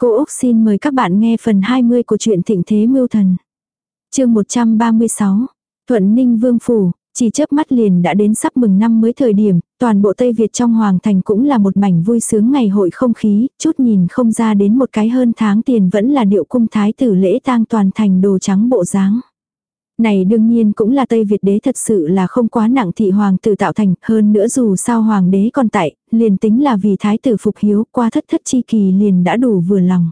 Cô Úc xin mời các bạn nghe phần 20 của truyện Thịnh Thế Mưu Thần. chương 136, Thuận Ninh Vương Phủ, chỉ chớp mắt liền đã đến sắp mừng năm mới thời điểm, toàn bộ Tây Việt trong Hoàng Thành cũng là một mảnh vui sướng ngày hội không khí, chút nhìn không ra đến một cái hơn tháng tiền vẫn là điệu cung thái tử lễ tang toàn thành đồ trắng bộ dáng. Này đương nhiên cũng là Tây Việt đế thật sự là không quá nặng thị hoàng tử tạo thành, hơn nữa dù sao hoàng đế còn tại, liền tính là vì thái tử phục hiếu qua thất thất chi kỳ liền đã đủ vừa lòng.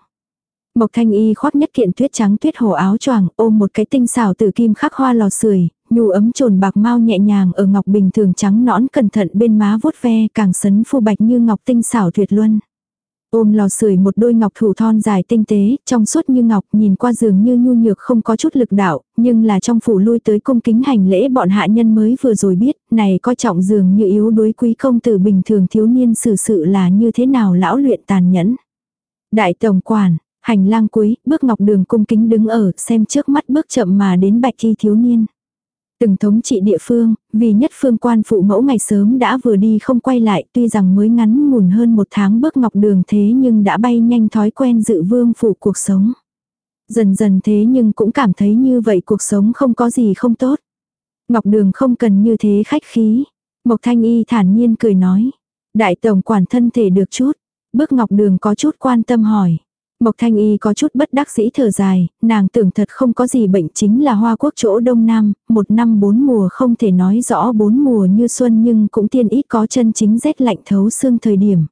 Mộc thanh y khoác nhất kiện tuyết trắng tuyết hồ áo choàng ôm một cái tinh xảo tử kim khắc hoa lò sưởi nhu ấm trồn bạc mau nhẹ nhàng ở ngọc bình thường trắng nõn cẩn thận bên má vuốt ve càng sấn phu bạch như ngọc tinh xảo tuyệt luân. Ôm lò sưởi một đôi ngọc thủ thon dài tinh tế, trong suốt như ngọc, nhìn qua giường như nhu nhược không có chút lực đạo, nhưng là trong phủ lui tới cung kính hành lễ bọn hạ nhân mới vừa rồi biết, này coi trọng giường như yếu đuối quý công tử bình thường thiếu niên xử sự là như thế nào lão luyện tàn nhẫn. Đại tổng quản, hành lang cuối, bước ngọc đường cung kính đứng ở, xem trước mắt bước chậm mà đến bạch thi thiếu niên. Từng thống trị địa phương, vì nhất phương quan phụ mẫu ngày sớm đã vừa đi không quay lại tuy rằng mới ngắn ngủn hơn một tháng bước ngọc đường thế nhưng đã bay nhanh thói quen dự vương phủ cuộc sống. Dần dần thế nhưng cũng cảm thấy như vậy cuộc sống không có gì không tốt. Ngọc đường không cần như thế khách khí. Mộc thanh y thản nhiên cười nói. Đại tổng quản thân thể được chút. Bước ngọc đường có chút quan tâm hỏi. Mộc Thanh Y có chút bất đắc dĩ thở dài, nàng tưởng thật không có gì bệnh chính là hoa quốc chỗ đông nam, một năm bốn mùa không thể nói rõ bốn mùa như xuân nhưng cũng tiên ít có chân chính rét lạnh thấu xương thời điểm.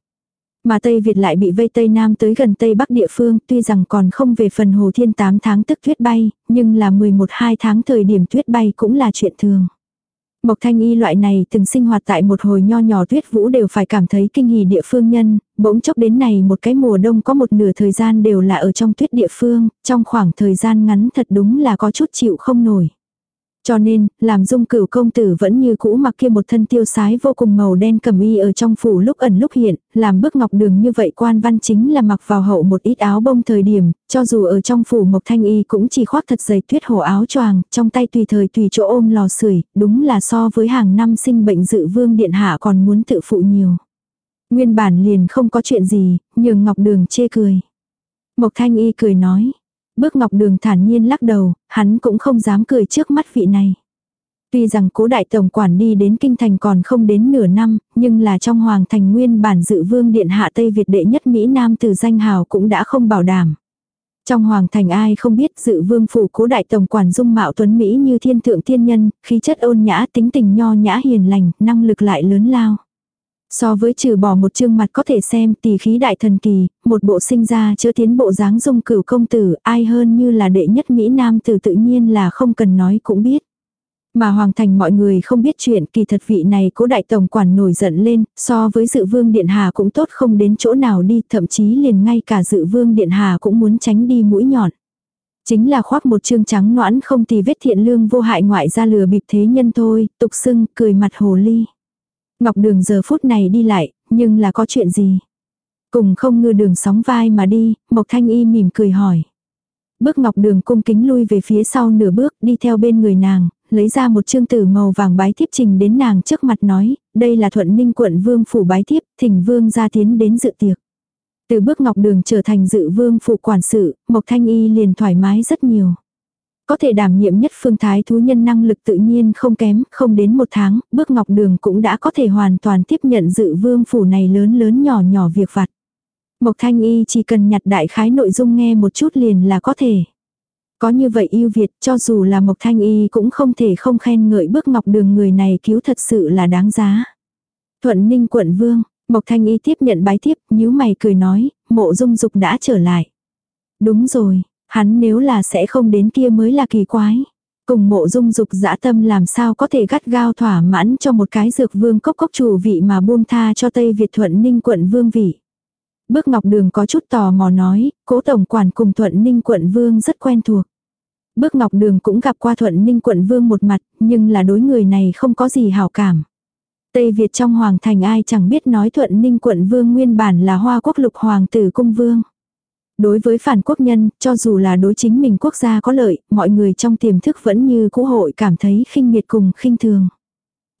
Mà Tây Việt lại bị vây Tây Nam tới gần Tây Bắc địa phương, tuy rằng còn không về phần Hồ Thiên 8 tháng tức tuyết bay, nhưng là 11-2 tháng thời điểm tuyết bay cũng là chuyện thường. Mộc thanh y loại này từng sinh hoạt tại một hồi nho nhỏ tuyết vũ đều phải cảm thấy kinh hỉ địa phương nhân, bỗng chốc đến này một cái mùa đông có một nửa thời gian đều là ở trong tuyết địa phương, trong khoảng thời gian ngắn thật đúng là có chút chịu không nổi. Cho nên, làm dung cửu công tử vẫn như cũ mặc kia một thân tiêu sái vô cùng màu đen cầm y ở trong phủ lúc ẩn lúc hiện, làm bước ngọc đường như vậy quan văn chính là mặc vào hậu một ít áo bông thời điểm, cho dù ở trong phủ mộc thanh y cũng chỉ khoác thật dày tuyết hồ áo choàng, trong tay tùy thời tùy chỗ ôm lò sưởi đúng là so với hàng năm sinh bệnh dự vương điện hạ còn muốn tự phụ nhiều. Nguyên bản liền không có chuyện gì, nhường ngọc đường chê cười. Mộc thanh y cười nói, Bước ngọc đường thản nhiên lắc đầu, hắn cũng không dám cười trước mắt vị này. Tuy rằng cố đại tổng quản đi đến kinh thành còn không đến nửa năm, nhưng là trong hoàng thành nguyên bản dự vương điện hạ Tây Việt đệ nhất Mỹ Nam từ danh hào cũng đã không bảo đảm. Trong hoàng thành ai không biết dự vương phủ cố đại tổng quản dung mạo tuấn Mỹ như thiên thượng thiên nhân, khí chất ôn nhã tính tình nho nhã hiền lành, năng lực lại lớn lao. So với trừ bỏ một chương mặt có thể xem tỷ khí đại thần kỳ, một bộ sinh ra chữa tiến bộ dáng dung cửu công tử, ai hơn như là đệ nhất Mỹ Nam từ tự nhiên là không cần nói cũng biết. Mà hoàng thành mọi người không biết chuyện kỳ thật vị này cố đại tổng quản nổi giận lên, so với dự vương điện hà cũng tốt không đến chỗ nào đi, thậm chí liền ngay cả dự vương điện hà cũng muốn tránh đi mũi nhọn. Chính là khoác một chương trắng noãn không thì vết thiện lương vô hại ngoại ra lừa bịp thế nhân thôi, tục xưng, cười mặt hồ ly. Ngọc Đường giờ phút này đi lại, nhưng là có chuyện gì? Cùng không ngư đường sóng vai mà đi, Mộc Thanh Y mỉm cười hỏi. Bước Ngọc Đường cung kính lui về phía sau nửa bước đi theo bên người nàng, lấy ra một chương tử màu vàng bái thiếp trình đến nàng trước mặt nói, đây là thuận ninh quận vương phủ bái thiếp, thỉnh vương ra tiến đến dự tiệc. Từ bước Ngọc Đường trở thành dự vương phủ quản sự, Mộc Thanh Y liền thoải mái rất nhiều. Có thể đảm nhiệm nhất phương thái thú nhân năng lực tự nhiên không kém, không đến một tháng, bước ngọc đường cũng đã có thể hoàn toàn tiếp nhận dự vương phủ này lớn lớn nhỏ nhỏ việc vặt. Mộc thanh y chỉ cần nhặt đại khái nội dung nghe một chút liền là có thể. Có như vậy yêu Việt cho dù là Mộc Thanh Y cũng không thể không khen ngợi bước ngọc đường người này cứu thật sự là đáng giá. Thuận Ninh quận vương, Mộc Thanh Y tiếp nhận bái tiếp, nhíu mày cười nói, mộ dung dục đã trở lại. Đúng rồi, Hắn nếu là sẽ không đến kia mới là kỳ quái. Cùng mộ dung dục dã tâm làm sao có thể gắt gao thỏa mãn cho một cái dược vương cốc cốc chủ vị mà buông tha cho Tây Việt thuận ninh quận vương vị. Bước ngọc đường có chút tò mò nói, cố tổng quản cùng thuận ninh quận vương rất quen thuộc. Bước ngọc đường cũng gặp qua thuận ninh quận vương một mặt, nhưng là đối người này không có gì hảo cảm. Tây Việt trong hoàng thành ai chẳng biết nói thuận ninh quận vương nguyên bản là hoa quốc lục hoàng tử cung vương. Đối với phản quốc nhân, cho dù là đối chính mình quốc gia có lợi, mọi người trong tiềm thức vẫn như cũ hội cảm thấy khinh miệt cùng khinh thường.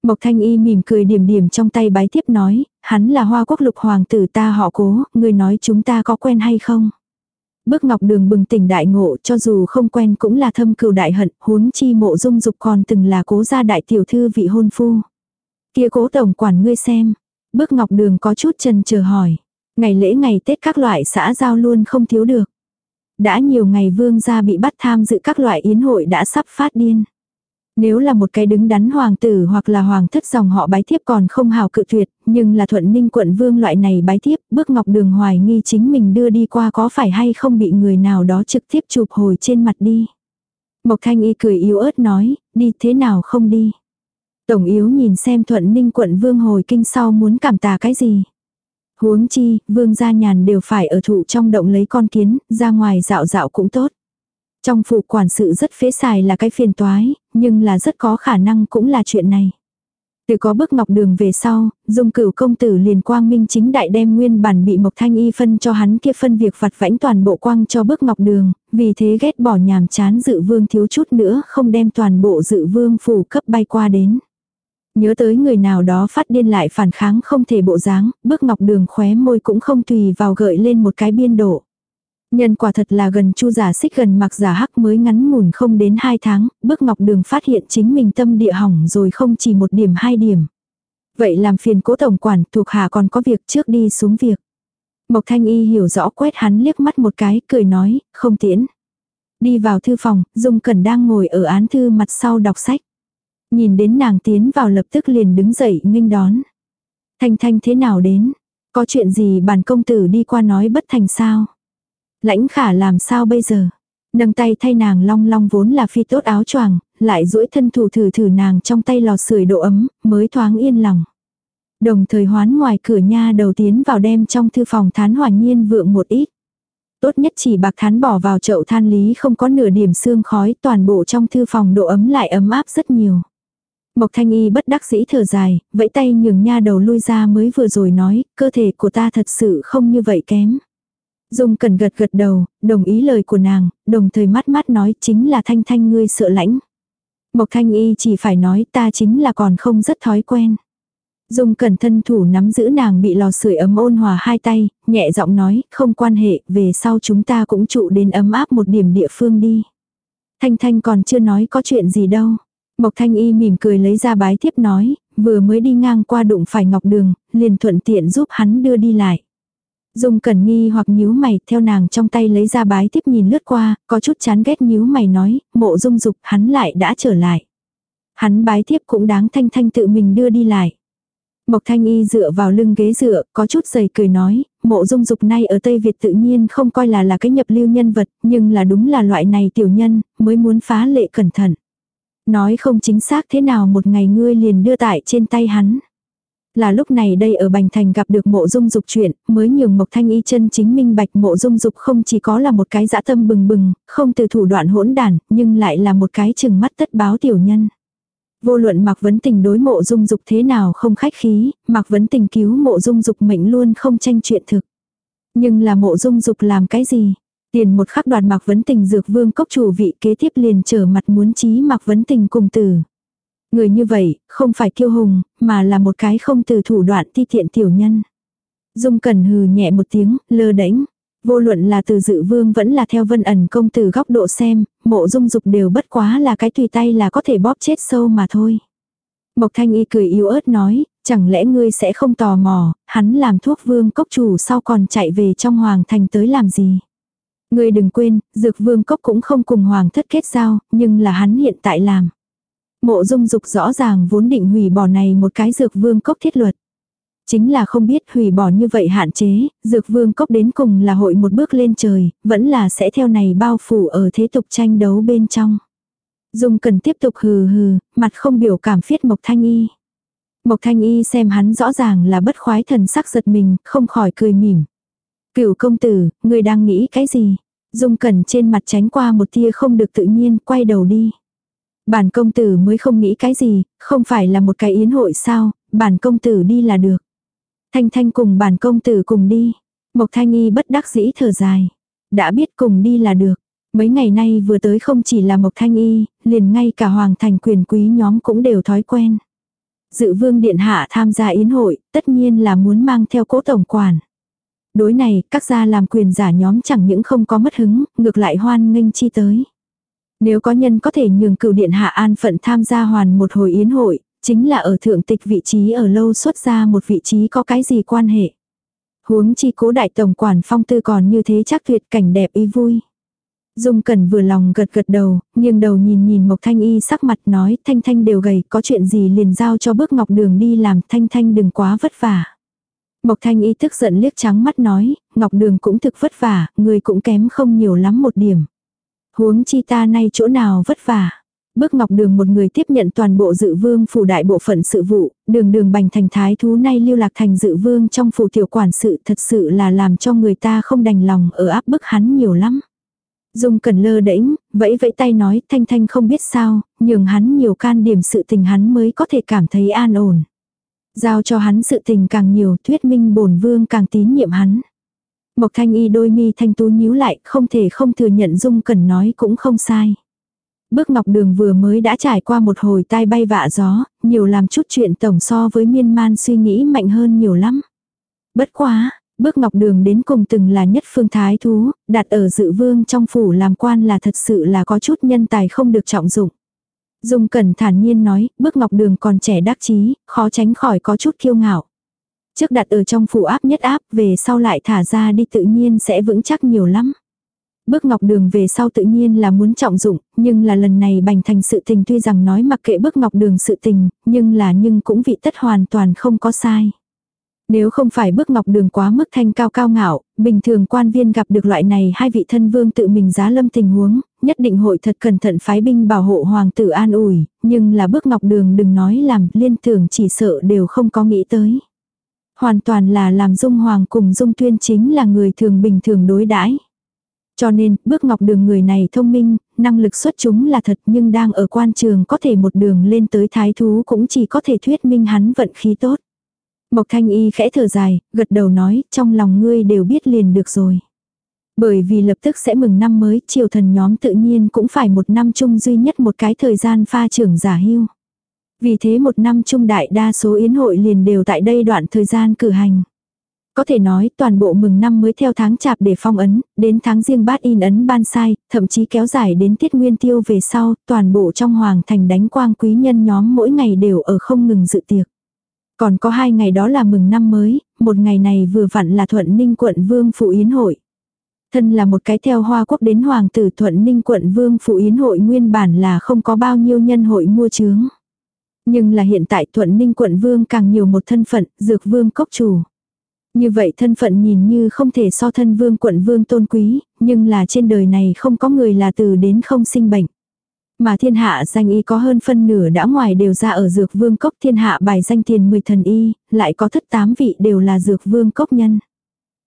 Mộc Thanh Y mỉm cười điểm điểm trong tay bái tiếp nói, hắn là hoa quốc lục hoàng tử ta họ cố, người nói chúng ta có quen hay không? Bước ngọc đường bừng tỉnh đại ngộ cho dù không quen cũng là thâm cừu đại hận, huống chi mộ dung dục còn từng là cố gia đại tiểu thư vị hôn phu. Kia cố tổng quản ngươi xem. Bước ngọc đường có chút chân chờ hỏi. Ngày lễ ngày Tết các loại xã giao luôn không thiếu được. Đã nhiều ngày vương gia bị bắt tham dự các loại yến hội đã sắp phát điên. Nếu là một cái đứng đắn hoàng tử hoặc là hoàng thất dòng họ bái thiếp còn không hào cự tuyệt, nhưng là thuận ninh quận vương loại này bái thiếp, bước ngọc đường hoài nghi chính mình đưa đi qua có phải hay không bị người nào đó trực tiếp chụp hồi trên mặt đi. Mộc thanh y cười yếu ớt nói, đi thế nào không đi. Tổng yếu nhìn xem thuận ninh quận vương hồi kinh sau muốn cảm tà cái gì. Huống chi, vương gia nhàn đều phải ở thụ trong động lấy con kiến, ra ngoài dạo dạo cũng tốt. Trong phủ quản sự rất phế xài là cái phiền toái, nhưng là rất có khả năng cũng là chuyện này. Từ có bước ngọc đường về sau, dung cửu công tử liền quang minh chính đại đem nguyên bản bị mộc thanh y phân cho hắn kia phân việc vặt vãnh toàn bộ quang cho bước ngọc đường, vì thế ghét bỏ nhàm chán dự vương thiếu chút nữa không đem toàn bộ dự vương phủ cấp bay qua đến. Nhớ tới người nào đó phát điên lại phản kháng không thể bộ dáng, bước ngọc đường khóe môi cũng không tùy vào gợi lên một cái biên độ. Nhân quả thật là gần chu giả xích gần mặc giả hắc mới ngắn ngủn không đến 2 tháng, bước ngọc đường phát hiện chính mình tâm địa hỏng rồi không chỉ một điểm hai điểm. Vậy làm phiền cố tổng quản thuộc hạ còn có việc trước đi xuống việc. Mộc thanh y hiểu rõ quét hắn liếc mắt một cái, cười nói, không tiễn. Đi vào thư phòng, Dung Cẩn đang ngồi ở án thư mặt sau đọc sách. Nhìn đến nàng tiến vào lập tức liền đứng dậy nghênh đón. Thanh thanh thế nào đến? Có chuyện gì bản công tử đi qua nói bất thành sao? Lãnh khả làm sao bây giờ? Nâng tay thay nàng long long vốn là phi tốt áo choàng, lại duỗi thân thủ thử thử nàng trong tay lò sưởi độ ấm, mới thoáng yên lòng. Đồng thời hoán ngoài cửa nha đầu tiến vào đem trong thư phòng thán hòa nhiên vượng một ít. Tốt nhất chỉ bạc thán bỏ vào chậu than lý không có nửa điểm xương khói toàn bộ trong thư phòng độ ấm lại ấm áp rất nhiều. Mộc thanh y bất đắc dĩ thở dài, vẫy tay nhường nha đầu lui ra mới vừa rồi nói, cơ thể của ta thật sự không như vậy kém. Dung cần gật gật đầu, đồng ý lời của nàng, đồng thời mắt mắt nói chính là thanh thanh ngươi sợ lãnh. Mộc thanh y chỉ phải nói ta chính là còn không rất thói quen. Dung cẩn thân thủ nắm giữ nàng bị lò sưởi ấm ôn hòa hai tay, nhẹ giọng nói, không quan hệ, về sau chúng ta cũng trụ đến ấm áp một điểm địa phương đi. Thanh Thanh còn chưa nói có chuyện gì đâu. Mộc Thanh Y mỉm cười lấy ra bái tiếp nói, vừa mới đi ngang qua đụng phải ngọc đường, liền thuận tiện giúp hắn đưa đi lại. Dung cẩn nghi hoặc nhíu mày theo nàng trong tay lấy ra bái tiếp nhìn lướt qua, có chút chán ghét nhíu mày nói, mộ dung dục hắn lại đã trở lại. Hắn bái tiếp cũng đáng thanh thanh tự mình đưa đi lại. Mộc thanh y dựa vào lưng ghế dựa, có chút dày cười nói, mộ dung dục nay ở Tây Việt tự nhiên không coi là là cái nhập lưu nhân vật, nhưng là đúng là loại này tiểu nhân, mới muốn phá lệ cẩn thận. Nói không chính xác thế nào một ngày ngươi liền đưa tại trên tay hắn. Là lúc này đây ở Bành Thành gặp được mộ dung dục chuyện, mới nhường Mộc Thanh Y chân chính minh bạch mộ dung dục không chỉ có là một cái dã tâm bừng bừng, không từ thủ đoạn hỗn đản, nhưng lại là một cái chừng mắt tất báo tiểu nhân. Vô luận Mạc Vấn Tình đối mộ dung dục thế nào không khách khí, Mạc Vấn Tình cứu mộ dung dục mệnh luôn không tranh chuyện thực. Nhưng là mộ dung dục làm cái gì? Tiền một khắc đoạt Mạc Vấn Tình dược vương cốc chủ vị kế tiếp liền trở mặt muốn chí Mạc Vấn Tình cùng tử. Người như vậy, không phải kiêu hùng, mà là một cái không từ thủ đoạn thi thiện tiểu nhân. Dung Cẩn hừ nhẹ một tiếng, lơ đánh. Vô luận là từ dự vương vẫn là theo vân ẩn công từ góc độ xem, mộ dung dục đều bất quá là cái tùy tay là có thể bóp chết sâu mà thôi. Mộc thanh y cười yếu ớt nói, chẳng lẽ ngươi sẽ không tò mò, hắn làm thuốc vương cốc chủ sau còn chạy về trong hoàng thành tới làm gì. Ngươi đừng quên, dược vương cốc cũng không cùng hoàng thất kết giao, nhưng là hắn hiện tại làm. Mộ dung dục rõ ràng vốn định hủy bỏ này một cái dược vương cốc thiết luật. Chính là không biết hủy bỏ như vậy hạn chế, dược vương cốc đến cùng là hội một bước lên trời, vẫn là sẽ theo này bao phủ ở thế tục tranh đấu bên trong. Dung cần tiếp tục hừ hừ, mặt không biểu cảm phiết Mộc Thanh Y. Mộc Thanh Y xem hắn rõ ràng là bất khoái thần sắc giật mình, không khỏi cười mỉm. Cửu công tử, người đang nghĩ cái gì? Dung cẩn trên mặt tránh qua một tia không được tự nhiên, quay đầu đi. Bản công tử mới không nghĩ cái gì, không phải là một cái yến hội sao, bản công tử đi là được. Thanh Thanh cùng bản công tử cùng đi. Mộc Thanh Y bất đắc dĩ thở dài. Đã biết cùng đi là được. Mấy ngày nay vừa tới không chỉ là Mộc Thanh Y, liền ngay cả Hoàng Thành quyền quý nhóm cũng đều thói quen. Dự vương điện hạ tham gia yến hội, tất nhiên là muốn mang theo cố tổng quản. Đối này, các gia làm quyền giả nhóm chẳng những không có mất hứng, ngược lại hoan nghênh chi tới. Nếu có nhân có thể nhường cửu điện hạ an phận tham gia hoàn một hồi yến hội, chính là ở thượng tịch vị trí ở lâu xuất ra một vị trí có cái gì quan hệ. Huống chi cố đại tổng quản phong tư còn như thế chắc tuyệt cảnh đẹp ý vui. Dung Cẩn vừa lòng gật gật đầu, nghiêng đầu nhìn nhìn Mộc Thanh Y sắc mặt nói Thanh Thanh đều gầy, có chuyện gì liền giao cho bước Ngọc Đường đi làm Thanh Thanh đừng quá vất vả. Mộc Thanh Y tức giận liếc trắng mắt nói, Ngọc Đường cũng thực vất vả, người cũng kém không nhiều lắm một điểm. Huống chi ta nay chỗ nào vất vả. Bước Ngọc Đường một người tiếp nhận toàn bộ dự vương phủ đại bộ phận sự vụ, đường đường bành thành thái thú nay lưu lạc thành dự vương trong phủ tiểu quản sự thật sự là làm cho người ta không đành lòng ở áp bức hắn nhiều lắm. Dung cần lơ đễnh, vẫy vẫy tay nói thanh thanh không biết sao, nhường hắn nhiều can điểm sự tình hắn mới có thể cảm thấy an ổn. Giao cho hắn sự tình càng nhiều thuyết minh bổn vương càng tín nhiệm hắn. Mộc thanh y đôi mi thanh tú nhíu lại không thể không thừa nhận Dung cần nói cũng không sai. Bước ngọc đường vừa mới đã trải qua một hồi tai bay vạ gió, nhiều làm chút chuyện tổng so với miên man suy nghĩ mạnh hơn nhiều lắm. Bất quá, bước ngọc đường đến cùng từng là nhất phương thái thú, đặt ở dự vương trong phủ làm quan là thật sự là có chút nhân tài không được trọng dụng. Dung Cẩn thản nhiên nói, bước ngọc đường còn trẻ đắc chí, khó tránh khỏi có chút kiêu ngạo. Trước đặt ở trong phủ áp nhất áp, về sau lại thả ra đi tự nhiên sẽ vững chắc nhiều lắm. Bước ngọc đường về sau tự nhiên là muốn trọng dụng, nhưng là lần này bành thành sự tình tuy rằng nói mặc kệ bước ngọc đường sự tình, nhưng là nhưng cũng vị tất hoàn toàn không có sai. Nếu không phải bước ngọc đường quá mức thanh cao cao ngạo, bình thường quan viên gặp được loại này hai vị thân vương tự mình giá lâm tình huống, nhất định hội thật cẩn thận phái binh bảo hộ hoàng tử an ủi, nhưng là bước ngọc đường đừng nói làm liên tưởng chỉ sợ đều không có nghĩ tới. Hoàn toàn là làm dung hoàng cùng dung tuyên chính là người thường bình thường đối đãi cho nên, bước ngọc đường người này thông minh, năng lực xuất chúng là thật nhưng đang ở quan trường có thể một đường lên tới thái thú cũng chỉ có thể thuyết minh hắn vận khí tốt. Mộc thanh y khẽ thở dài, gật đầu nói, trong lòng ngươi đều biết liền được rồi. Bởi vì lập tức sẽ mừng năm mới, triều thần nhóm tự nhiên cũng phải một năm chung duy nhất một cái thời gian pha trưởng giả hưu. Vì thế một năm chung đại đa số yến hội liền đều tại đây đoạn thời gian cử hành. Có thể nói toàn bộ mừng năm mới theo tháng chạp để phong ấn, đến tháng riêng bát in ấn ban sai, thậm chí kéo dài đến tiết nguyên tiêu về sau, toàn bộ trong hoàng thành đánh quang quý nhân nhóm mỗi ngày đều ở không ngừng dự tiệc. Còn có hai ngày đó là mừng năm mới, một ngày này vừa vặn là thuận ninh quận vương phụ yến hội. Thân là một cái theo hoa quốc đến hoàng tử thuận ninh quận vương phụ yến hội nguyên bản là không có bao nhiêu nhân hội mua chướng. Nhưng là hiện tại thuận ninh quận vương càng nhiều một thân phận, dược vương cốc chủ. Như vậy thân phận nhìn như không thể so thân vương quận vương tôn quý, nhưng là trên đời này không có người là từ đến không sinh bệnh. Mà thiên hạ danh y có hơn phân nửa đã ngoài đều ra ở dược vương cốc thiên hạ bài danh tiền 10 thần y, lại có thất tám vị đều là dược vương cốc nhân.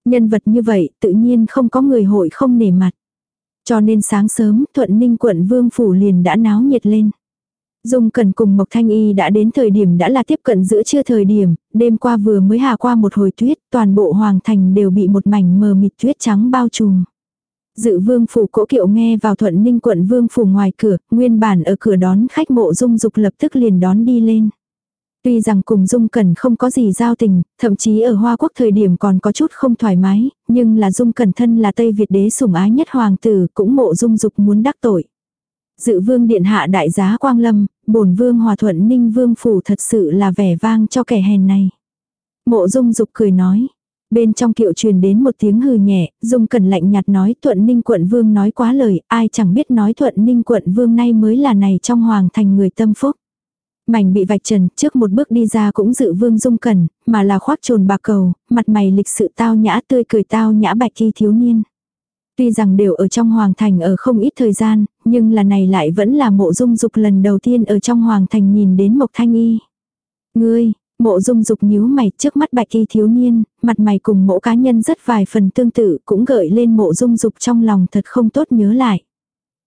Nhân vật như vậy tự nhiên không có người hội không nể mặt. Cho nên sáng sớm thuận ninh quận vương phủ liền đã náo nhiệt lên. Dung Cần cùng Mộc Thanh Y đã đến thời điểm đã là tiếp cận giữa trưa thời điểm, đêm qua vừa mới hà qua một hồi tuyết, toàn bộ hoàng thành đều bị một mảnh mờ mịt tuyết trắng bao trùm. Dự vương phủ cỗ kiệu nghe vào thuận ninh quận vương phủ ngoài cửa, nguyên bản ở cửa đón khách mộ dung dục lập tức liền đón đi lên. Tuy rằng cùng Dung Cẩn không có gì giao tình, thậm chí ở Hoa Quốc thời điểm còn có chút không thoải mái, nhưng là Dung Cẩn thân là Tây Việt đế sủng ái nhất hoàng tử cũng mộ Dung Dục muốn đắc tội. Dự vương điện hạ đại giá Quang Lâm, bổn vương hòa thuận ninh vương phủ thật sự là vẻ vang cho kẻ hèn này. Mộ Dung Dục cười nói, Bên trong kiệu truyền đến một tiếng hừ nhẹ, Dung Cẩn lạnh nhạt nói Thuận Ninh quận vương nói quá lời, ai chẳng biết nói Thuận Ninh quận vương nay mới là này trong hoàng thành người tâm phúc. Mảnh bị vạch trần, trước một bước đi ra cũng dự vương Dung Cẩn, mà là khoác trồn bạc cầu, mặt mày lịch sự tao nhã tươi cười tao nhã bạch kỳ thiếu niên. Tuy rằng đều ở trong hoàng thành ở không ít thời gian, nhưng là này lại vẫn là mộ dung dục lần đầu tiên ở trong hoàng thành nhìn đến Mộc Thanh Y. Ngươi, Mộ dung dục nhíu mày trước mắt bạch y thiếu niên, mặt mày cùng mộ cá nhân rất vài phần tương tự cũng gợi lên mộ dung dục trong lòng thật không tốt nhớ lại.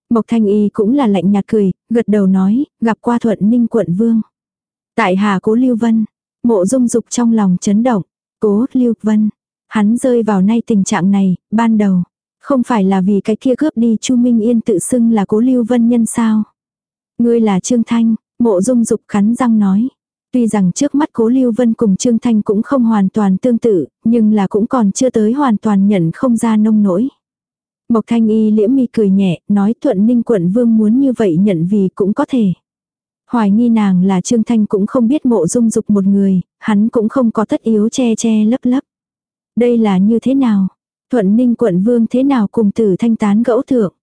Mộc thanh y cũng là lạnh nhạt cười, gật đầu nói, gặp qua thuận ninh quận vương. Tại hà cố lưu vân, mộ dung dục trong lòng chấn động, cố lưu vân. Hắn rơi vào nay tình trạng này, ban đầu. Không phải là vì cái kia cướp đi Chu Minh Yên tự xưng là cố lưu vân nhân sao. Ngươi là Trương Thanh, mộ dung dục khắn răng nói. Tuy rằng trước mắt cố Lưu Vân cùng Trương Thanh cũng không hoàn toàn tương tự, nhưng là cũng còn chưa tới hoàn toàn nhận không ra nông nỗi. Mộc Thanh Y liễm mi cười nhẹ, nói thuận ninh quận vương muốn như vậy nhận vì cũng có thể. Hoài nghi nàng là Trương Thanh cũng không biết mộ dung dục một người, hắn cũng không có tất yếu che che lấp lấp. Đây là như thế nào? Thuận ninh quận vương thế nào cùng tử thanh tán gẫu thượng?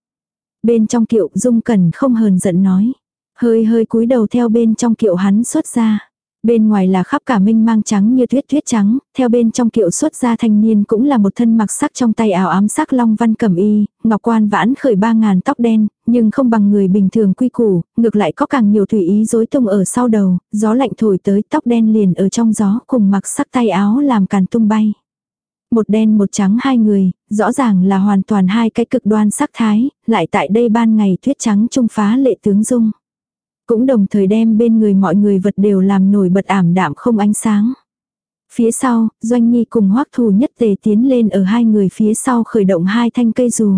Bên trong kiệu dung cần không hờn giận nói. Hơi hơi cúi đầu theo bên trong kiệu hắn xuất ra. Bên ngoài là khắp cả minh mang trắng như tuyết tuyết trắng, theo bên trong kiệu xuất ra thanh niên cũng là một thân mặc sắc trong tay ảo ám sắc long văn cẩm y, ngọc quan vãn khởi ba ngàn tóc đen, nhưng không bằng người bình thường quy củ, ngược lại có càng nhiều tùy ý rối tung ở sau đầu, gió lạnh thổi tới tóc đen liền ở trong gió cùng mặc sắc tay áo làm càn tung bay. Một đen một trắng hai người, rõ ràng là hoàn toàn hai cái cực đoan sắc thái, lại tại đây ban ngày tuyết trắng trung phá lệ tướng dung. Cũng đồng thời đem bên người mọi người vật đều làm nổi bật ảm đạm không ánh sáng. Phía sau, Doanh Nhi cùng hoắc thù nhất tề tiến lên ở hai người phía sau khởi động hai thanh cây dù.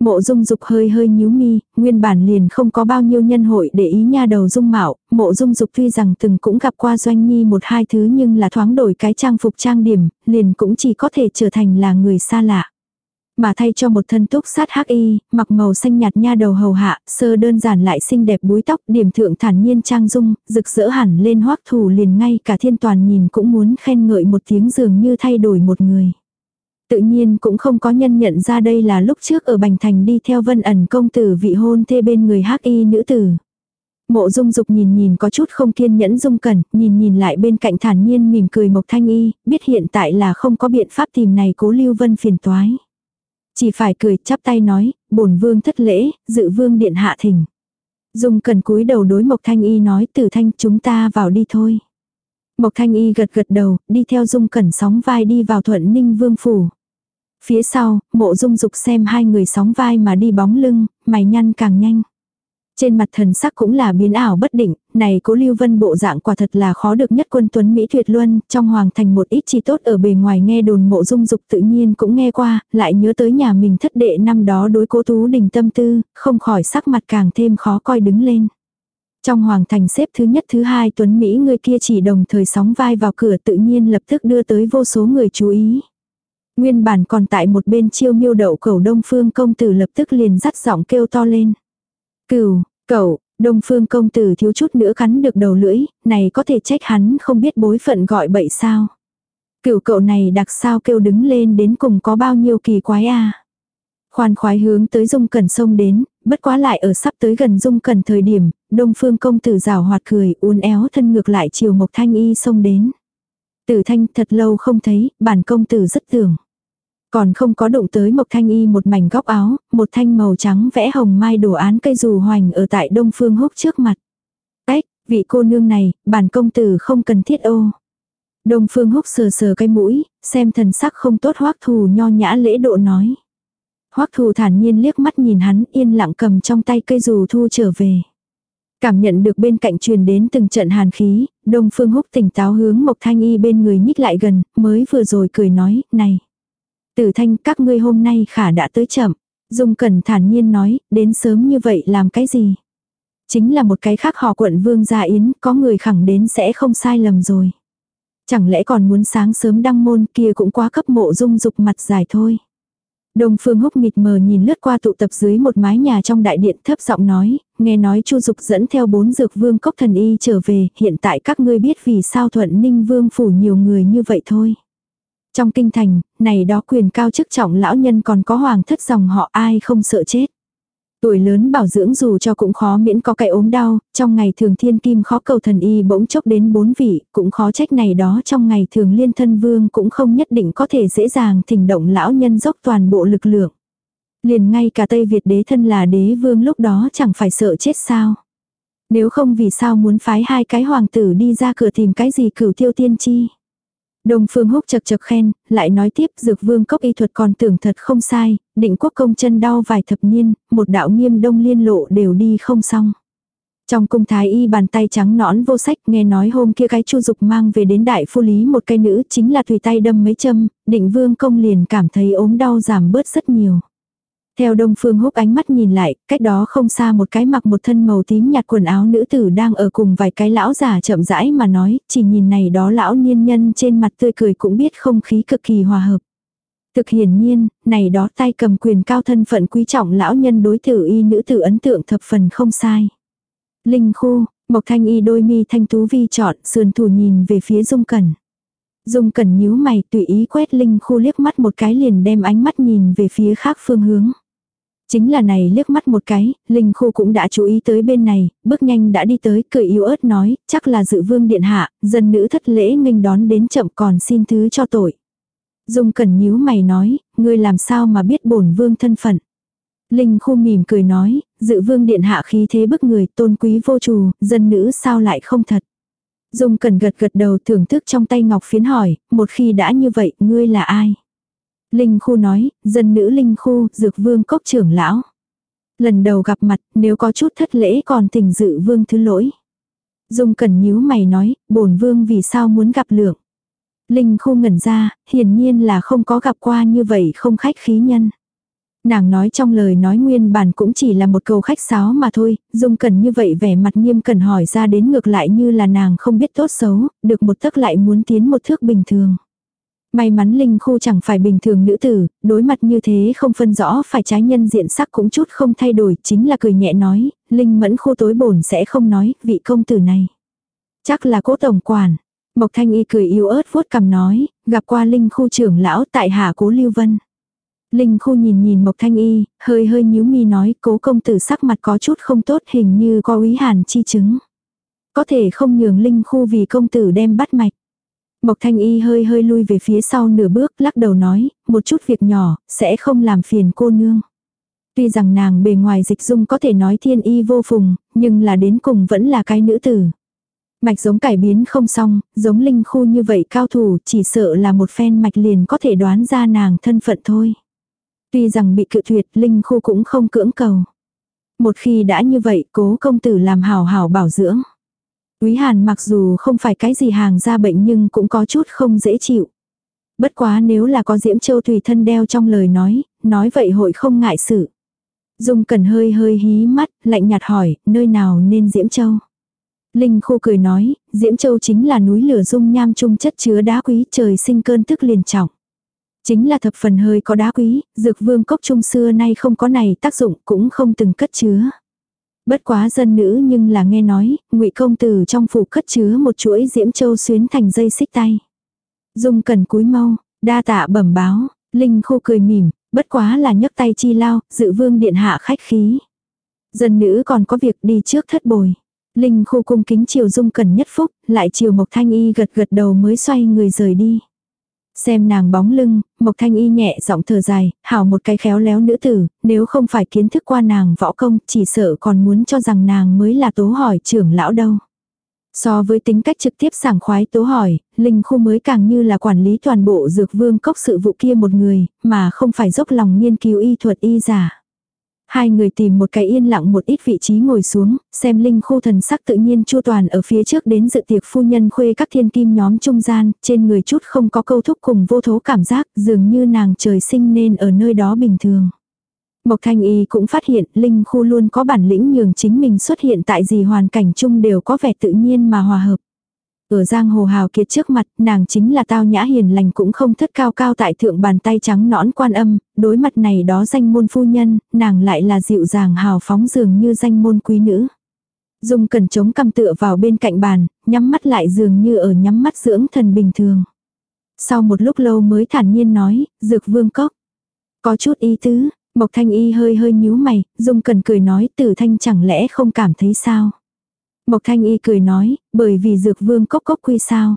Mộ dung dục hơi hơi nhíu mi, nguyên bản liền không có bao nhiêu nhân hội để ý nha đầu dung mạo, mộ dung dục tuy rằng từng cũng gặp qua doanh nhi một hai thứ nhưng là thoáng đổi cái trang phục trang điểm, liền cũng chỉ có thể trở thành là người xa lạ. Mà thay cho một thân túc sát hắc y, mặc màu xanh nhạt nha đầu hầu hạ, sơ đơn giản lại xinh đẹp búi tóc, điểm thượng thản nhiên trang dung, rực rỡ hẳn lên hoắc thủ liền ngay cả thiên toàn nhìn cũng muốn khen ngợi một tiếng dường như thay đổi một người. Tự nhiên cũng không có nhân nhận ra đây là lúc trước ở Bành Thành đi theo vân ẩn công tử vị hôn thê bên người hắc y nữ tử. Mộ dung dục nhìn nhìn có chút không kiên nhẫn dung cẩn, nhìn nhìn lại bên cạnh thản nhiên mỉm cười Mộc Thanh Y, biết hiện tại là không có biện pháp tìm này cố lưu vân phiền toái. Chỉ phải cười chắp tay nói, bổn vương thất lễ, dự vương điện hạ thỉnh. Dung cần cúi đầu đối Mộc Thanh Y nói tử thanh chúng ta vào đi thôi. Mộc Thanh Y gật gật đầu, đi theo Dung Cẩn sóng vai đi vào thuận ninh vương phủ. Phía sau, mộ dung dục xem hai người sóng vai mà đi bóng lưng, mày nhăn càng nhanh. Trên mặt thần sắc cũng là biến ảo bất định, này cố lưu vân bộ dạng quả thật là khó được nhất quân tuấn Mỹ tuyệt luân, trong hoàng thành một ít chi tốt ở bề ngoài nghe đồn mộ dung dục tự nhiên cũng nghe qua, lại nhớ tới nhà mình thất đệ năm đó đối cố tú đình tâm tư, không khỏi sắc mặt càng thêm khó coi đứng lên. Trong hoàng thành xếp thứ nhất thứ hai tuấn Mỹ người kia chỉ đồng thời sóng vai vào cửa tự nhiên lập tức đưa tới vô số người chú ý. Nguyên bản còn tại một bên chiêu miêu đậu cầu đông phương công tử lập tức liền dắt giọng kêu to lên. Cửu, cậu, đông phương công tử thiếu chút nữa cắn được đầu lưỡi, này có thể trách hắn không biết bối phận gọi bậy sao. Cửu cậu này đặc sao kêu đứng lên đến cùng có bao nhiêu kỳ quái à. Khoan khoái hướng tới dung cẩn sông đến, bất quá lại ở sắp tới gần dung cẩn thời điểm, đông phương công tử rào hoạt cười uốn éo thân ngược lại chiều mộc thanh y sông đến. Tử thanh thật lâu không thấy, bản công tử rất tưởng. Còn không có động tới Mộc Thanh Y một mảnh góc áo, một thanh màu trắng vẽ hồng mai đồ án cây dù hoành ở tại Đông Phương Húc trước mặt. Ếch, vị cô nương này, bản công tử không cần thiết ô. Đông Phương Húc sờ sờ cái mũi, xem thần sắc không tốt hoắc thù nho nhã lễ độ nói. hoắc thù thản nhiên liếc mắt nhìn hắn yên lặng cầm trong tay cây dù thu trở về. Cảm nhận được bên cạnh truyền đến từng trận hàn khí, Đông Phương Húc tỉnh táo hướng Mộc Thanh Y bên người nhích lại gần, mới vừa rồi cười nói, này. Tử thanh các ngươi hôm nay khả đã tới chậm. Dung Cẩn thản nhiên nói, đến sớm như vậy làm cái gì? Chính là một cái khác họ quận vương gia yến, có người khẳng đến sẽ không sai lầm rồi. Chẳng lẽ còn muốn sáng sớm đăng môn kia cũng quá cấp mộ dung dục mặt dài thôi. Đồng phương húc mịt mờ nhìn lướt qua tụ tập dưới một mái nhà trong đại điện thấp giọng nói, nghe nói chu dục dẫn theo bốn dược vương cốc thần y trở về, hiện tại các ngươi biết vì sao thuận ninh vương phủ nhiều người như vậy thôi. Trong kinh thành, này đó quyền cao chức trọng lão nhân còn có hoàng thất dòng họ ai không sợ chết. Tuổi lớn bảo dưỡng dù cho cũng khó miễn có cái ốm đau, trong ngày thường thiên kim khó cầu thần y bỗng chốc đến bốn vị, cũng khó trách này đó trong ngày thường liên thân vương cũng không nhất định có thể dễ dàng thỉnh động lão nhân dốc toàn bộ lực lượng. Liền ngay cả Tây Việt đế thân là đế vương lúc đó chẳng phải sợ chết sao. Nếu không vì sao muốn phái hai cái hoàng tử đi ra cửa tìm cái gì cửu tiêu tiên chi. Đông Phương Húc chật chật khen, lại nói tiếp dược vương cốc y thuật còn tưởng thật không sai, định quốc công chân đau vài thập niên, một đạo nghiêm đông liên lộ đều đi không xong. Trong cung thái y bàn tay trắng nõn vô sách nghe nói hôm kia cái chu dục mang về đến đại phu lý một cây nữ chính là tùy tay đâm mấy châm, định vương công liền cảm thấy ốm đau giảm bớt rất nhiều. Theo đông phương húc ánh mắt nhìn lại, cách đó không xa một cái mặc một thân màu tím nhạt quần áo nữ tử đang ở cùng vài cái lão già chậm rãi mà nói, chỉ nhìn này đó lão niên nhân trên mặt tươi cười cũng biết không khí cực kỳ hòa hợp. Thực hiển nhiên, này đó tay cầm quyền cao thân phận quý trọng lão nhân đối tử y nữ tử ấn tượng thập phần không sai. Linh khu, Mộc Thanh Y đôi mi thanh tú vi chọn, sườn thủ nhìn về phía Dung Cẩn. Dung Cẩn nhíu mày tùy ý quét Linh khu liếc mắt một cái liền đem ánh mắt nhìn về phía khác phương hướng. Chính là này liếc mắt một cái, Linh khu cũng đã chú ý tới bên này, bước nhanh đã đi tới, cười yếu ớt nói, chắc là dự vương điện hạ, dân nữ thất lễ nghênh đón đến chậm còn xin thứ cho tội. Dung Cẩn nhíu mày nói, ngươi làm sao mà biết bổn vương thân phận. Linh khu mỉm cười nói, dự vương điện hạ khí thế bức người tôn quý vô trù, dân nữ sao lại không thật. Dung Cẩn gật gật đầu thưởng thức trong tay ngọc phiến hỏi, một khi đã như vậy, ngươi là ai? Linh khu nói, dân nữ Linh khu, dược vương cốc trưởng lão. Lần đầu gặp mặt, nếu có chút thất lễ còn tình dự vương thứ lỗi. Dung Cẩn nhíu mày nói, bổn vương vì sao muốn gặp lượng. Linh khu ngẩn ra, hiển nhiên là không có gặp qua như vậy không khách khí nhân. Nàng nói trong lời nói nguyên bản cũng chỉ là một câu khách sáo mà thôi, dung cần như vậy vẻ mặt nghiêm cần hỏi ra đến ngược lại như là nàng không biết tốt xấu, được một thức lại muốn tiến một thước bình thường. May mắn Linh Khu chẳng phải bình thường nữ tử, đối mặt như thế không phân rõ phải trái nhân diện sắc cũng chút không thay đổi, chính là cười nhẹ nói, Linh Mẫn Khu tối bổn sẽ không nói, vị công tử này. Chắc là cố tổng quản. Mộc Thanh Y cười yếu ớt vuốt cằm nói, gặp qua Linh Khu trưởng lão tại hạ cố Lưu Vân. Linh khu nhìn nhìn Mộc Thanh Y, hơi hơi nhíu mi nói cố công tử sắc mặt có chút không tốt hình như có ý hàn chi chứng. Có thể không nhường Linh khu vì công tử đem bắt mạch. Mộc Thanh Y hơi hơi lui về phía sau nửa bước lắc đầu nói, một chút việc nhỏ, sẽ không làm phiền cô nương. Tuy rằng nàng bề ngoài dịch dung có thể nói thiên y vô phùng, nhưng là đến cùng vẫn là cái nữ tử. Mạch giống cải biến không xong, giống linh khu như vậy cao thủ chỉ sợ là một phen mạch liền có thể đoán ra nàng thân phận thôi. Tuy rằng bị cự tuyệt, Linh Khu cũng không cưỡng cầu. Một khi đã như vậy, cố công tử làm hảo hảo bảo dưỡng. Quý Hàn mặc dù không phải cái gì hàng ra bệnh nhưng cũng có chút không dễ chịu. Bất quá nếu là có Diễm Châu tùy thân đeo trong lời nói, nói vậy hội không ngại sự. Dung cần hơi hơi hí mắt, lạnh nhạt hỏi, nơi nào nên Diễm Châu? Linh Khu cười nói, Diễm Châu chính là núi lửa dung nham trung chất chứa đá quý trời sinh cơn tức liền trọng. Chính là thập phần hơi có đá quý, dược vương cốc trung xưa nay không có này tác dụng cũng không từng cất chứa. Bất quá dân nữ nhưng là nghe nói, ngụy công tử trong phủ cất chứa một chuỗi diễm châu xuyến thành dây xích tay. Dung cần cúi mau, đa tạ bẩm báo, linh khô cười mỉm, bất quá là nhấc tay chi lao, dự vương điện hạ khách khí. Dân nữ còn có việc đi trước thất bồi. Linh khô cung kính chiều dung cần nhất phúc, lại chiều mộc thanh y gật gật đầu mới xoay người rời đi. Xem nàng bóng lưng, Mộc Thanh Y nhẹ giọng thở dài, hảo một cái khéo léo nữ tử, nếu không phải kiến thức qua nàng võ công, chỉ sợ còn muốn cho rằng nàng mới là tố hỏi trưởng lão đâu. So với tính cách trực tiếp sảng khoái tố hỏi, Linh Khu mới càng như là quản lý toàn bộ dược vương cốc sự vụ kia một người, mà không phải dốc lòng nghiên cứu y thuật y giả. Hai người tìm một cái yên lặng một ít vị trí ngồi xuống, xem linh khu thần sắc tự nhiên chu toàn ở phía trước đến dự tiệc phu nhân khuê các thiên kim nhóm trung gian, trên người chút không có câu thúc cùng vô thố cảm giác, dường như nàng trời sinh nên ở nơi đó bình thường. Mộc Thanh Y cũng phát hiện Linh Khu luôn có bản lĩnh nhường chính mình xuất hiện tại gì hoàn cảnh chung đều có vẻ tự nhiên mà hòa hợp. Ở giang hồ hào kiệt trước mặt, nàng chính là tao nhã hiền lành cũng không thất cao cao tại thượng bàn tay trắng nõn quan âm, đối mặt này đó danh môn phu nhân, nàng lại là dịu dàng hào phóng dường như danh môn quý nữ. Dung cần chống cầm tựa vào bên cạnh bàn, nhắm mắt lại dường như ở nhắm mắt dưỡng thần bình thường. Sau một lúc lâu mới thản nhiên nói, dược vương cốc. Có chút ý tứ, Mộc Thanh Y hơi hơi nhíu mày, Dung cần cười nói tử thanh chẳng lẽ không cảm thấy sao. Mộc Thanh Y cười nói, bởi vì dược vương cốc cốc quy sao.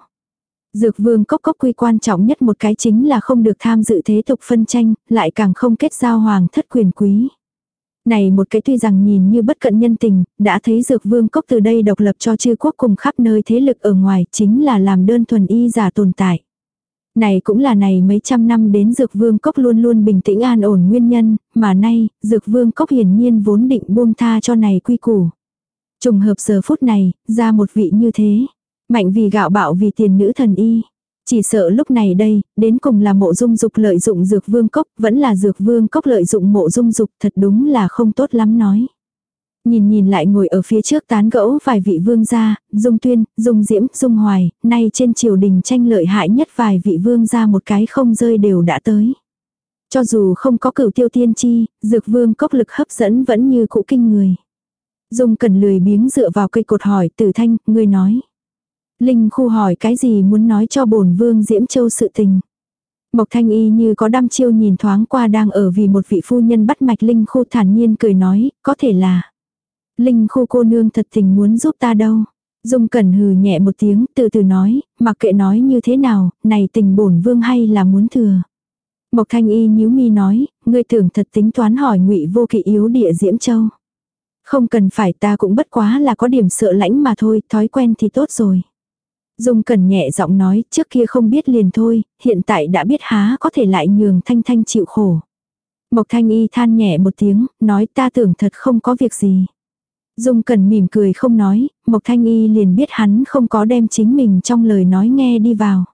Dược vương cốc cốc quy quan trọng nhất một cái chính là không được tham dự thế tục phân tranh, lại càng không kết giao hoàng thất quyền quý. Này một cái tuy rằng nhìn như bất cận nhân tình, đã thấy dược vương cốc từ đây độc lập cho chư quốc cùng khắp nơi thế lực ở ngoài chính là làm đơn thuần y giả tồn tại. Này cũng là này mấy trăm năm đến dược vương cốc luôn luôn bình tĩnh an ổn nguyên nhân, mà nay, dược vương cốc hiển nhiên vốn định buông tha cho này quy củ. Trùng hợp giờ phút này, ra một vị như thế. Mạnh vì gạo bạo vì tiền nữ thần y. Chỉ sợ lúc này đây, đến cùng là mộ dung dục lợi dụng dược vương cốc, vẫn là dược vương cốc lợi dụng mộ dung dục, thật đúng là không tốt lắm nói. Nhìn nhìn lại ngồi ở phía trước tán gẫu vài vị vương gia, dung tuyên, dung diễm, dung hoài, nay trên triều đình tranh lợi hại nhất vài vị vương gia một cái không rơi đều đã tới. Cho dù không có cửu tiêu tiên chi, dược vương cốc lực hấp dẫn vẫn như cũ kinh người. Dung cần lười biếng dựa vào cây cột hỏi tử thanh, người nói. Linh khu hỏi cái gì muốn nói cho bổn vương Diễm Châu sự tình. Mộc Thanh Y như có đăm chiêu nhìn thoáng qua đang ở vì một vị phu nhân bắt mạch Linh khu thản nhiên cười nói, có thể là. Linh khu cô nương thật tình muốn giúp ta đâu. Dung Cẩn hừ nhẹ một tiếng, từ từ nói, mặc kệ nói như thế nào, này tình bổn vương hay là muốn thừa. Mộc Thanh Y nhíu mi nói, ngươi tưởng thật tính toán hỏi ngụy vô kỵ yếu địa Diễm Châu. Không cần phải ta cũng bất quá là có điểm sợ lãnh mà thôi, thói quen thì tốt rồi. Dung cần nhẹ giọng nói, trước kia không biết liền thôi, hiện tại đã biết há có thể lại nhường Thanh Thanh chịu khổ. Mộc Thanh Y than nhẹ một tiếng, nói ta tưởng thật không có việc gì. Dung cần mỉm cười không nói, Mộc Thanh Y liền biết hắn không có đem chính mình trong lời nói nghe đi vào.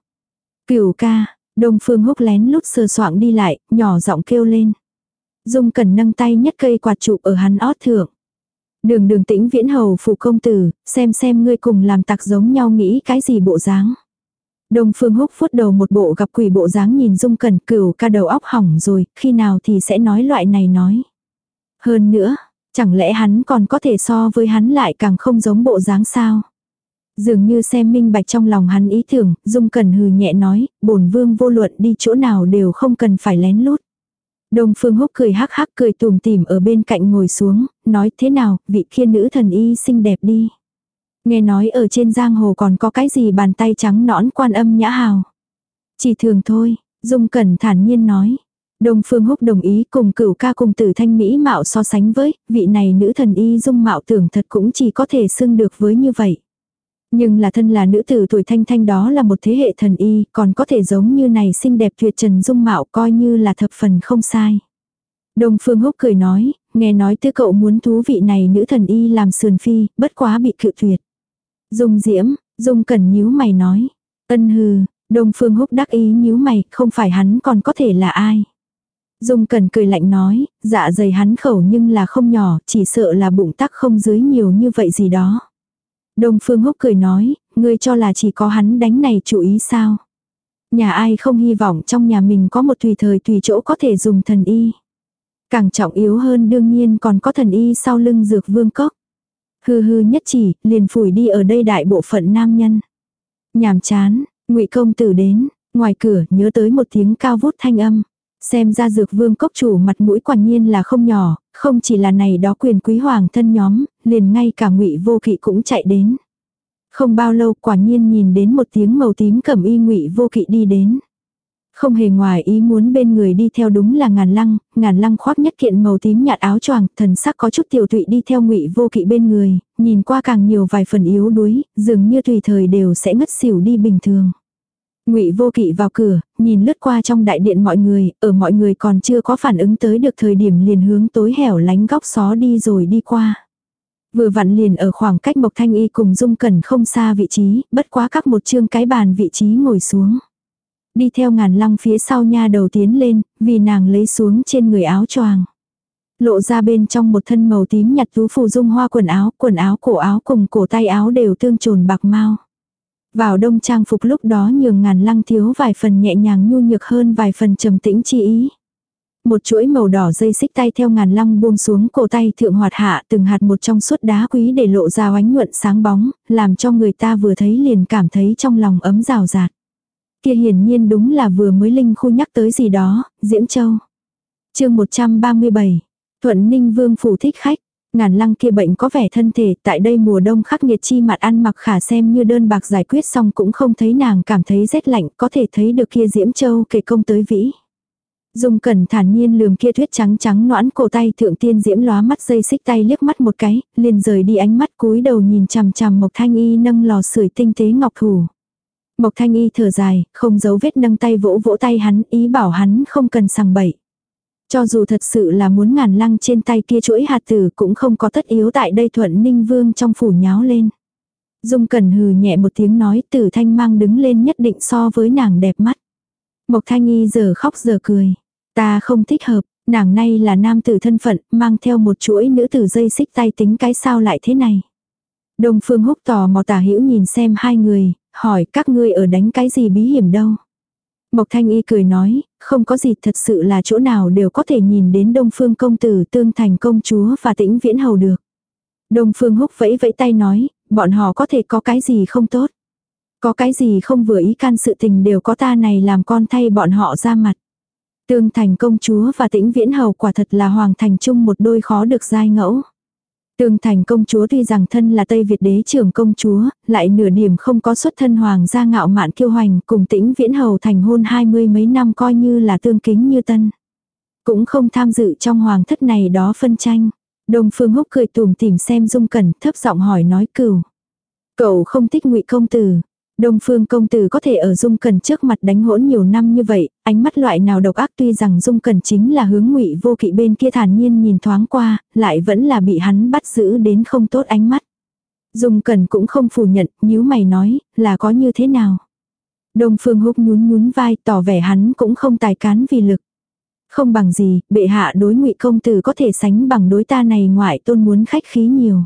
Cửu ca, Đông Phương Húc lén lút sờ soạng đi lại, nhỏ giọng kêu lên. Dung cần nâng tay nhất cây quạt trụ ở hắn ót thượng. Đường đường tĩnh viễn hầu phụ công tử, xem xem ngươi cùng làm tặc giống nhau nghĩ cái gì bộ dáng. Đông Phương Húc phút đầu một bộ gặp quỷ bộ dáng nhìn Dung Cẩn cửu ca đầu óc hỏng rồi, khi nào thì sẽ nói loại này nói. Hơn nữa, chẳng lẽ hắn còn có thể so với hắn lại càng không giống bộ dáng sao? Dường như xem minh bạch trong lòng hắn ý tưởng, Dung Cẩn hừ nhẹ nói, bổn vương vô luận đi chỗ nào đều không cần phải lén lút. Đông Phương Húc cười hắc hắc cười tùm tìm ở bên cạnh ngồi xuống, nói thế nào, vị kia nữ thần y xinh đẹp đi. Nghe nói ở trên giang hồ còn có cái gì bàn tay trắng nõn quan âm nhã hào. Chỉ thường thôi, Dung Cẩn thản nhiên nói. Đông Phương Húc đồng ý cùng cửu ca cùng tử thanh mỹ mạo so sánh với, vị này nữ thần y dung mạo tưởng thật cũng chỉ có thể xưng được với như vậy. Nhưng là thân là nữ tử tuổi thanh thanh đó là một thế hệ thần y, còn có thể giống như này xinh đẹp tuyệt trần dung mạo coi như là thập phần không sai. Đông Phương Húc cười nói, nghe nói tư cậu muốn thú vị này nữ thần y làm sườn phi, bất quá bị cự tuyệt. Dung diễm, dung cần nhíu mày nói. Ân hừ, Đông Phương Húc đắc ý nhíu mày, không phải hắn còn có thể là ai. Dung cần cười lạnh nói, dạ dày hắn khẩu nhưng là không nhỏ, chỉ sợ là bụng tắc không dưới nhiều như vậy gì đó. Đông Phương Húc cười nói, ngươi cho là chỉ có hắn đánh này chủ ý sao? Nhà ai không hy vọng trong nhà mình có một tùy thời tùy chỗ có thể dùng thần y. Càng trọng yếu hơn đương nhiên còn có thần y sau lưng dược vương cốc. Hư hư nhất chỉ, liền phủi đi ở đây đại bộ phận nam nhân. Nhàm chán, ngụy công tử đến, ngoài cửa nhớ tới một tiếng cao vút thanh âm. Xem ra dược vương cốc chủ mặt mũi quả nhiên là không nhỏ, không chỉ là này đó quyền quý hoàng thân nhóm, liền ngay cả ngụy vô kỵ cũng chạy đến. Không bao lâu quả nhiên nhìn đến một tiếng màu tím cẩm y ngụy vô kỵ đi đến. Không hề ngoài ý muốn bên người đi theo đúng là ngàn lăng, ngàn lăng khoác nhất kiện màu tím nhạt áo choàng, thần sắc có chút tiểu tụy đi theo ngụy vô kỵ bên người, nhìn qua càng nhiều vài phần yếu đuối, dường như tùy thời đều sẽ ngất xỉu đi bình thường. Ngụy Vô Kỵ vào cửa, nhìn lướt qua trong đại điện mọi người, ở mọi người còn chưa có phản ứng tới được thời điểm liền hướng tối hẻo lánh góc xó đi rồi đi qua. Vừa vặn liền ở khoảng cách Mộc Thanh Y cùng Dung Cẩn không xa vị trí, bất quá các một chương cái bàn vị trí ngồi xuống. Đi theo ngàn lăng phía sau nha đầu tiến lên, vì nàng lấy xuống trên người áo choàng. Lộ ra bên trong một thân màu tím nhặt tú phù dung hoa quần áo, quần áo cổ áo cùng cổ tay áo đều tương trồn bạc mau. Vào đông trang phục lúc đó nhường ngàn lăng thiếu vài phần nhẹ nhàng nhu nhược hơn vài phần trầm tĩnh chi ý. Một chuỗi màu đỏ dây xích tay theo ngàn lăng buông xuống cổ tay thượng hoạt hạ từng hạt một trong suốt đá quý để lộ ra oánh nhuận sáng bóng, làm cho người ta vừa thấy liền cảm thấy trong lòng ấm rào rạt. Kia hiển nhiên đúng là vừa mới linh khu nhắc tới gì đó, Diễm Châu. chương 137, Thuận Ninh Vương phủ thích khách. Ngàn lăng kia bệnh có vẻ thân thể tại đây mùa đông khắc nghiệt chi mặt ăn mặc khả xem như đơn bạc giải quyết xong cũng không thấy nàng cảm thấy rét lạnh có thể thấy được kia diễm châu kể công tới vĩ. Dung cẩn thản nhiên lườm kia thuyết trắng trắng noãn cổ tay thượng tiên diễm lóa mắt dây xích tay liếc mắt một cái, liền rời đi ánh mắt cúi đầu nhìn chằm chằm Mộc Thanh Y nâng lò sưởi tinh tế ngọc thủ. Mộc Thanh Y thở dài, không giấu vết nâng tay vỗ vỗ tay hắn, ý bảo hắn không cần sằng bậy. Cho dù thật sự là muốn ngàn lăng trên tay kia chuỗi hạt tử cũng không có tất yếu tại đây thuận ninh vương trong phủ nháo lên. Dung Cẩn hừ nhẹ một tiếng nói tử thanh mang đứng lên nhất định so với nàng đẹp mắt. Mộc thanh y giờ khóc giờ cười. Ta không thích hợp, nàng nay là nam tử thân phận, mang theo một chuỗi nữ tử dây xích tay tính cái sao lại thế này. Đông Phương Húc tò mò tả hữu nhìn xem hai người, hỏi các ngươi ở đánh cái gì bí hiểm đâu. Mộc Thanh Y cười nói, không có gì thật sự là chỗ nào đều có thể nhìn đến Đông Phương công tử tương thành công chúa và tĩnh viễn hầu được. Đông Phương Húc vẫy vẫy tay nói, bọn họ có thể có cái gì không tốt. Có cái gì không vừa ý can sự tình đều có ta này làm con thay bọn họ ra mặt. Tương thành công chúa và tĩnh viễn hầu quả thật là hoàng thành chung một đôi khó được giai ngẫu. Tương thành công chúa tuy rằng thân là Tây Việt đế trưởng công chúa, lại nửa điểm không có xuất thân hoàng gia ngạo mạn kiêu hoành cùng tĩnh viễn hầu thành hôn hai mươi mấy năm coi như là tương kính như tân. Cũng không tham dự trong hoàng thất này đó phân tranh. Đông Phương Húc cười tùm tìm xem Dung Cẩn thấp giọng hỏi nói cửu. Cậu không thích ngụy công tử, Đông phương công tử có thể ở Dung Cần trước mặt đánh hỗn nhiều năm như vậy, ánh mắt loại nào độc ác tuy rằng Dung Cần chính là hướng ngụy vô kỵ bên kia thản nhiên nhìn thoáng qua, lại vẫn là bị hắn bắt giữ đến không tốt ánh mắt. Dung Cần cũng không phủ nhận, nếu mày nói, là có như thế nào. Đông phương húc nhún nhún vai tỏ vẻ hắn cũng không tài cán vì lực. Không bằng gì, bệ hạ đối ngụy công tử có thể sánh bằng đối ta này ngoại tôn muốn khách khí nhiều.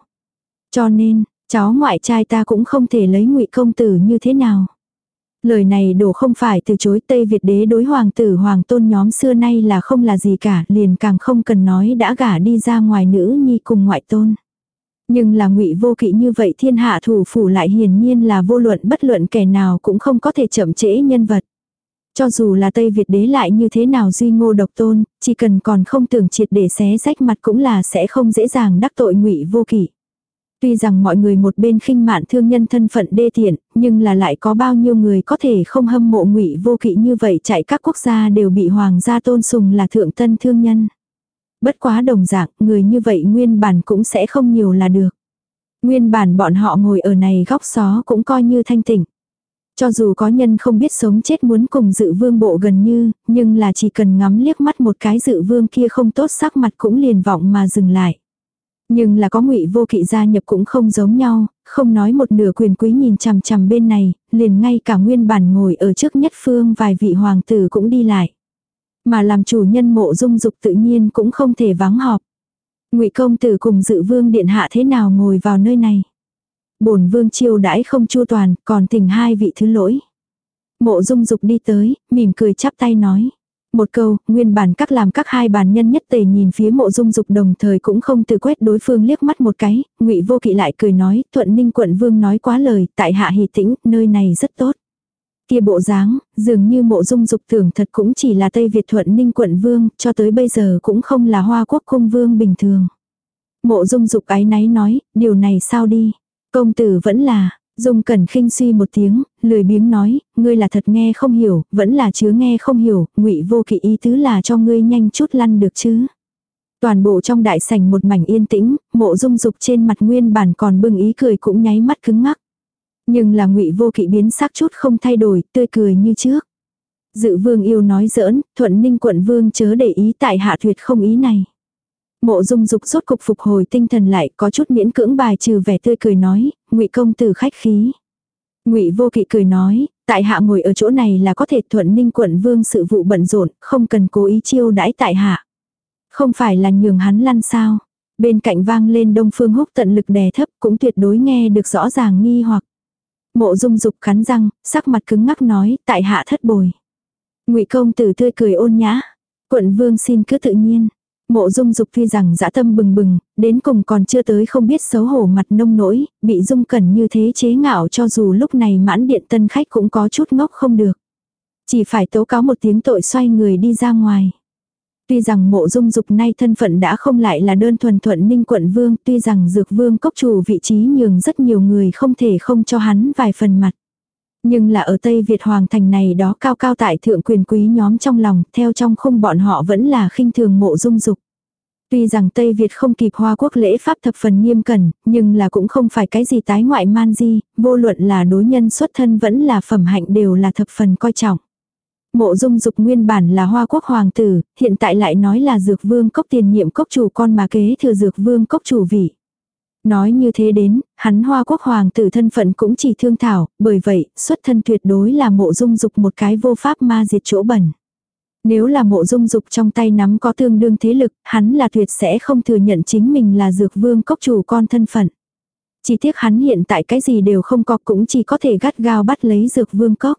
Cho nên, Cháu ngoại trai ta cũng không thể lấy ngụy công tử như thế nào. Lời này đổ không phải từ chối Tây Việt đế đối hoàng tử hoàng tôn nhóm xưa nay là không là gì cả, liền càng không cần nói đã gả đi ra ngoài nữ nhi cùng ngoại tôn. Nhưng là ngụy vô kỵ như vậy thiên hạ thủ phủ lại hiển nhiên là vô luận bất luận kẻ nào cũng không có thể chậm trễ nhân vật. Cho dù là Tây Việt đế lại như thế nào duy ngô độc tôn, chỉ cần còn không tưởng triệt để xé rách mặt cũng là sẽ không dễ dàng đắc tội ngụy vô kỵ. Tuy rằng mọi người một bên khinh mạn thương nhân thân phận đê tiện, nhưng là lại có bao nhiêu người có thể không hâm mộ ngụy vô kỵ như vậy chạy các quốc gia đều bị hoàng gia tôn sùng là thượng tân thương nhân. Bất quá đồng dạng, người như vậy nguyên bản cũng sẽ không nhiều là được. Nguyên bản bọn họ ngồi ở này góc xó cũng coi như thanh tỉnh. Cho dù có nhân không biết sống chết muốn cùng dự vương bộ gần như, nhưng là chỉ cần ngắm liếc mắt một cái dự vương kia không tốt sắc mặt cũng liền vọng mà dừng lại. Nhưng là có ngụy vô kỵ gia nhập cũng không giống nhau, không nói một nửa quyền quý nhìn chằm chằm bên này, liền ngay cả nguyên bản ngồi ở trước nhất phương vài vị hoàng tử cũng đi lại. Mà làm chủ nhân mộ dung dục tự nhiên cũng không thể vắng họp. ngụy công tử cùng dự vương điện hạ thế nào ngồi vào nơi này. bổn vương chiêu đãi không chu toàn, còn tình hai vị thứ lỗi. Mộ dung dục đi tới, mỉm cười chắp tay nói. Một câu, nguyên bản các làm các hai bàn nhân nhất tề nhìn phía mộ dung dục đồng thời cũng không tự quét đối phương liếc mắt một cái, ngụy vô kỵ lại cười nói, thuận ninh quận vương nói quá lời, tại hạ hỷ tĩnh, nơi này rất tốt. Kia bộ dáng, dường như mộ dung dục tưởng thật cũng chỉ là Tây Việt thuận ninh quận vương, cho tới bây giờ cũng không là hoa quốc cung vương bình thường. Mộ dung dục ái náy nói, điều này sao đi, công tử vẫn là, Dung Cẩn khinh suy một tiếng, lười biếng nói, ngươi là thật nghe không hiểu, vẫn là chứa nghe không hiểu, ngụy vô kỵ ý tứ là cho ngươi nhanh chút lăn được chứ. Toàn bộ trong đại sảnh một mảnh yên tĩnh, mộ dung dục trên mặt nguyên bản còn bưng ý cười cũng nháy mắt cứng ngắc. Nhưng là ngụy vô kỵ biến sắc chút không thay đổi, tươi cười như trước. Dự vương yêu nói giỡn, thuận ninh quận vương chớ để ý tại hạ tuyệt không ý này. Mộ Dung Dục rốt cục phục hồi tinh thần lại, có chút miễn cưỡng bài trừ vẻ tươi cười nói, "Ngụy công tử khách khí." Ngụy Vô Kỵ cười nói, "Tại hạ ngồi ở chỗ này là có thể thuận Ninh quận vương sự vụ bận rộn, không cần cố ý chiêu đãi tại hạ." Không phải là nhường hắn lăn sao? Bên cạnh vang lên Đông Phương Húc tận lực đè thấp, cũng tuyệt đối nghe được rõ ràng nghi hoặc. Mộ Dung Dục khắn răng, sắc mặt cứng ngắc nói, "Tại hạ thất bồi." Ngụy công tử tươi cười ôn nhã, "Quận vương xin cứ tự nhiên." Mộ dung dục tuy rằng dã tâm bừng bừng, đến cùng còn chưa tới không biết xấu hổ mặt nông nỗi, bị dung cẩn như thế chế ngạo cho dù lúc này mãn điện tân khách cũng có chút ngốc không được. Chỉ phải tố cáo một tiếng tội xoay người đi ra ngoài. Tuy rằng mộ dung dục nay thân phận đã không lại là đơn thuần thuận ninh quận vương, tuy rằng dược vương cốc chủ vị trí nhường rất nhiều người không thể không cho hắn vài phần mặt. Nhưng là ở Tây Việt Hoàng thành này đó cao cao tại thượng quyền quý nhóm trong lòng, theo trong không bọn họ vẫn là khinh thường mộ dung dục. Tuy rằng Tây Việt không kịp Hoa Quốc lễ pháp thập phần nghiêm cẩn, nhưng là cũng không phải cái gì tái ngoại man di, vô luận là đối nhân xuất thân vẫn là phẩm hạnh đều là thập phần coi trọng. Mộ dung dục nguyên bản là Hoa Quốc Hoàng tử, hiện tại lại nói là Dược Vương Cốc tiền nhiệm cốc chủ con mà kế thừa Dược Vương Cốc chủ vị. Nói như thế đến, hắn hoa quốc hoàng tử thân phận cũng chỉ thương thảo, bởi vậy, xuất thân tuyệt đối là mộ dung dục một cái vô pháp ma diệt chỗ bẩn. Nếu là mộ dung dục trong tay nắm có tương đương thế lực, hắn là tuyệt sẽ không thừa nhận chính mình là dược vương cốc chủ con thân phận. Chỉ tiếc hắn hiện tại cái gì đều không có cũng chỉ có thể gắt gao bắt lấy dược vương cốc.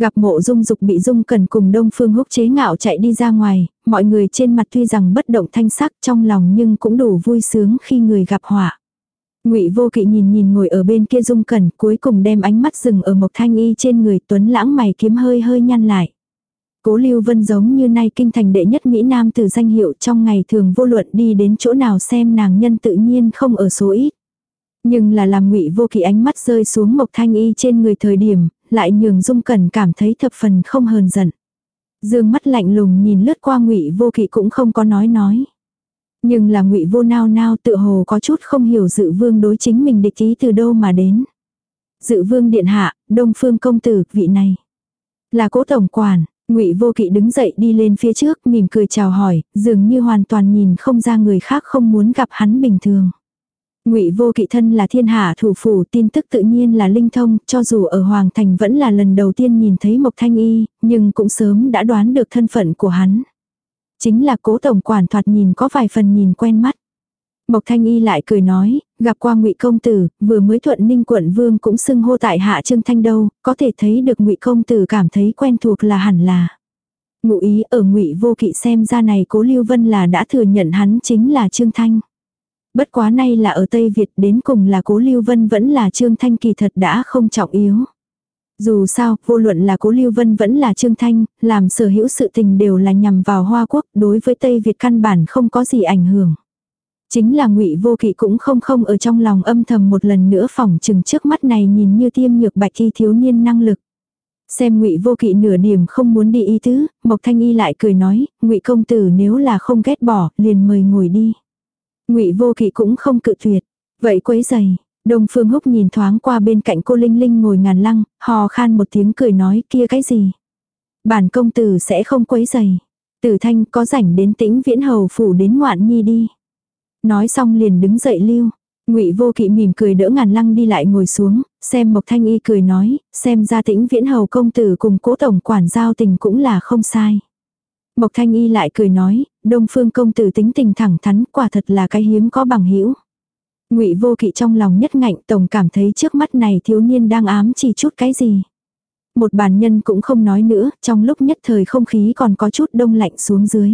Gặp mộ dung dục bị dung cần cùng đông phương húc chế ngạo chạy đi ra ngoài, mọi người trên mặt tuy rằng bất động thanh sắc trong lòng nhưng cũng đủ vui sướng khi người gặp họa. Ngụy Vô Kỵ nhìn nhìn ngồi ở bên kia Dung cần cuối cùng đem ánh mắt dừng ở Mộc Thanh Y trên người Tuấn lãng mày kiếm hơi hơi nhăn lại. Cố Lưu Vân giống như nay kinh thành đệ nhất Mỹ Nam từ danh hiệu trong ngày thường vô luận đi đến chỗ nào xem nàng nhân tự nhiên không ở số ít. Nhưng là làm ngụy vô kỳ ánh mắt rơi xuống Mộc Thanh Y trên người thời điểm, lại nhường Dung Cẩn cảm thấy thập phần không hờn giận. Dương mắt lạnh lùng nhìn lướt qua ngụy vô kỵ cũng không có nói nói. Nhưng là ngụy vô nao nao tự hồ có chút không hiểu dự vương đối chính mình địch ý từ đâu mà đến. Dự vương điện hạ, đông phương công tử, vị này. Là cố tổng quản, ngụy vô kỵ đứng dậy đi lên phía trước mỉm cười chào hỏi, dường như hoàn toàn nhìn không ra người khác không muốn gặp hắn bình thường. Ngụy Vô Kỵ thân là thiên hạ thủ phủ, tin tức tự nhiên là linh thông, cho dù ở hoàng thành vẫn là lần đầu tiên nhìn thấy Mộc Thanh Y, nhưng cũng sớm đã đoán được thân phận của hắn. Chính là Cố tổng quản thoạt nhìn có vài phần nhìn quen mắt. Mộc Thanh Y lại cười nói, gặp qua Ngụy công tử, vừa mới thuận Ninh quận vương cũng xưng hô tại hạ Trương Thanh đâu, có thể thấy được Ngụy công tử cảm thấy quen thuộc là hẳn là. Ngụ ý ở Ngụy Vô Kỵ xem ra này Cố Lưu Vân là đã thừa nhận hắn chính là Trương Thanh. Bất quá nay là ở Tây Việt đến cùng là cố Lưu Vân vẫn là Trương Thanh kỳ thật đã không trọng yếu. Dù sao, vô luận là cố Lưu Vân vẫn là Trương Thanh, làm sở hữu sự tình đều là nhằm vào Hoa Quốc, đối với Tây Việt căn bản không có gì ảnh hưởng. Chính là ngụy Vô Kỵ cũng không không ở trong lòng âm thầm một lần nữa phỏng chừng trước mắt này nhìn như tiêm nhược bạch khi thiếu niên năng lực. Xem ngụy Vô Kỵ nửa điểm không muốn đi ý tứ, Mộc Thanh Y lại cười nói, ngụy công tử nếu là không ghét bỏ, liền mời ngồi đi. Ngụy Vô Kỵ cũng không cự tuyệt. Vậy quấy giày. Đông Phương Húc nhìn thoáng qua bên cạnh cô Linh Linh ngồi ngàn lăng, hò khan một tiếng cười nói kia cái gì. Bản công tử sẽ không quấy giày. Tử Thanh có rảnh đến tĩnh viễn hầu phủ đến ngoạn nhi đi. Nói xong liền đứng dậy lưu. Ngụy Vô Kỵ mỉm cười đỡ ngàn lăng đi lại ngồi xuống, xem Mộc Thanh Y cười nói, xem ra tĩnh viễn hầu công tử cùng cố tổng quản giao tình cũng là không sai. Mộc Thanh Y lại cười nói, Đông Phương công tử tính tình thẳng thắn, quả thật là cái hiếm có bằng hữu. Ngụy Vô Kỵ trong lòng nhất ngạnh, tổng cảm thấy trước mắt này thiếu niên đang ám chỉ chút cái gì. Một bản nhân cũng không nói nữa, trong lúc nhất thời không khí còn có chút đông lạnh xuống dưới.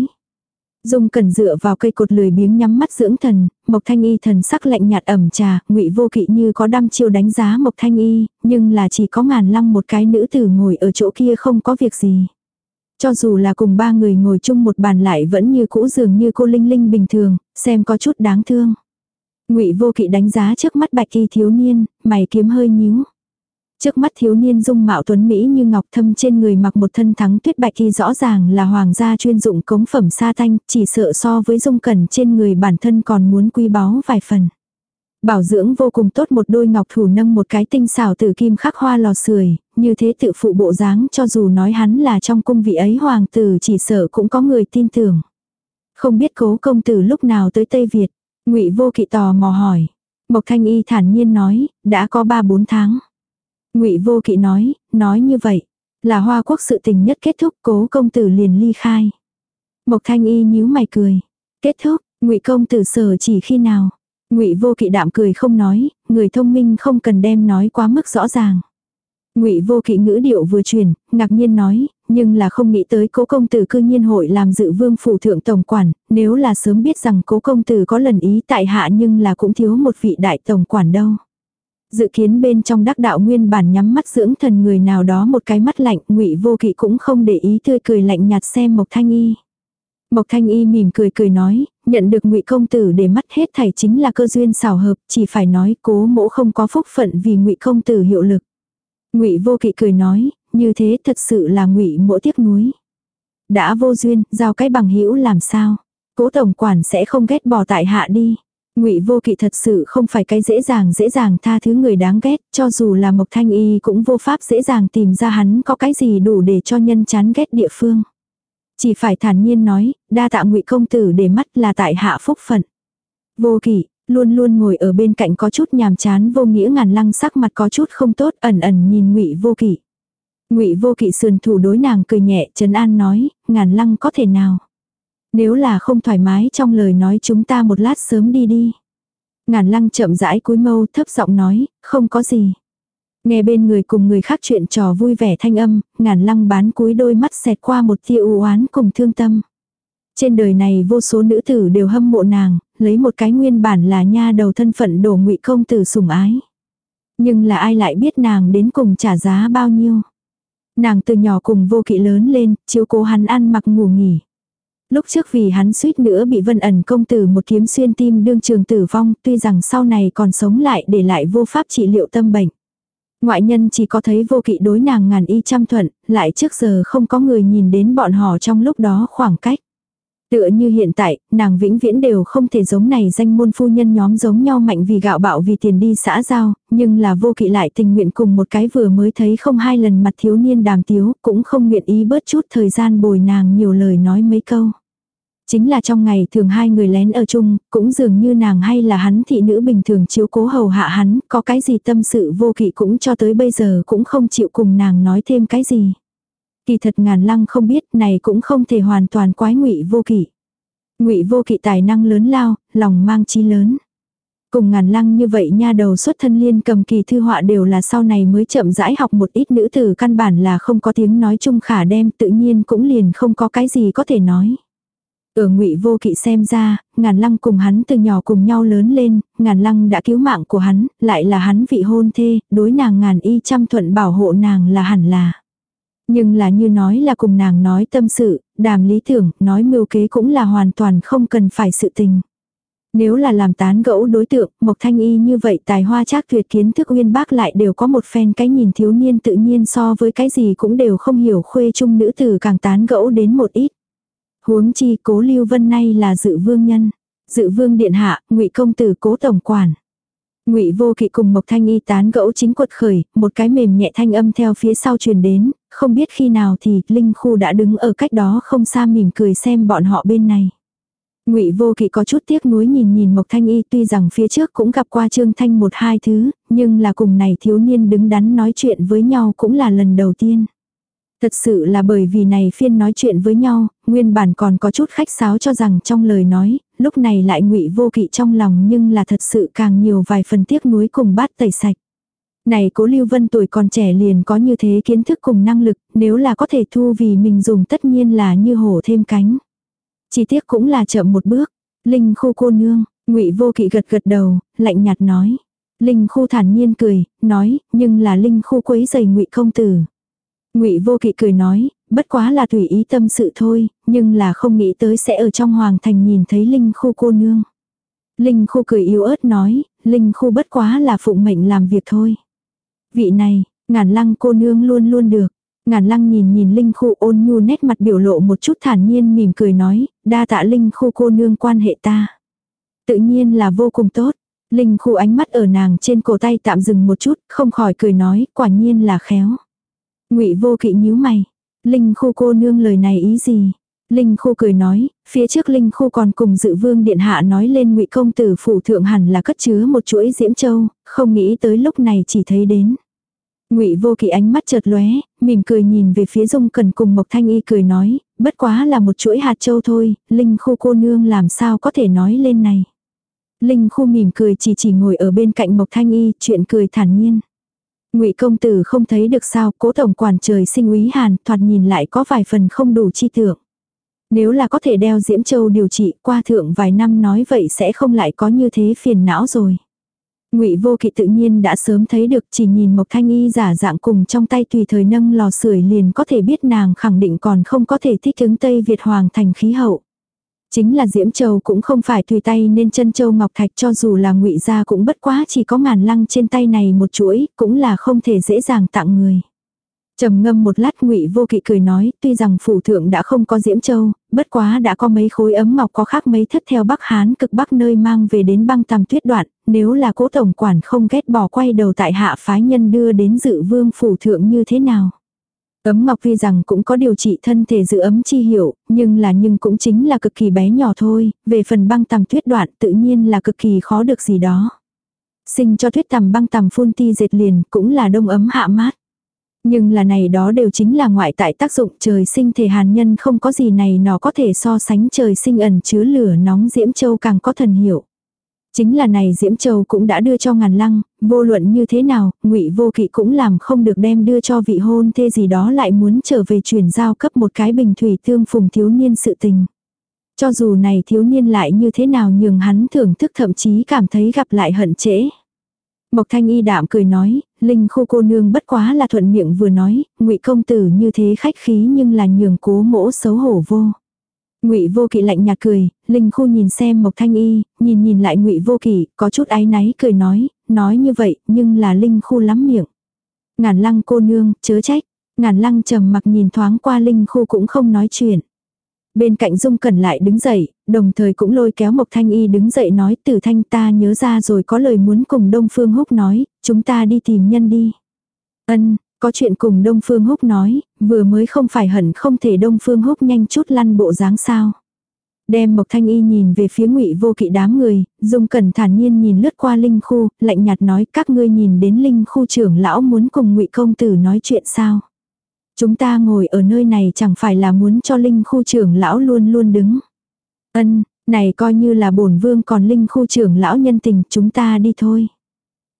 Dung cần dựa vào cây cột lười biếng nhắm mắt dưỡng thần, Mộc Thanh Y thần sắc lạnh nhạt ẩm trà, Ngụy Vô Kỵ như có đăm chiêu đánh giá Mộc Thanh Y, nhưng là chỉ có ngàn lăng một cái nữ tử ngồi ở chỗ kia không có việc gì. Cho dù là cùng ba người ngồi chung một bàn lại vẫn như cũ dường như cô Linh Linh bình thường, xem có chút đáng thương. ngụy vô kỵ đánh giá trước mắt bạch y thiếu niên, mày kiếm hơi nhíu. Trước mắt thiếu niên dung mạo tuấn Mỹ như ngọc thâm trên người mặc một thân thắng tuyết bạch thì rõ ràng là hoàng gia chuyên dụng cống phẩm sa thanh, chỉ sợ so với dung cẩn trên người bản thân còn muốn quy báu vài phần. Bảo dưỡng vô cùng tốt một đôi ngọc thủ nâng một cái tinh xảo tử kim khắc hoa lò sưởi như thế tự phụ bộ dáng cho dù nói hắn là trong cung vị ấy hoàng tử chỉ sợ cũng có người tin tưởng. Không biết cố công tử lúc nào tới Tây Việt, ngụy vô kỵ tò mò hỏi. Mộc thanh y thản nhiên nói, đã có 3-4 tháng ngụy vô kỵ nói, nói như vậy, là hoa quốc sự tình nhất kết thúc cố công tử liền ly khai. Mộc thanh y nhíu mày cười. Kết thúc, ngụy công tử sở chỉ khi nào. Ngụy Vô Kỵ đạm cười không nói, người thông minh không cần đem nói quá mức rõ ràng. Ngụy Vô Kỵ ngữ điệu vừa truyền, ngạc nhiên nói, nhưng là không nghĩ tới Cố công tử cư nhiên hội làm dự vương phủ thượng tổng quản, nếu là sớm biết rằng Cố công tử có lần ý tại hạ nhưng là cũng thiếu một vị đại tổng quản đâu. Dự kiến bên trong đắc đạo nguyên bản nhắm mắt dưỡng thần người nào đó một cái mắt lạnh, Ngụy Vô Kỵ cũng không để ý tươi cười lạnh nhạt xem Mộc Thanh Y. Mộc Thanh Y mỉm cười cười nói, nhận được ngụy công tử để mắt hết thảy chính là cơ duyên xảo hợp, chỉ phải nói cố mỗ không có phúc phận vì ngụy công tử hiệu lực. Ngụy Vô Kỵ cười nói, như thế thật sự là ngụy mỗ tiếc nuối. Đã vô duyên, giao cái bằng hữu làm sao? Cố tổng quản sẽ không ghét bỏ tại hạ đi. Ngụy Vô Kỵ thật sự không phải cái dễ dàng dễ dàng tha thứ người đáng ghét, cho dù là Mộc Thanh Y cũng vô pháp dễ dàng tìm ra hắn có cái gì đủ để cho nhân chán ghét địa phương. Chỉ phải thản nhiên nói, đa tạ ngụy công tử để mắt là tại hạ phúc phận. Vô kỷ, Luôn luôn ngồi ở bên cạnh có chút nhàm chán vô nghĩa ngàn lăng sắc mặt có chút không tốt ẩn ẩn nhìn ngụy vô kỵ. ngụy vô kỵ sườn thủ đối nàng cười nhẹ trấn an nói, ngàn lăng có thể nào. Nếu là không thoải mái trong lời nói chúng ta một lát sớm đi đi. Ngàn lăng chậm rãi cúi mâu thấp giọng nói, không có gì. Nghe bên người cùng người khác chuyện trò vui vẻ thanh âm, ngàn lăng bán cúi đôi mắt xẹt qua một tia u oán cùng thương tâm. Trên đời này vô số nữ tử đều hâm mộ nàng, lấy một cái nguyên bản là nha đầu thân phận đổ ngụy công tử sủng ái. Nhưng là ai lại biết nàng đến cùng trả giá bao nhiêu. Nàng từ nhỏ cùng vô kỵ lớn lên, chiếu cố hắn ăn mặc ngủ nghỉ. Lúc trước vì hắn suýt nữa bị vân ẩn công tử một kiếm xuyên tim đương trường tử vong, tuy rằng sau này còn sống lại để lại vô pháp trị liệu tâm bệnh. Ngoại nhân chỉ có thấy vô kỵ đối nàng ngàn y trăm thuận, lại trước giờ không có người nhìn đến bọn họ trong lúc đó khoảng cách. Tựa như hiện tại, nàng vĩnh viễn đều không thể giống này danh môn phu nhân nhóm giống nhau mạnh vì gạo bạo vì tiền đi xã giao, nhưng là vô kỵ lại tình nguyện cùng một cái vừa mới thấy không hai lần mặt thiếu niên đàm tiếu, cũng không nguyện ý bớt chút thời gian bồi nàng nhiều lời nói mấy câu. Chính là trong ngày thường hai người lén ở chung, cũng dường như nàng hay là hắn thị nữ bình thường chiếu cố hầu hạ hắn, có cái gì tâm sự vô kỵ cũng cho tới bây giờ cũng không chịu cùng nàng nói thêm cái gì. Kỳ thật ngàn lăng không biết này cũng không thể hoàn toàn quái ngụy vô kỵ. Ngụy vô kỵ tài năng lớn lao, lòng mang chi lớn. Cùng ngàn lăng như vậy nha đầu xuất thân liên cầm kỳ thư họa đều là sau này mới chậm rãi học một ít nữ tử căn bản là không có tiếng nói chung khả đem tự nhiên cũng liền không có cái gì có thể nói. Ở ngụy vô kỵ xem ra, ngàn lăng cùng hắn từ nhỏ cùng nhau lớn lên, ngàn lăng đã cứu mạng của hắn, lại là hắn vị hôn thê, đối nàng ngàn y trăm thuận bảo hộ nàng là hẳn là. Nhưng là như nói là cùng nàng nói tâm sự, đàm lý tưởng, nói mưu kế cũng là hoàn toàn không cần phải sự tình. Nếu là làm tán gẫu đối tượng, Mộc Thanh Y như vậy tài hoa trác tuyệt kiến thức uyên bác lại đều có một phen cái nhìn thiếu niên tự nhiên so với cái gì cũng đều không hiểu khuê trung nữ tử càng tán gẫu đến một ít. Huống chi cố Lưu Vân nay là dự vương nhân. Dự vương điện hạ, ngụy công tử cố tổng quản. Ngụy Vô Kỵ cùng Mộc Thanh Y tán gẫu chính quật khởi, một cái mềm nhẹ thanh âm theo phía sau truyền đến, không biết khi nào thì Linh Khu đã đứng ở cách đó không xa mỉm cười xem bọn họ bên này. Ngụy Vô Kỵ có chút tiếc nuối nhìn nhìn Mộc Thanh Y, tuy rằng phía trước cũng gặp qua Trương Thanh một hai thứ, nhưng là cùng này thiếu niên đứng đắn nói chuyện với nhau cũng là lần đầu tiên. Thật sự là bởi vì này phiên nói chuyện với nhau, nguyên bản còn có chút khách sáo cho rằng trong lời nói, lúc này lại ngụy vô kỵ trong lòng nhưng là thật sự càng nhiều vài phần tiếc nuối cùng bát tẩy sạch. Này cố Lưu Vân tuổi còn trẻ liền có như thế kiến thức cùng năng lực, nếu là có thể thu vì mình dùng tất nhiên là như hổ thêm cánh. Chỉ tiếc cũng là chậm một bước. Linh khu cô nương, ngụy vô kỵ gật gật đầu, lạnh nhạt nói. Linh khu thản nhiên cười, nói, nhưng là Linh khu quấy giày ngụy công tử. Ngụy Vô Kỵ cười nói, bất quá là tùy ý tâm sự thôi, nhưng là không nghĩ tới sẽ ở trong hoàng thành nhìn thấy Linh Khu cô nương. Linh Khu cười yếu ớt nói, Linh Khu bất quá là phụng mệnh làm việc thôi. Vị này, ngàn lăng cô nương luôn luôn được. Ngàn lăng nhìn nhìn Linh Khu ôn nhu nét mặt biểu lộ một chút thản nhiên mỉm cười nói, đa tạ Linh Khu cô nương quan hệ ta. Tự nhiên là vô cùng tốt. Linh Khu ánh mắt ở nàng trên cổ tay tạm dừng một chút, không khỏi cười nói, quả nhiên là khéo. Ngụy Vô Kỵ nhíu mày. Linh Khu cô nương lời này ý gì? Linh Khu cười nói, phía trước Linh Khu còn cùng Dự Vương điện hạ nói lên Ngụy công tử phủ thượng hẳn là cất chứa một chuỗi diễm châu, không nghĩ tới lúc này chỉ thấy đến. Ngụy Vô Kỵ ánh mắt chợt lóe, mỉm cười nhìn về phía Dung Cần cùng Mộc Thanh Y cười nói, bất quá là một chuỗi hạt châu thôi, Linh Khu cô nương làm sao có thể nói lên này. Linh Khu mỉm cười chỉ chỉ ngồi ở bên cạnh Mộc Thanh Y, chuyện cười thản nhiên. Ngụy công tử không thấy được sao, Cố tổng quản trời sinh úy hàn, thoạt nhìn lại có vài phần không đủ chi tưởng. Nếu là có thể đeo Diễm Châu điều trị, qua thượng vài năm nói vậy sẽ không lại có như thế phiền não rồi. Ngụy Vô Kỵ tự nhiên đã sớm thấy được, chỉ nhìn Mộc Thanh Y giả dạng cùng trong tay tùy thời nâng lò sưởi liền có thể biết nàng khẳng định còn không có thể thích ứng Tây Việt hoàng thành khí hậu. Chính là Diễm Châu cũng không phải tùy tay nên chân châu ngọc thạch cho dù là ngụy gia cũng bất quá chỉ có ngàn lăng trên tay này một chuỗi, cũng là không thể dễ dàng tặng người. Trầm ngâm một lát ngụy vô kỵ cười nói, tuy rằng phủ thượng đã không có Diễm Châu, bất quá đã có mấy khối ấm ngọc có khác mấy thất theo Bắc Hán cực Bắc nơi mang về đến băng tầm tuyết đoạn, nếu là cố tổng quản không ghét bỏ quay đầu tại hạ phái nhân đưa đến dự vương phủ thượng như thế nào. Ấm ngọc tuy rằng cũng có điều trị thân thể giữ ấm chi hiệu, nhưng là nhưng cũng chính là cực kỳ bé nhỏ thôi, về phần băng tầm tuyết đoạn tự nhiên là cực kỳ khó được gì đó. Sinh cho tuyết tầm băng tầm phun ti dệt liền cũng là đông ấm hạ mát. Nhưng là này đó đều chính là ngoại tại tác dụng trời sinh thể hàn nhân không có gì này nó có thể so sánh trời sinh ẩn chứa lửa nóng diễm châu càng có thần hiệu. Chính là này Diễm Châu cũng đã đưa cho ngàn lăng, vô luận như thế nào, ngụy vô kỵ cũng làm không được đem đưa cho vị hôn thê gì đó lại muốn trở về chuyển giao cấp một cái bình thủy tương phùng thiếu niên sự tình. Cho dù này thiếu niên lại như thế nào nhường hắn thưởng thức thậm chí cảm thấy gặp lại hận trễ. Mộc Thanh Y đạm cười nói, Linh khu cô nương bất quá là thuận miệng vừa nói, ngụy công tử như thế khách khí nhưng là nhường cố mỗ xấu hổ vô. Ngụy Vô Kỵ lạnh nhạt cười, Linh Khu nhìn xem Mộc Thanh Y, nhìn nhìn lại Ngụy Vô Kỵ, có chút áy náy cười nói, nói như vậy, nhưng là Linh Khu lắm miệng. Ngàn Lăng cô nương, chớ trách. Ngàn Lăng trầm mặc nhìn thoáng qua Linh Khu cũng không nói chuyện. Bên cạnh Dung Cẩn lại đứng dậy, đồng thời cũng lôi kéo Mộc Thanh Y đứng dậy nói Tử Thanh ta nhớ ra rồi có lời muốn cùng Đông Phương Húc nói, chúng ta đi tìm nhân đi. Ân, có chuyện cùng Đông Phương Húc nói, vừa mới không phải hận không thể Đông Phương Húc nhanh chút lăn bộ dáng sao. Đem Mộc Thanh Y nhìn về phía ngụy vô kỵ đám người, Dung Cẩn thản nhiên nhìn lướt qua Linh Khu, lạnh nhạt nói các ngươi nhìn đến Linh Khu trưởng lão muốn cùng ngụy công tử nói chuyện sao. Chúng ta ngồi ở nơi này chẳng phải là muốn cho Linh Khu trưởng lão luôn luôn đứng. Ân, này coi như là bổn vương còn Linh Khu trưởng lão nhân tình chúng ta đi thôi.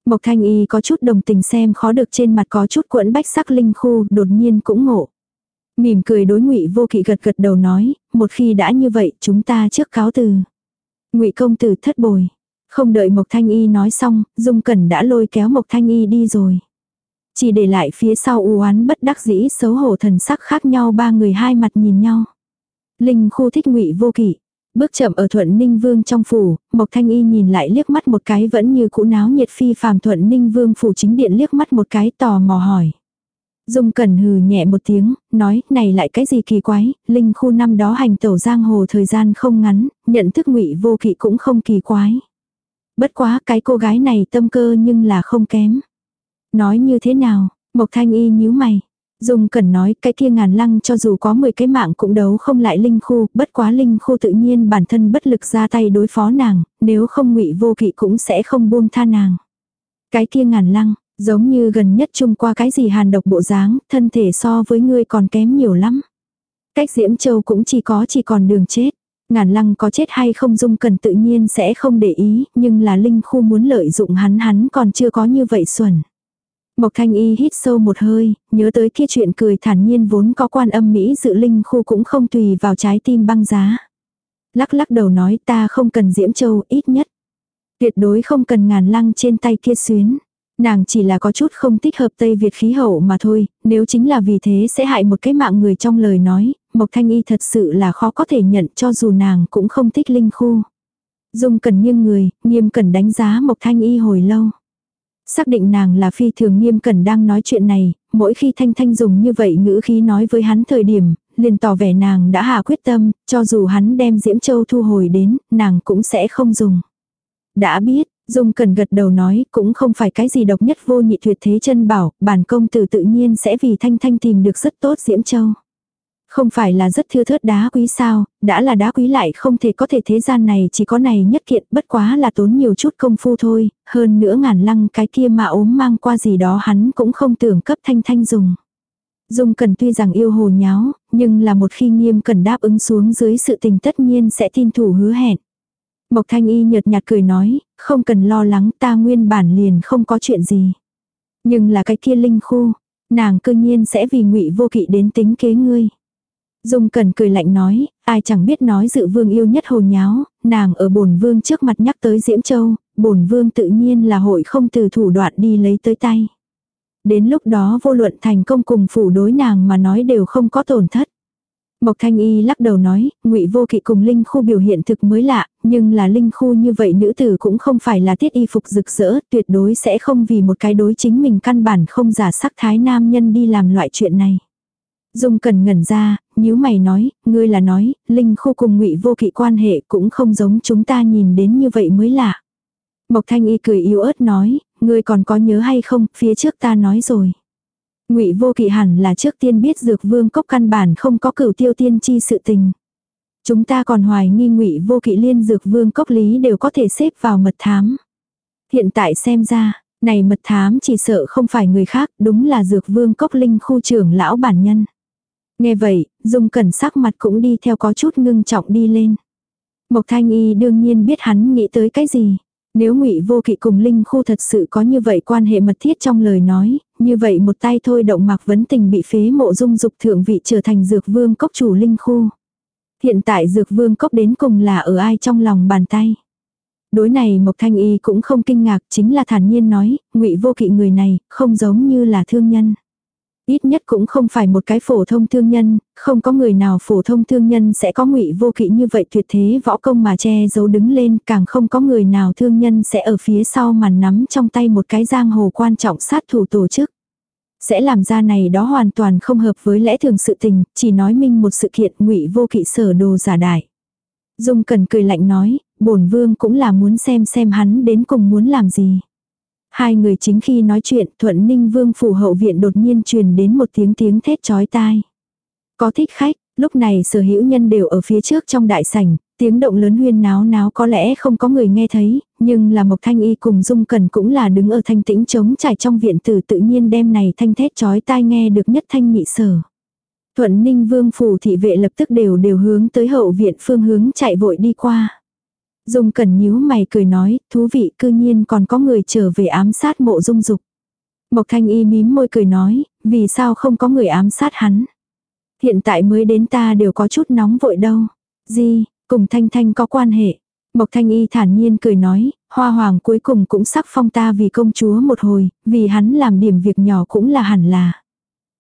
Mộc Thanh Y có chút đồng tình xem khó được trên mặt có chút cuộn bách sắc linh khu, đột nhiên cũng ngộ. Mỉm cười đối ngụy vô kỵ gật gật đầu nói, một khi đã như vậy chúng ta trước cáo từ. ngụy công tử thất bồi. Không đợi Mộc Thanh Y nói xong, Dung Cẩn đã lôi kéo Mộc Thanh Y đi rồi. Chỉ để lại phía sau u oán bất đắc dĩ xấu hổ thần sắc khác nhau ba người hai mặt nhìn nhau. Linh khu thích ngụy vô kỵ. Bước chậm ở thuận ninh vương trong phủ, Mộc Thanh Y nhìn lại liếc mắt một cái vẫn như cũ náo nhiệt phi phàm thuận ninh vương phủ chính điện liếc mắt một cái tò mò hỏi. Dung Cẩn hừ nhẹ một tiếng, nói, này lại cái gì kỳ quái, linh khu năm đó hành tẩu giang hồ thời gian không ngắn, nhận thức ngụy vô kỵ cũng không kỳ quái. Bất quá cái cô gái này tâm cơ nhưng là không kém. Nói như thế nào, Mộc Thanh Y nhíu mày. Dung Cẩn nói cái kia ngàn lăng cho dù có 10 cái mạng cũng đấu không lại linh khu, bất quá linh khu tự nhiên bản thân bất lực ra tay đối phó nàng, nếu không ngụy vô kỵ cũng sẽ không buông tha nàng. Cái kia ngàn lăng, giống như gần nhất chung qua cái gì hàn độc bộ dáng, thân thể so với ngươi còn kém nhiều lắm. Cách diễm châu cũng chỉ có chỉ còn đường chết. Ngàn lăng có chết hay không dung cần tự nhiên sẽ không để ý, nhưng là linh khu muốn lợi dụng hắn hắn còn chưa có như vậy xuẩn. Mộc Thanh Y hít sâu một hơi, nhớ tới kia chuyện cười thản nhiên vốn có quan âm Mỹ dự linh khu cũng không tùy vào trái tim băng giá. Lắc lắc đầu nói ta không cần diễm châu ít nhất. Tuyệt đối không cần ngàn lăng trên tay kia xuyến. Nàng chỉ là có chút không thích hợp Tây Việt khí hậu mà thôi, nếu chính là vì thế sẽ hại một cái mạng người trong lời nói, Mộc Thanh Y thật sự là khó có thể nhận cho dù nàng cũng không thích linh khu. Dung cần nghiêng người, nghiêm cần đánh giá Mộc Thanh Y hồi lâu. Xác định nàng là phi thường nghiêm cẩn đang nói chuyện này, mỗi khi Thanh Thanh dùng như vậy ngữ khí nói với hắn thời điểm, liền tỏ vẻ nàng đã hạ quyết tâm, cho dù hắn đem Diễm Châu thu hồi đến, nàng cũng sẽ không dùng. Đã biết, Dung cần gật đầu nói, cũng không phải cái gì độc nhất vô nhị tuyệt thế chân bảo, bản công tử tự nhiên sẽ vì Thanh Thanh tìm được rất tốt Diễm Châu. Không phải là rất thưa thớt đá quý sao, đã là đá quý lại không thể có thể thế gian này chỉ có này nhất kiện bất quá là tốn nhiều chút công phu thôi, hơn nữa ngàn lăng cái kia mà ốm mang qua gì đó hắn cũng không tưởng cấp thanh thanh dùng. Dung cần tuy rằng yêu hồ nháo, nhưng là một khi nghiêm cần đáp ứng xuống dưới sự tình tất nhiên sẽ tin thủ hứa hẹn. Mộc thanh y nhợt nhạt cười nói, không cần lo lắng ta nguyên bản liền không có chuyện gì. Nhưng là cái kia linh khu, nàng cơ nhiên sẽ vì ngụy vô kỵ đến tính kế ngươi. Dung Cẩn cười lạnh nói, ai chẳng biết nói dự vương yêu nhất hồ nháo, nàng ở bổn vương trước mặt nhắc tới Diễm Châu, bổn vương tự nhiên là hội không từ thủ đoạn đi lấy tới tay. Đến lúc đó vô luận thành công cùng phủ đối nàng mà nói đều không có tổn thất. Mộc Thanh Y lắc đầu nói, Ngụy Vô Kỵ cùng Linh Khu biểu hiện thực mới lạ, nhưng là Linh Khu như vậy nữ tử cũng không phải là tiết y phục rực rỡ, tuyệt đối sẽ không vì một cái đối chính mình căn bản không giả sắc thái nam nhân đi làm loại chuyện này. Dung cần ngẩn ra, nhíu mày nói, ngươi là nói, Linh Khu cùng Ngụy Vô Kỵ quan hệ cũng không giống chúng ta nhìn đến như vậy mới lạ. Mộc Thanh Y cười yếu ớt nói, ngươi còn có nhớ hay không, phía trước ta nói rồi. Ngụy Vô Kỵ hẳn là trước tiên biết Dược Vương cốc căn bản không có cửu tiêu tiên chi sự tình. Chúng ta còn hoài nghi Ngụy Vô Kỵ liên Dược Vương cốc lý đều có thể xếp vào mật thám. Hiện tại xem ra, này mật thám chỉ sợ không phải người khác, đúng là Dược Vương cốc linh khu trưởng lão bản nhân. Nghe vậy, Dung Cẩn sắc mặt cũng đi theo có chút ngưng trọng đi lên. Mộc Thanh Y đương nhiên biết hắn nghĩ tới cái gì. Nếu ngụy Vô Kỵ cùng Linh Khu thật sự có như vậy quan hệ mật thiết trong lời nói, như vậy một tay thôi động Mạc Vấn Tình bị phế mộ dung dục thượng vị trở thành Dược Vương cốc chủ Linh Khu. Hiện tại Dược Vương cốc đến cùng là ở ai trong lòng bàn tay. Đối này Mộc Thanh Y cũng không kinh ngạc, chính là thản nhiên nói, ngụy Vô Kỵ người này, không giống như là thương nhân. Ít nhất cũng không phải một cái phổ thông thương nhân, không có người nào phổ thông thương nhân sẽ có ngụy vô kỵ như vậy tuyệt thế võ công mà che giấu đứng lên, càng không có người nào thương nhân sẽ ở phía sau mà nắm trong tay một cái giang hồ quan trọng sát thủ tổ chức. Sẽ làm ra này đó hoàn toàn không hợp với lẽ thường sự tình, chỉ nói minh một sự kiện ngụy vô kỵ sở đồ giả đại. Dung cần cười lạnh nói, bổn vương cũng là muốn xem xem hắn đến cùng muốn làm gì. Hai người chính khi nói chuyện, thuận ninh vương phủ hậu viện đột nhiên truyền đến một tiếng tiếng thét chói tai. Có thích khách, lúc này sở hữu nhân đều ở phía trước trong đại sảnh, tiếng động lớn huyên náo náo có lẽ không có người nghe thấy, nhưng là Mộc Thanh Y cùng Dung Cần cũng là đứng ở thanh tĩnh trống trải trong viện tử tự nhiên đêm này thanh thét chói tai nghe được nhất thanh nhị sở. Thuận ninh vương phủ thị vệ lập tức đều đều hướng tới hậu viện phương hướng chạy vội đi qua. Dung Cẩn nhíu mày cười nói, thú vị cư nhiên còn có người trở về ám sát mộ dung dục. Mộc Thanh Y mím môi cười nói, vì sao không có người ám sát hắn. Hiện tại mới đến ta đều có chút nóng vội đâu. Gì, cùng Thanh Thanh có quan hệ. Mộc Thanh Y thản nhiên cười nói, hoa hoàng cuối cùng cũng sắc phong ta vì công chúa một hồi, vì hắn làm điểm việc nhỏ cũng là hẳn là.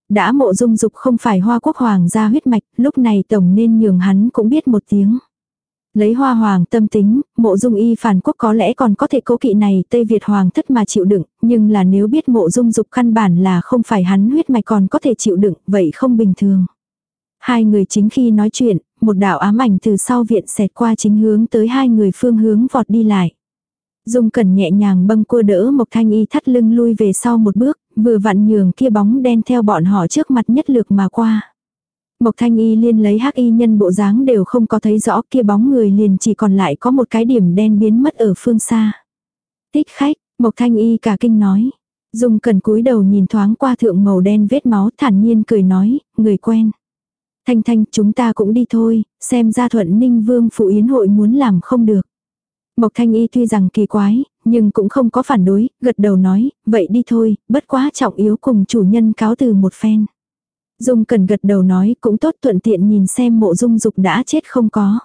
Đã mộ dung dục không phải hoa quốc hoàng gia huyết mạch, lúc này tổng nên nhường hắn cũng biết một tiếng. Lấy hoa hoàng tâm tính, mộ dung y phản quốc có lẽ còn có thể cố kỵ này Tây Việt hoàng thất mà chịu đựng, nhưng là nếu biết mộ dung dục căn bản là không phải hắn huyết mạch còn có thể chịu đựng, vậy không bình thường. Hai người chính khi nói chuyện, một đạo ám ảnh từ sau viện xẹt qua chính hướng tới hai người phương hướng vọt đi lại. Dung cẩn nhẹ nhàng bâng cua đỡ Mộc Thanh Y thắt lưng lui về sau một bước, vừa vặn nhường kia bóng đen theo bọn họ trước mặt nhất lược mà qua. Mộc Thanh Y liên lấy hắc y nhân bộ dáng đều không có thấy rõ kia bóng người liền chỉ còn lại có một cái điểm đen biến mất ở phương xa. Tích khách, Mộc Thanh Y cả kinh nói. Dung cần cúi đầu nhìn thoáng qua thượng màu đen vết máu thản nhiên cười nói, người quen. Thanh Thanh chúng ta cũng đi thôi, xem ra thuận ninh vương phụ yến hội muốn làm không được. Mộc Thanh Y tuy rằng kỳ quái, nhưng cũng không có phản đối, gật đầu nói, vậy đi thôi, bất quá trọng yếu cùng chủ nhân cáo từ một phen. Dung cần gật đầu nói cũng tốt thuận tiện nhìn xem mộ dung dục đã chết không có.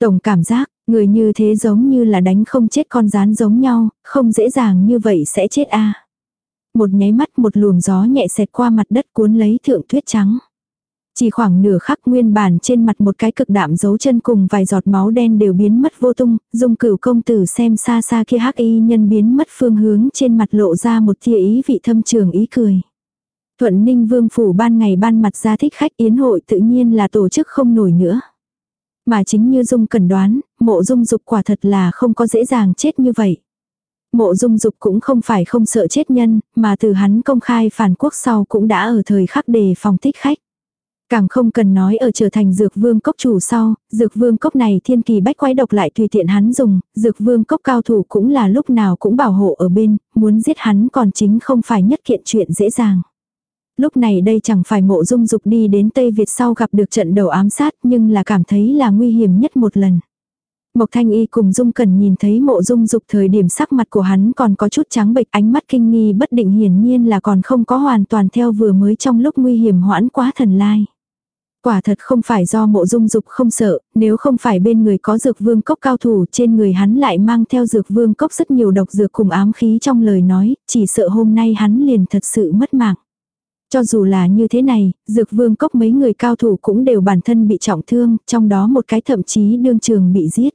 Tổng cảm giác, người như thế giống như là đánh không chết con rán giống nhau, không dễ dàng như vậy sẽ chết a. Một nháy mắt một luồng gió nhẹ xẹt qua mặt đất cuốn lấy thượng tuyết trắng. Chỉ khoảng nửa khắc nguyên bản trên mặt một cái cực đạm dấu chân cùng vài giọt máu đen đều biến mất vô tung, dung cửu công tử xem xa xa kia hắc y nhân biến mất phương hướng trên mặt lộ ra một tia ý vị thâm trường ý cười. Thuận Ninh Vương Phủ ban ngày ban mặt ra thích khách yến hội tự nhiên là tổ chức không nổi nữa. Mà chính như Dung cần đoán, mộ Dung Dục quả thật là không có dễ dàng chết như vậy. Mộ Dung Dục cũng không phải không sợ chết nhân, mà từ hắn công khai phản quốc sau cũng đã ở thời khắc đề phòng thích khách. Càng không cần nói ở trở thành dược vương cốc chủ sau, dược vương cốc này thiên kỳ bách quái độc lại tùy tiện hắn dùng, dược vương cốc cao thủ cũng là lúc nào cũng bảo hộ ở bên, muốn giết hắn còn chính không phải nhất kiện chuyện dễ dàng. Lúc này đây chẳng phải mộ dung dục đi đến Tây Việt sau gặp được trận đầu ám sát nhưng là cảm thấy là nguy hiểm nhất một lần. Mộc Thanh Y cùng Dung Cần nhìn thấy mộ dung dục thời điểm sắc mặt của hắn còn có chút trắng bệch ánh mắt kinh nghi bất định hiển nhiên là còn không có hoàn toàn theo vừa mới trong lúc nguy hiểm hoãn quá thần lai. Quả thật không phải do mộ dung dục không sợ, nếu không phải bên người có dược vương cốc cao thủ trên người hắn lại mang theo dược vương cốc rất nhiều độc dược cùng ám khí trong lời nói, chỉ sợ hôm nay hắn liền thật sự mất mạng. Cho dù là như thế này, dược vương cốc mấy người cao thủ cũng đều bản thân bị trọng thương, trong đó một cái thậm chí đương trường bị giết.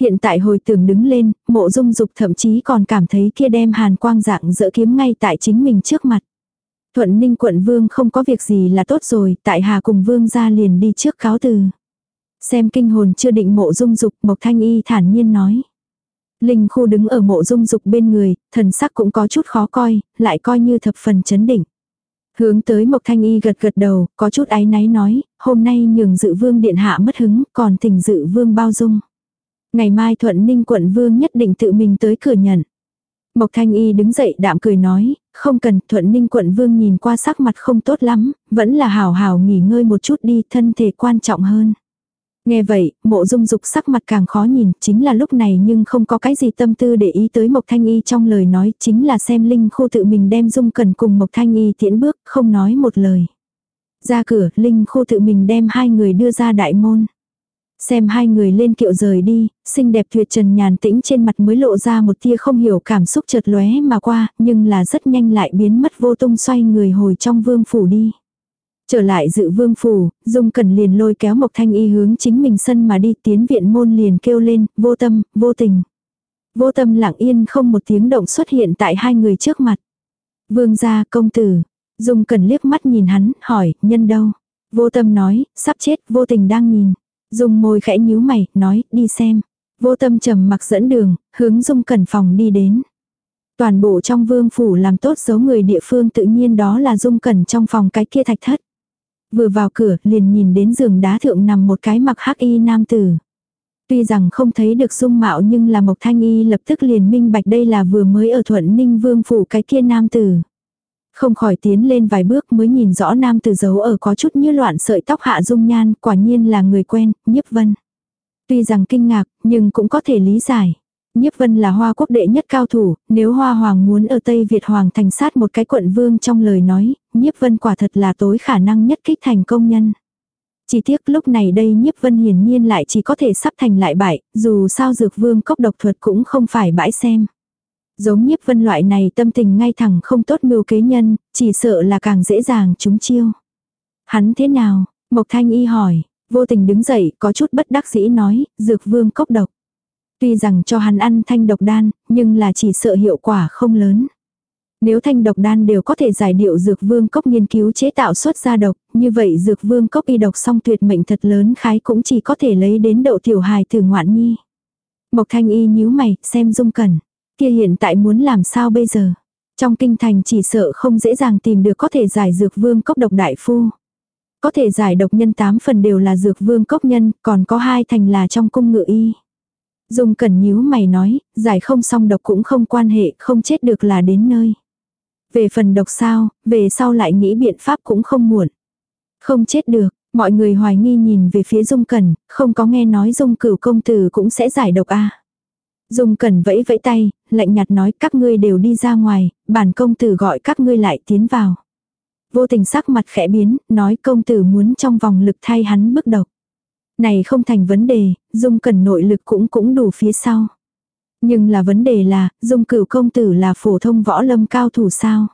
Hiện tại hồi tưởng đứng lên, mộ dung dục thậm chí còn cảm thấy kia đem hàn quang dạng dỡ kiếm ngay tại chính mình trước mặt. Thuận ninh quận vương không có việc gì là tốt rồi, tại hà cùng vương ra liền đi trước cáo từ. Xem kinh hồn chưa định mộ dung dục, Mộc Thanh Y thản nhiên nói. Linh khu đứng ở mộ dung dục bên người, thần sắc cũng có chút khó coi, lại coi như thập phần chấn định. Hướng tới Mộc Thanh Y gật gật đầu, có chút áy náy nói, hôm nay nhường dự vương điện hạ mất hứng, còn tình dự vương bao dung. Ngày mai thuận ninh quận vương nhất định tự mình tới cửa nhận. Mộc Thanh Y đứng dậy đạm cười nói, không cần, thuận ninh quận vương nhìn qua sắc mặt không tốt lắm, vẫn là hào hào nghỉ ngơi một chút đi, thân thể quan trọng hơn. Nghe vậy, mộ dung dục sắc mặt càng khó nhìn, chính là lúc này nhưng không có cái gì tâm tư để ý tới Mộc Thanh Y trong lời nói, chính là xem Linh Khô tự mình đem dung cần cùng Mộc Thanh Y tiễn bước, không nói một lời. Ra cửa, Linh Khô tự mình đem hai người đưa ra đại môn. Xem hai người lên kiệu rời đi, xinh đẹp tuyệt trần nhàn tĩnh trên mặt mới lộ ra một tia không hiểu cảm xúc chợt lóe mà qua, nhưng là rất nhanh lại biến mất vô tung xoay người hồi trong vương phủ đi. Trở lại dự vương phủ, Dung Cẩn liền lôi kéo Mộc Thanh Y hướng chính mình sân mà đi tiến viện môn liền kêu lên, vô tâm, vô tình. Vô tâm lặng yên không một tiếng động xuất hiện tại hai người trước mặt. Vương gia công tử. Dung Cẩn liếc mắt nhìn hắn, hỏi, nhân đâu? Vô tâm nói, sắp chết, vô tình đang nhìn. Dung môi khẽ nhíu mày, nói, đi xem. Vô tâm trầm mặc dẫn đường, hướng Dung Cẩn phòng đi đến. Toàn bộ trong vương phủ làm tốt dấu người địa phương tự nhiên đó là Dung Cẩn trong phòng cái kia thạch thất. Vừa vào cửa, liền nhìn đến giường đá thượng nằm một cái mặc hắc y nam tử. Tuy rằng không thấy được dung mạo nhưng là Mộc Thanh Y lập tức liền minh bạch đây là vừa mới ở Thuận Ninh Vương phủ cái kia nam tử. Không khỏi tiến lên vài bước mới nhìn rõ nam tử giấu ở có chút như loạn sợi tóc hạ dung nhan, quả nhiên là người quen, nhiếp vân. Tuy rằng kinh ngạc, nhưng cũng có thể lý giải. Nhiếp vân là hoa quốc đệ nhất cao thủ, nếu hoa hoàng muốn ở Tây Việt hoàng thành sát một cái quận vương trong lời nói, nhiếp vân quả thật là tối khả năng nhất kích thành công nhân. Chỉ tiếc lúc này đây nhiếp vân hiển nhiên lại chỉ có thể sắp thành lại bại, dù sao dược vương cốc độc thuật cũng không phải bãi xem. Giống nhiếp vân loại này tâm tình ngay thẳng không tốt mưu kế nhân, chỉ sợ là càng dễ dàng trúng chiêu. Hắn thế nào? Mộc thanh y hỏi, vô tình đứng dậy có chút bất đắc dĩ nói, dược vương cốc độc. Tuy rằng cho hắn ăn thanh độc đan, nhưng là chỉ sợ hiệu quả không lớn. Nếu thanh độc đan đều có thể giải điệu dược vương cốc nghiên cứu chế tạo xuất ra độc, như vậy dược vương cốc y độc song tuyệt mệnh thật lớn khái cũng chỉ có thể lấy đến đậu tiểu hài từ ngoạn nhi. Mộc thanh y nhíu mày, xem dung cẩn. Kia hiện tại muốn làm sao bây giờ? Trong kinh thành chỉ sợ không dễ dàng tìm được có thể giải dược vương cốc độc đại phu. Có thể giải độc nhân tám phần đều là dược vương cốc nhân, còn có hai thành là trong cung ngự y. Dung cẩn nhíu mày nói, giải không xong độc cũng không quan hệ, không chết được là đến nơi. Về phần độc sao, về sau lại nghĩ biện pháp cũng không muộn. Không chết được, mọi người hoài nghi nhìn về phía Dung Cẩn, không có nghe nói Dung cửu công tử cũng sẽ giải độc a. Dung Cẩn vẫy vẫy tay, lạnh nhạt nói các ngươi đều đi ra ngoài, bản công tử gọi các ngươi lại tiến vào. Vô tình sắc mặt khẽ biến, nói công tử muốn trong vòng lực thay hắn bức độc. Này không thành vấn đề, Dung cần nội lực cũng cũng đủ phía sau. Nhưng là vấn đề là, dung cửu công tử là phổ thông võ lâm cao thủ sao?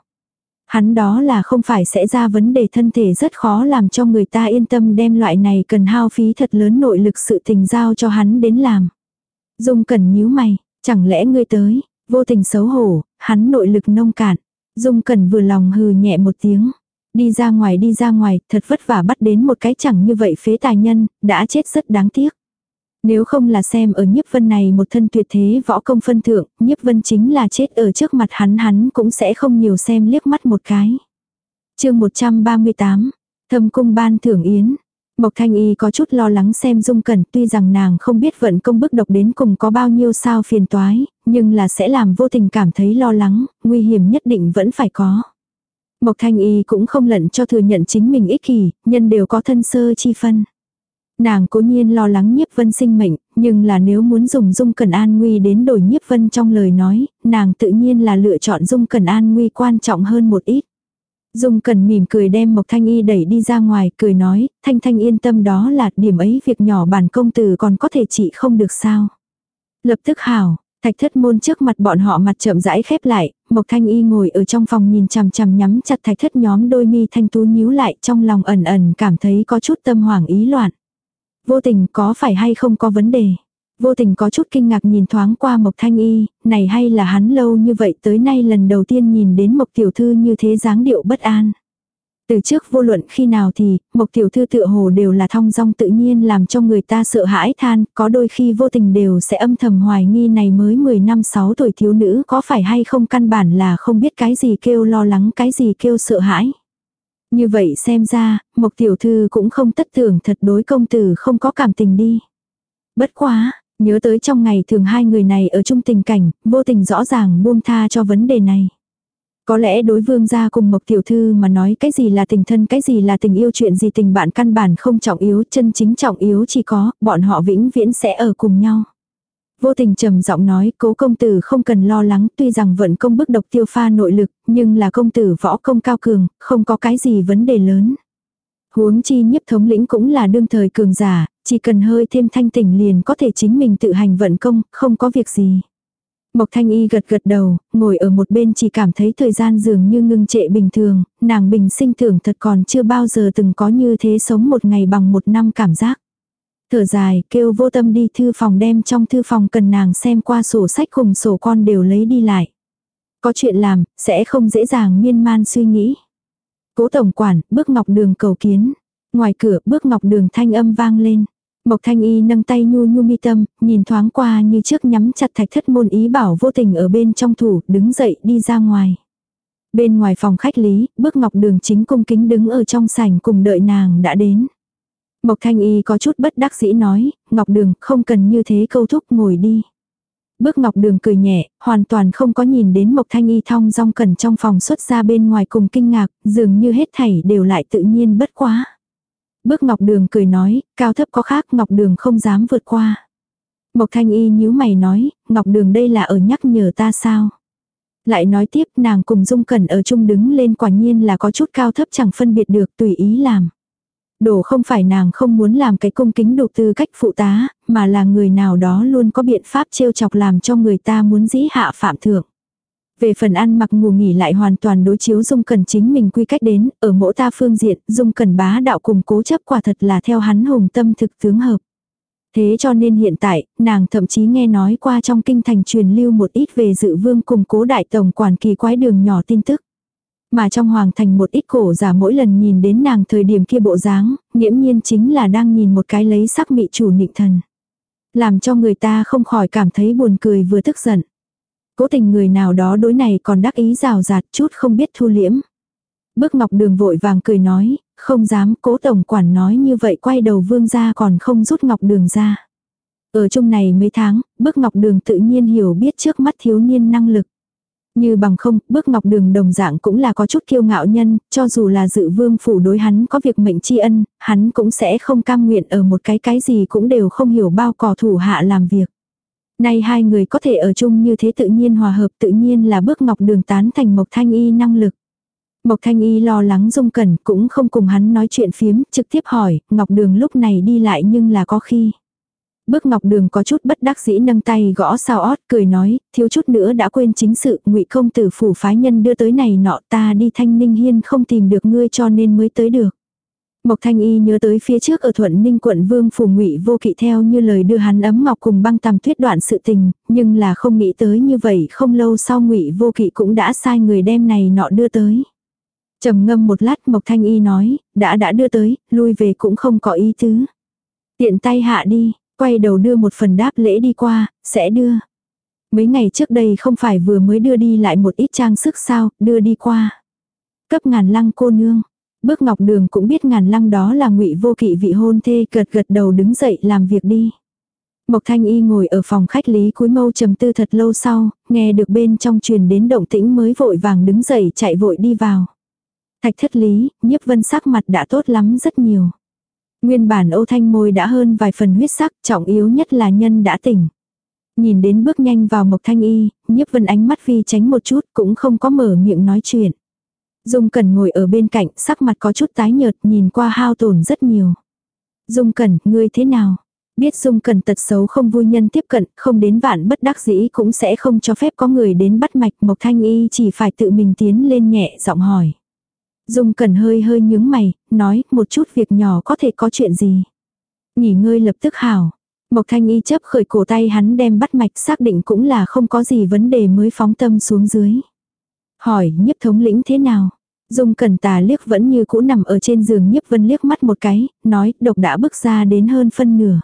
Hắn đó là không phải sẽ ra vấn đề thân thể rất khó làm cho người ta yên tâm đem loại này cần hao phí thật lớn nội lực sự tình giao cho hắn đến làm. Dung cần nhíu mày, chẳng lẽ ngươi tới, vô tình xấu hổ, hắn nội lực nông cạn. Dung cần vừa lòng hừ nhẹ một tiếng. Đi ra ngoài đi ra ngoài, thật vất vả bắt đến một cái chẳng như vậy phế tài nhân, đã chết rất đáng tiếc. Nếu không là xem ở nhiếp vân này một thân tuyệt thế võ công phân thượng, nhiếp vân chính là chết ở trước mặt hắn hắn cũng sẽ không nhiều xem liếc mắt một cái. chương 138, thâm cung ban thưởng yến. Mộc Thanh Y có chút lo lắng xem Dung Cẩn tuy rằng nàng không biết vận công bức độc đến cùng có bao nhiêu sao phiền toái, nhưng là sẽ làm vô tình cảm thấy lo lắng, nguy hiểm nhất định vẫn phải có. Mộc Thanh Y cũng không lận cho thừa nhận chính mình ích kỷ, nhân đều có thân sơ chi phân. Nàng cố nhiên lo lắng nhiếp vân sinh mệnh, nhưng là nếu muốn dùng dung cần an nguy đến đổi nhiếp vân trong lời nói, nàng tự nhiên là lựa chọn dung cần an nguy quan trọng hơn một ít. Dung cần mỉm cười đem Mộc Thanh Y đẩy đi ra ngoài, cười nói, Thanh Thanh yên tâm đó là điểm ấy việc nhỏ bản công tử còn có thể trị không được sao. Lập tức hảo, thạch thất môn trước mặt bọn họ mặt chậm rãi khép lại, Mộc Thanh Y ngồi ở trong phòng nhìn chằm chằm nhắm chặt thạch thất nhóm đôi mi thanh tú nhíu lại trong lòng ẩn ẩn cảm thấy có chút tâm hoảng ý loạn. Vô tình có phải hay không có vấn đề. Vô tình có chút kinh ngạc nhìn thoáng qua Mộc Thanh Y, này hay là hắn lâu như vậy tới nay lần đầu tiên nhìn đến Mộc Tiểu Thư như thế dáng điệu bất an. Từ trước vô luận khi nào thì, Mộc Tiểu Thư tựa hồ đều là thong dong tự nhiên làm cho người ta sợ hãi than, có đôi khi vô tình đều sẽ âm thầm hoài nghi này mới 10 năm 6 tuổi thiếu nữ có phải hay không căn bản là không biết cái gì kêu lo lắng cái gì kêu sợ hãi. Như vậy xem ra, Mộc Tiểu Thư cũng không tất tưởng thật đối công tử không có cảm tình đi. Bất quá, nhớ tới trong ngày thường hai người này ở chung tình cảnh, vô tình rõ ràng buông tha cho vấn đề này. Có lẽ đối vương gia cùng Mộc Tiểu Thư mà nói cái gì là tình thân cái gì là tình yêu chuyện gì tình bạn căn bản không trọng yếu chân chính trọng yếu chỉ có bọn họ vĩnh viễn sẽ ở cùng nhau. Vô tình trầm giọng nói cố công tử không cần lo lắng tuy rằng vận công bức độc tiêu pha nội lực nhưng là công tử võ công cao cường không có cái gì vấn đề lớn. Huống chi nhiếp thống lĩnh cũng là đương thời cường giả, chỉ cần hơi thêm thanh tỉnh liền có thể chính mình tự hành vận công, không có việc gì. Mộc Thanh Y gật gật đầu, ngồi ở một bên chỉ cảm thấy thời gian dường như ngưng trệ bình thường, nàng bình sinh tưởng thật còn chưa bao giờ từng có như thế sống một ngày bằng một năm cảm giác. Thở dài, kêu vô tâm đi thư phòng đem trong thư phòng cần nàng xem qua sổ sách cùng sổ con đều lấy đi lại. Có chuyện làm, sẽ không dễ dàng miên man suy nghĩ. Cố tổng quản, bước ngọc đường cầu kiến. Ngoài cửa, bước ngọc đường thanh âm vang lên. Mộc thanh y nâng tay nhu nhu mi tâm, nhìn thoáng qua như trước nhắm chặt thạch thất môn ý bảo vô tình ở bên trong thủ, đứng dậy đi ra ngoài. Bên ngoài phòng khách lý, bước ngọc đường chính cung kính đứng ở trong sảnh cùng đợi nàng đã đến. Mộc thanh y có chút bất đắc dĩ nói, ngọc đường không cần như thế câu thúc ngồi đi. Bước ngọc đường cười nhẹ, hoàn toàn không có nhìn đến Mộc Thanh Y thong dong cần trong phòng xuất ra bên ngoài cùng kinh ngạc, dường như hết thảy đều lại tự nhiên bất quá. Bước ngọc đường cười nói, cao thấp có khác ngọc đường không dám vượt qua. Mộc Thanh Y nhíu mày nói, ngọc đường đây là ở nhắc nhở ta sao? Lại nói tiếp nàng cùng Dung Cẩn ở chung đứng lên quả nhiên là có chút cao thấp chẳng phân biệt được tùy ý làm. đổ không phải nàng không muốn làm cái cung kính đủ tư cách phụ tá, mà là người nào đó luôn có biện pháp trêu chọc làm cho người ta muốn dĩ hạ phạm thượng. Về phần ăn mặc ngủ nghỉ lại hoàn toàn đối chiếu Dung Cần chính mình quy cách đến, ở mỗi ta phương diện, Dung Cần bá đạo cùng cố chấp quả thật là theo hắn hùng tâm thực tướng hợp. Thế cho nên hiện tại, nàng thậm chí nghe nói qua trong kinh thành truyền lưu một ít về dự vương cùng cố đại tổng quản kỳ quái đường nhỏ tin tức. Mà trong hoàng thành một ít cổ giả mỗi lần nhìn đến nàng thời điểm kia bộ dáng, nghiễm nhiên chính là đang nhìn một cái lấy sắc mị chủ nịnh thần. Làm cho người ta không khỏi cảm thấy buồn cười vừa tức giận. Cố tình người nào đó đối này còn đắc ý rào rạt chút không biết thu liễm. Bước ngọc đường vội vàng cười nói, không dám cố tổng quản nói như vậy quay đầu vương ra còn không rút ngọc đường ra. Ở chung này mấy tháng, bước ngọc đường tự nhiên hiểu biết trước mắt thiếu niên năng lực. Như bằng không, bước ngọc đường đồng dạng cũng là có chút kiêu ngạo nhân, cho dù là dự vương phủ đối hắn có việc mệnh tri ân, hắn cũng sẽ không cam nguyện ở một cái cái gì cũng đều không hiểu bao cỏ thủ hạ làm việc. Nay hai người có thể ở chung như thế tự nhiên hòa hợp tự nhiên là bước ngọc đường tán thành Mộc Thanh Y năng lực. Mộc Thanh Y lo lắng dung cẩn cũng không cùng hắn nói chuyện phiếm, trực tiếp hỏi, Ngọc Đường lúc này đi lại nhưng là có khi. Bước Ngọc Đường có chút bất đắc dĩ nâng tay gõ sao ót cười nói, thiếu chút nữa đã quên chính sự, ngụy công tử phủ phái nhân đưa tới này nọ ta đi thanh ninh hiên không tìm được ngươi cho nên mới tới được. Mộc Thanh Y nhớ tới phía trước ở Thuận Ninh quận Vương phủ Ngụy Vô Kỵ theo như lời đưa hắn ấm ngọc cùng băng tam tuyết đoạn sự tình, nhưng là không nghĩ tới như vậy, không lâu sau Ngụy Vô Kỵ cũng đã sai người đem này nọ đưa tới. Trầm ngâm một lát Mộc Thanh Y nói, đã đã đưa tới, lui về cũng không có ý tứ. Tiện tay hạ đi, quay đầu đưa một phần đáp lễ đi qua, sẽ đưa. Mấy ngày trước đây không phải vừa mới đưa đi lại một ít trang sức sao, đưa đi qua. Cấp ngàn lăng cô nương. Bước ngọc đường cũng biết ngàn lăng đó là ngụy vô kỵ vị hôn thê gật gật đầu đứng dậy làm việc đi. Mộc thanh y ngồi ở phòng khách lý cúi mâu trầm tư thật lâu sau, nghe được bên trong truyền đến động tĩnh mới vội vàng đứng dậy chạy vội đi vào. Thạch thất lý, nhiếp vân sắc mặt đã tốt lắm rất nhiều. Nguyên bản Âu Thanh môi đã hơn vài phần huyết sắc, trọng yếu nhất là nhân đã tỉnh. Nhìn đến bước nhanh vào Mộc Thanh Y, nhiếp vân ánh mắt vi tránh một chút cũng không có mở miệng nói chuyện. Dung Cẩn ngồi ở bên cạnh, sắc mặt có chút tái nhợt, nhìn qua hao tổn rất nhiều. Dung Cẩn, ngươi thế nào? Biết Dung Cẩn tật xấu không vui nhân tiếp cận, không đến vạn bất đắc dĩ cũng sẽ không cho phép có người đến bắt mạch, Mộc Thanh Y chỉ phải tự mình tiến lên nhẹ giọng hỏi. Dung Cẩn hơi hơi nhướng mày, nói, một chút việc nhỏ có thể có chuyện gì. Nghỉ ngơi lập tức hảo. Mộc Thanh Y chấp khởi cổ tay hắn đem bắt mạch xác định cũng là không có gì vấn đề mới phóng tâm xuống dưới. Hỏi nhiếp thống lĩnh thế nào? Dung cẩn tà liếc vẫn như cũ nằm ở trên giường nhiếp vân liếc mắt một cái, nói độc đã bước ra đến hơn phân nửa.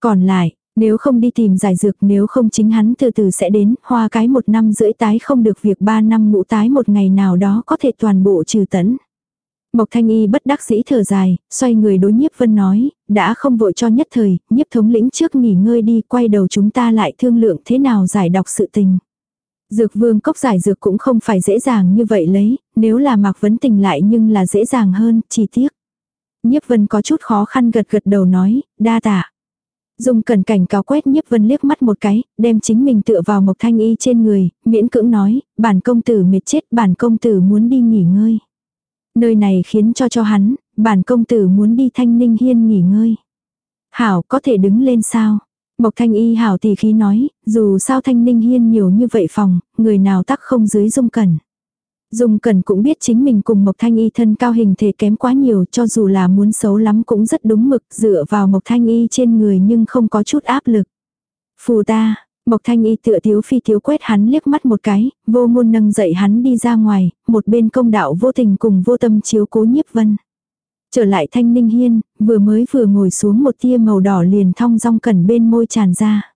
Còn lại, nếu không đi tìm giải dược nếu không chính hắn từ từ sẽ đến, hoa cái một năm rưỡi tái không được việc ba năm ngũ tái một ngày nào đó có thể toàn bộ trừ tấn. Mộc Thanh Y bất đắc dĩ thở dài, xoay người đối nhiếp vân nói, đã không vội cho nhất thời, nhiếp thống lĩnh trước nghỉ ngơi đi, quay đầu chúng ta lại thương lượng thế nào giải đọc sự tình. Dược vương cốc giải dược cũng không phải dễ dàng như vậy lấy, nếu là Mạc Vấn Tình lại nhưng là dễ dàng hơn, chi tiết. Nhiếp vân có chút khó khăn gật gật đầu nói, đa tạ. dùng cẩn cảnh cáo quét nhiếp vân liếc mắt một cái, đem chính mình tựa vào mộc thanh y trên người, miễn cưỡng nói, bản công tử mệt chết, bản công tử muốn đi nghỉ ngơi. Nơi này khiến cho cho hắn, bản công tử muốn đi thanh ninh hiên nghỉ ngơi. Hảo có thể đứng lên sao? Mộc thanh y hảo tỷ khí nói, dù sao thanh ninh hiên nhiều như vậy phòng, người nào tắc không dưới dung cẩn. Dung Cẩn cũng biết chính mình cùng Mộc Thanh Y thân cao hình thể kém quá nhiều cho dù là muốn xấu lắm cũng rất đúng mực dựa vào Mộc Thanh Y trên người nhưng không có chút áp lực. Phù ta, Mộc Thanh Y tựa thiếu phi thiếu quét hắn liếc mắt một cái, vô ngôn nâng dậy hắn đi ra ngoài, một bên công đạo vô tình cùng vô tâm chiếu cố nhiếp vân. Trở lại thanh ninh hiên, vừa mới vừa ngồi xuống một tia màu đỏ liền thong dong cẩn bên môi tràn ra.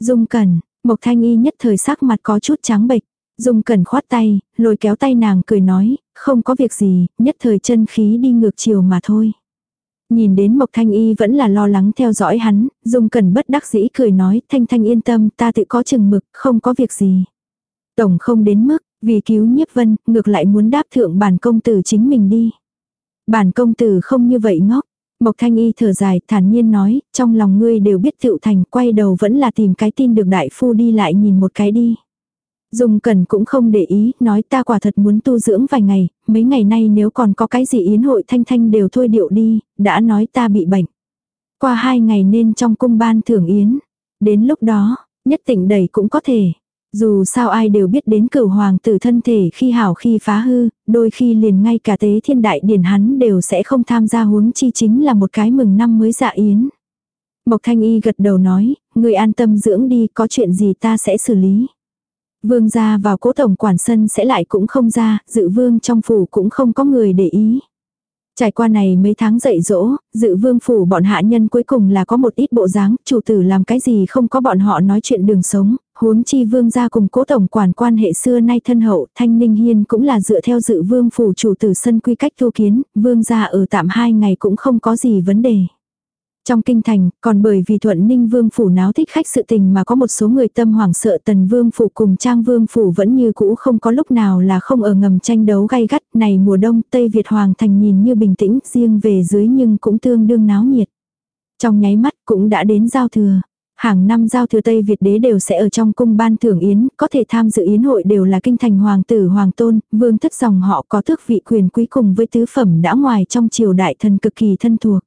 Dung cẩn, Mộc Thanh Y nhất thời sắc mặt có chút trắng bệch. Dung cẩn khoát tay, lôi kéo tay nàng cười nói, không có việc gì, nhất thời chân khí đi ngược chiều mà thôi. Nhìn đến Mộc Thanh Y vẫn là lo lắng theo dõi hắn, Dung cẩn bất đắc dĩ cười nói, Thanh Thanh yên tâm, ta tự có chừng mực, không có việc gì. Tổng không đến mức, vì cứu nhiếp vân, ngược lại muốn đáp thượng bản công tử chính mình đi. Bản công tử không như vậy ngốc. Mộc Thanh Y thở dài, thản nhiên nói, trong lòng ngươi đều biết tựu thành, quay đầu vẫn là tìm cái tin được đại phu đi lại nhìn một cái đi. Dùng Cẩn cũng không để ý, nói ta quả thật muốn tu dưỡng vài ngày, mấy ngày nay nếu còn có cái gì yến hội thanh thanh đều thôi điệu đi, đã nói ta bị bệnh. Qua hai ngày nên trong cung ban thưởng yến. Đến lúc đó, nhất tỉnh đầy cũng có thể. Dù sao ai đều biết đến cửu hoàng tử thân thể khi hảo khi phá hư, đôi khi liền ngay cả tế thiên đại điển hắn đều sẽ không tham gia huống chi chính là một cái mừng năm mới dạ yến. Mộc Thanh Y gật đầu nói, người an tâm dưỡng đi, có chuyện gì ta sẽ xử lý. Vương gia vào cố tổng quản sân sẽ lại cũng không ra, dự vương trong phủ cũng không có người để ý. Trải qua này mấy tháng dạy dỗ, dự vương phủ bọn hạ nhân cuối cùng là có một ít bộ dáng, chủ tử làm cái gì không có bọn họ nói chuyện đường sống, huống chi vương gia cùng cố tổng quản quan hệ xưa nay thân hậu, thanh ninh hiên cũng là dựa theo dự vương phủ chủ tử sân quy cách tu kiến, vương gia ở tạm hai ngày cũng không có gì vấn đề. Trong kinh thành, còn bởi vì thuận ninh vương phủ náo thích khách sự tình mà có một số người tâm hoảng sợ tần vương phủ cùng trang vương phủ vẫn như cũ không có lúc nào là không ở ngầm tranh đấu gay gắt. Này mùa đông Tây Việt Hoàng thành nhìn như bình tĩnh riêng về dưới nhưng cũng tương đương náo nhiệt. Trong nháy mắt cũng đã đến giao thừa. Hàng năm giao thừa Tây Việt đế đều sẽ ở trong cung ban thưởng yến, có thể tham dự yến hội đều là kinh thành hoàng tử hoàng tôn, vương thất dòng họ có tước vị quyền quý cùng với tứ phẩm đã ngoài trong triều đại thần cực kỳ thân thuộc.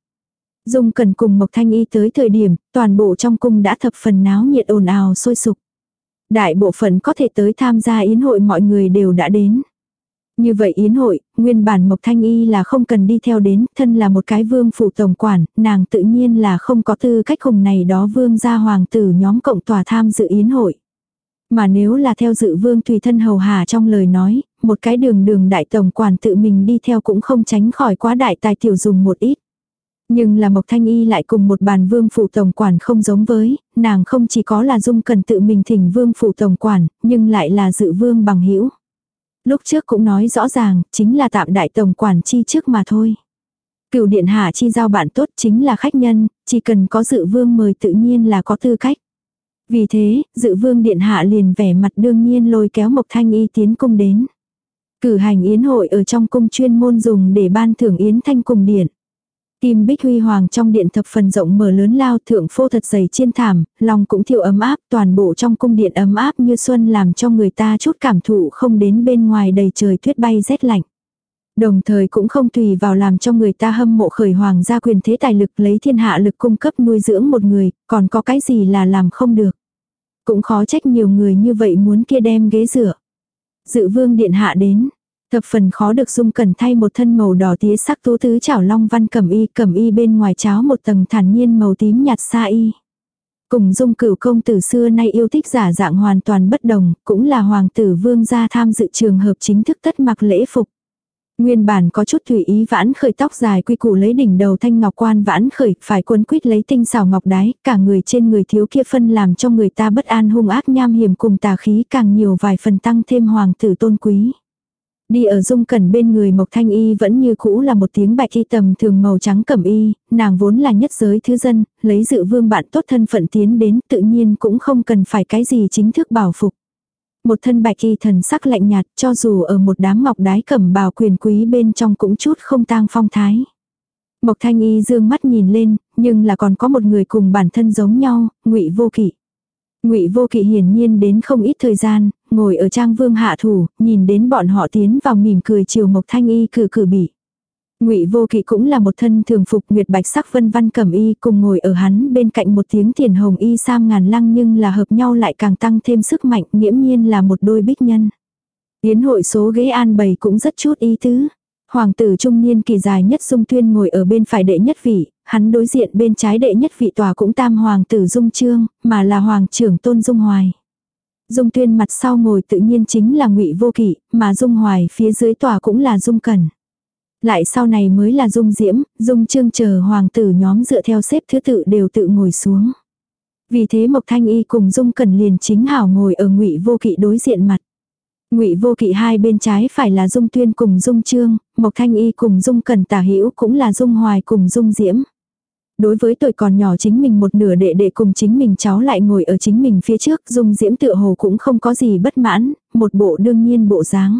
Dung cần cùng Mộc Thanh Y tới thời điểm, toàn bộ trong cung đã thập phần náo nhiệt ồn ào sôi sục. Đại bộ phận có thể tới tham gia yến hội mọi người đều đã đến. Như vậy yến hội, nguyên bản Mộc Thanh Y là không cần đi theo đến, thân là một cái vương phủ tổng quản, nàng tự nhiên là không có tư cách hùng này đó vương gia hoàng tử nhóm cộng tòa tham dự yến hội. Mà nếu là theo dự vương tùy thân hầu hà trong lời nói, một cái đường đường đại tổng quản tự mình đi theo cũng không tránh khỏi quá đại tài tiểu dùng một ít. Nhưng là Mộc Thanh Y lại cùng một bàn vương phủ tổng quản không giống với, nàng không chỉ có là dung cần tự mình thỉnh vương phủ tổng quản, nhưng lại là dự vương bằng hữu Lúc trước cũng nói rõ ràng, chính là tạm đại tổng quản chi trước mà thôi. cựu điện hạ chi giao bạn tốt chính là khách nhân, chỉ cần có dự vương mời tự nhiên là có tư cách. Vì thế, dự vương điện hạ liền vẻ mặt đương nhiên lôi kéo Mộc Thanh Y tiến cung đến. Cử hành yến hội ở trong cung chuyên môn dùng để ban thưởng yến thanh cùng điện. Tim bích huy hoàng trong điện thập phần rộng mở lớn lao thượng phô thật dày chiên thảm, lòng cũng thiêu ấm áp, toàn bộ trong cung điện ấm áp như xuân làm cho người ta chút cảm thụ không đến bên ngoài đầy trời tuyết bay rét lạnh. Đồng thời cũng không tùy vào làm cho người ta hâm mộ khởi hoàng gia quyền thế tài lực lấy thiên hạ lực cung cấp nuôi dưỡng một người, còn có cái gì là làm không được. Cũng khó trách nhiều người như vậy muốn kia đem ghế rửa. Dự vương điện hạ đến, Thập phần khó được dung cẩn thay một thân màu đỏ tía sắc tú tứ chảo long văn cẩm y cẩm y bên ngoài cháo một tầng thản nhiên màu tím nhạt xa y. Cùng dung cửu công tử xưa nay yêu thích giả dạng hoàn toàn bất đồng, cũng là hoàng tử vương gia tham dự trường hợp chính thức tất mặc lễ phục. Nguyên bản có chút thủy ý vãn khởi tóc dài quy củ lấy đỉnh đầu thanh ngọc quan vãn khởi, phải cuốn quýt lấy tinh xảo ngọc đái, cả người trên người thiếu kia phân làm cho người ta bất an hung ác nham hiểm cùng tà khí càng nhiều vài phần tăng thêm hoàng tử tôn quý. Đi ở dung cẩn bên người Mộc Thanh Y vẫn như cũ là một tiếng bạch y tầm thường màu trắng cẩm y, nàng vốn là nhất giới thứ dân, lấy dự vương bạn tốt thân phận tiến đến tự nhiên cũng không cần phải cái gì chính thức bảo phục. Một thân bạch y thần sắc lạnh nhạt cho dù ở một đám ngọc đái cẩm bào quyền quý bên trong cũng chút không tang phong thái. Mộc Thanh Y dương mắt nhìn lên, nhưng là còn có một người cùng bản thân giống nhau, Ngụy Vô Kỵ. Ngụy Vô Kỵ hiển nhiên đến không ít thời gian, ngồi ở trang vương hạ thủ, nhìn đến bọn họ tiến vào mỉm cười chiều Mộc Thanh Y cử cử bị. Ngụy Vô Kỵ cũng là một thân thường phục nguyệt bạch sắc vân văn cẩm y cùng ngồi ở hắn bên cạnh một tiếng tiền hồng y sam ngàn lăng nhưng là hợp nhau lại càng tăng thêm sức mạnh, nghiễm nhiên là một đôi bích nhân. Yến hội số ghế an bày cũng rất chút ý tứ. Hoàng tử trung niên kỳ dài nhất Dung Tuyên ngồi ở bên phải đệ nhất vị, hắn đối diện bên trái đệ nhất vị tòa cũng tam hoàng tử Dung Trương, mà là hoàng trưởng tôn Dung Hoài. Dung Tuyên mặt sau ngồi tự nhiên chính là Ngụy Vô Kỵ, mà Dung Hoài phía dưới tòa cũng là Dung Cẩn. Lại sau này mới là Dung Diễm, Dung Trương chờ hoàng tử nhóm dựa theo xếp thứ tự đều tự ngồi xuống. Vì thế Mộc Thanh Y cùng Dung Cẩn liền chính hảo ngồi ở Ngụy Vô Kỵ đối diện mặt. Ngụy Vô Kỵ hai bên trái phải là Dung Tuyên cùng Dung Trương, Mộc Thanh Y cùng Dung Cẩn Tả Hữu cũng là Dung Hoài cùng Dung Diễm. Đối với tuổi còn nhỏ chính mình một nửa đệ đệ cùng chính mình cháu lại ngồi ở chính mình phía trước, Dung Diễm tựa hồ cũng không có gì bất mãn, một bộ đương nhiên bộ dáng.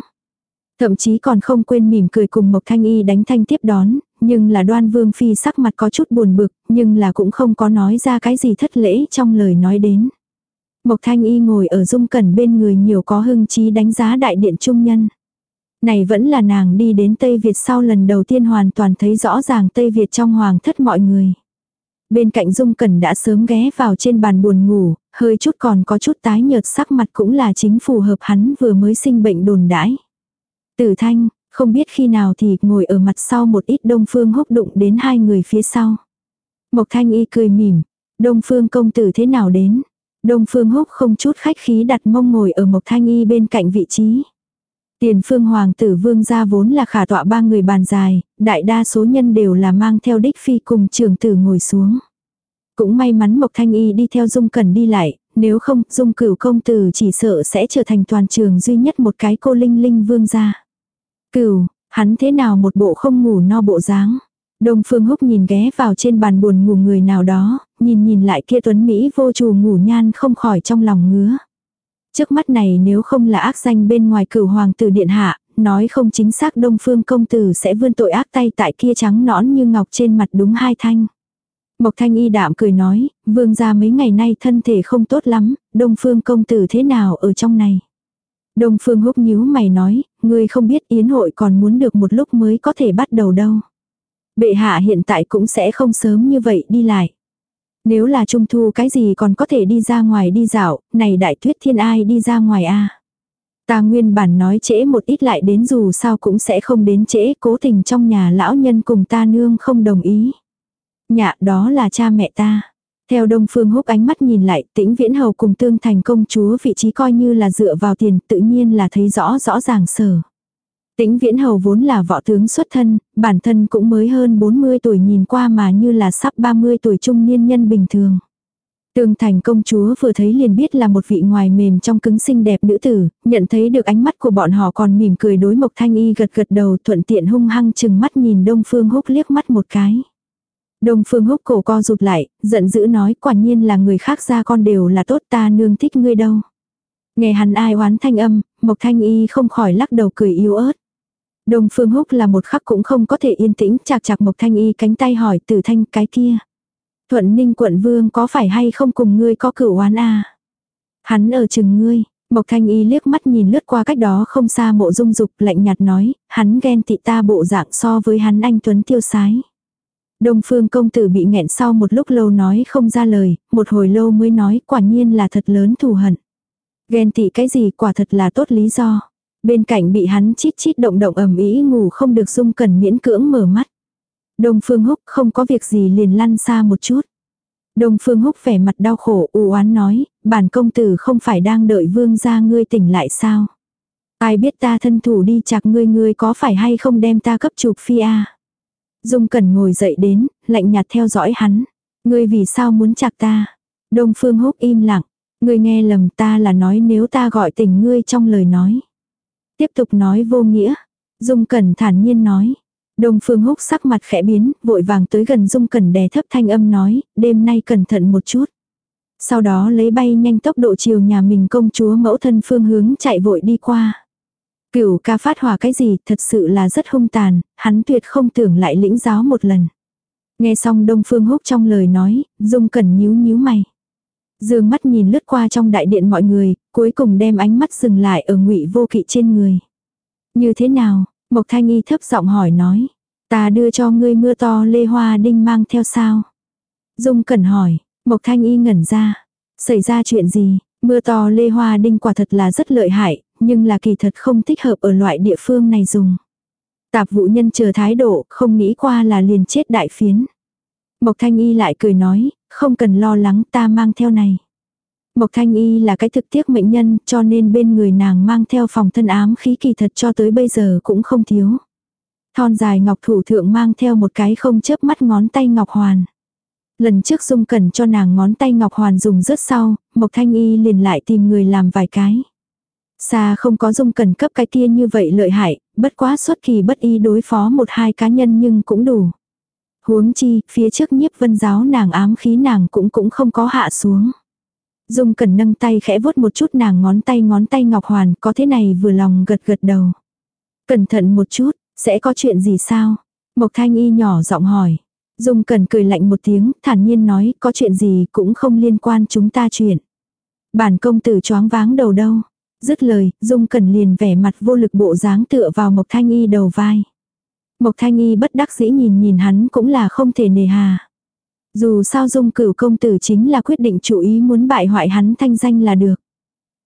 Thậm chí còn không quên mỉm cười cùng Mộc Thanh Y đánh thanh tiếp đón, nhưng là đoan vương phi sắc mặt có chút buồn bực, nhưng là cũng không có nói ra cái gì thất lễ trong lời nói đến. Mộc Thanh Y ngồi ở dung cẩn bên người nhiều có hưng trí đánh giá đại điện trung nhân. Này vẫn là nàng đi đến Tây Việt sau lần đầu tiên hoàn toàn thấy rõ ràng Tây Việt trong hoàng thất mọi người. Bên cạnh Dung Cẩn đã sớm ghé vào trên bàn buồn ngủ, hơi chút còn có chút tái nhợt sắc mặt cũng là chính phù hợp hắn vừa mới sinh bệnh đồn đãi. Tử Thanh, không biết khi nào thì ngồi ở mặt sau một ít Đông Phương húc đụng đến hai người phía sau. Mộc Thanh Y cười mỉm, Đông Phương công tử thế nào đến? Đông Phương Húc không chút khách khí đặt mông ngồi ở Mộc Thanh Y bên cạnh vị trí. Tiền phương hoàng tử vương gia vốn là khả tọa ba người bàn dài, đại đa số nhân đều là mang theo đích phi cùng trường tử ngồi xuống. Cũng may mắn Mộc Thanh Y đi theo Dung Cẩn đi lại, nếu không Dung cửu công tử chỉ sợ sẽ trở thành toàn trường duy nhất một cái cô linh linh vương gia. Cửu, hắn thế nào một bộ không ngủ no bộ dáng. Đông Phương Húc nhìn ghé vào trên bàn buồn ngủ người nào đó, nhìn nhìn lại kia tuấn Mỹ vô trù ngủ nhan không khỏi trong lòng ngứa. Trước mắt này nếu không là ác danh bên ngoài cửu hoàng tử điện hạ, nói không chính xác Đông Phương công tử sẽ vươn tội ác tay tại kia trắng nõn như ngọc trên mặt đúng hai thanh. Mộc Thanh Y đạm cười nói, vương gia mấy ngày nay thân thể không tốt lắm, Đông Phương công tử thế nào ở trong này. Đông Phương húc nhíu mày nói, ngươi không biết yến hội còn muốn được một lúc mới có thể bắt đầu đâu. Bệ hạ hiện tại cũng sẽ không sớm như vậy đi lại. Nếu là trung thu cái gì còn có thể đi ra ngoài đi dạo, này đại tuyết thiên ai đi ra ngoài a Ta nguyên bản nói trễ một ít lại đến dù sao cũng sẽ không đến trễ cố tình trong nhà lão nhân cùng ta nương không đồng ý. Nhạ đó là cha mẹ ta. Theo Đông Phương Húc ánh mắt nhìn lại, tĩnh viễn hầu cùng tương thành công chúa vị trí coi như là dựa vào tiền, tự nhiên là thấy rõ rõ ràng sở. Tĩnh viễn hầu vốn là võ tướng xuất thân, bản thân cũng mới hơn 40 tuổi nhìn qua mà như là sắp 30 tuổi trung niên nhân bình thường. Tương thành công chúa vừa thấy liền biết là một vị ngoài mềm trong cứng xinh đẹp nữ tử, nhận thấy được ánh mắt của bọn họ còn mỉm cười đối mộc thanh y gật gật đầu thuận tiện hung hăng chừng mắt nhìn đông phương húc liếc mắt một cái. Đông phương húc cổ co rụt lại, giận dữ nói quả nhiên là người khác ra con đều là tốt ta nương thích ngươi đâu. Nghe hắn ai oán thanh âm, mộc thanh y không khỏi lắc đầu cười yếu ớt. Đông Phương Húc là một khắc cũng không có thể yên tĩnh, chạc chạc Mộc Thanh Y cánh tay hỏi Tử Thanh cái kia. Thuận Ninh quận vương có phải hay không cùng ngươi có cửu oán à? Hắn ở chừng ngươi, Mộc Thanh Y liếc mắt nhìn lướt qua cách đó không xa mộ dung dục lạnh nhạt nói, hắn ghen tị ta bộ dạng so với hắn anh Tuấn tiêu sái. Đông phương công tử bị nghẹn sau một lúc lâu nói không ra lời, một hồi lâu mới nói quả nhiên là thật lớn thù hận. Ghen tị cái gì quả thật là tốt lý do. Bên cạnh bị hắn chít chít động động ầm ĩ ngủ không được dung cần miễn cưỡng mở mắt. Đông Phương Húc không có việc gì liền lăn xa một chút. Đông Phương Húc vẻ mặt đau khổ u oán nói, bản công tử không phải đang đợi vương gia ngươi tỉnh lại sao? Ai biết ta thân thủ đi chặt ngươi ngươi có phải hay không đem ta cấp chụp phi a? Dung Cẩn ngồi dậy đến, lạnh nhạt theo dõi hắn. Ngươi vì sao muốn chặt ta? Đông Phương Húc im lặng. Ngươi nghe lầm ta là nói nếu ta gọi tỉnh ngươi trong lời nói. Tiếp tục nói vô nghĩa. Dung Cẩn thản nhiên nói. Đông Phương Húc sắc mặt khẽ biến, vội vàng tới gần Dung Cẩn đè thấp thanh âm nói, đêm nay cẩn thận một chút. Sau đó lấy bay nhanh tốc độ chiều nhà mình công chúa mẫu thân phương hướng chạy vội đi qua. Cửu ca phát hỏa cái gì thật sự là rất hung tàn, hắn tuyệt không tưởng lại lĩnh giáo một lần. Nghe xong Đông Phương Húc trong lời nói, Dung Cẩn nhíu nhíu mày. Dương mắt nhìn lướt qua trong đại điện mọi người, cuối cùng đem ánh mắt dừng lại ở ngụy vô kỵ trên người. Như thế nào? Mộc Thanh Y thấp giọng hỏi nói. Ta đưa cho ngươi mưa to lê hoa đinh mang theo sao? Dung Cẩn hỏi, Mộc Thanh Y ngẩn ra. Xảy ra chuyện gì? Mưa to lê hoa đinh quả thật là rất lợi hại, nhưng là kỳ thật không thích hợp ở loại địa phương này dùng. Tạp vụ nhân chờ thái độ, không nghĩ qua là liền chết đại phiến. Mộc Thanh Y lại cười nói, không cần lo lắng ta mang theo này. Mộc Thanh Y là cái thực tiếc mệnh nhân cho nên bên người nàng mang theo phòng thân ám khí kỳ thật cho tới bây giờ cũng không thiếu. Thon dài ngọc thủ thượng mang theo một cái không chớp mắt ngón tay ngọc hoàn. Lần trước dung cẩn cho nàng ngón tay ngọc hoàn dùng rất sau, Mộc Thanh Y liền lại tìm người làm vài cái. Xa không có dung cẩn cấp cái kia như vậy lợi hại, bất quá xuất kỳ bất y đối phó một hai cá nhân nhưng cũng đủ. Huống chi, phía trước nhiếp vân giáo nàng ám khí nàng cũng cũng không có hạ xuống. Dung cần nâng tay khẽ vuốt một chút nàng ngón tay ngón tay ngọc hoàn, có thế này vừa lòng gật gật đầu. Cẩn thận một chút, sẽ có chuyện gì sao? Mộc thanh y nhỏ giọng hỏi. Dung cần cười lạnh một tiếng, thản nhiên nói, có chuyện gì cũng không liên quan chúng ta chuyện. Bản công tử choáng váng đầu đâu. Dứt lời, Dung cần liền vẻ mặt vô lực bộ dáng tựa vào Mộc thanh y đầu vai. Mộc thanh y bất đắc dĩ nhìn nhìn hắn cũng là không thể nề hà. Dù sao dung cửu công tử chính là quyết định chủ ý muốn bại hoại hắn thanh danh là được.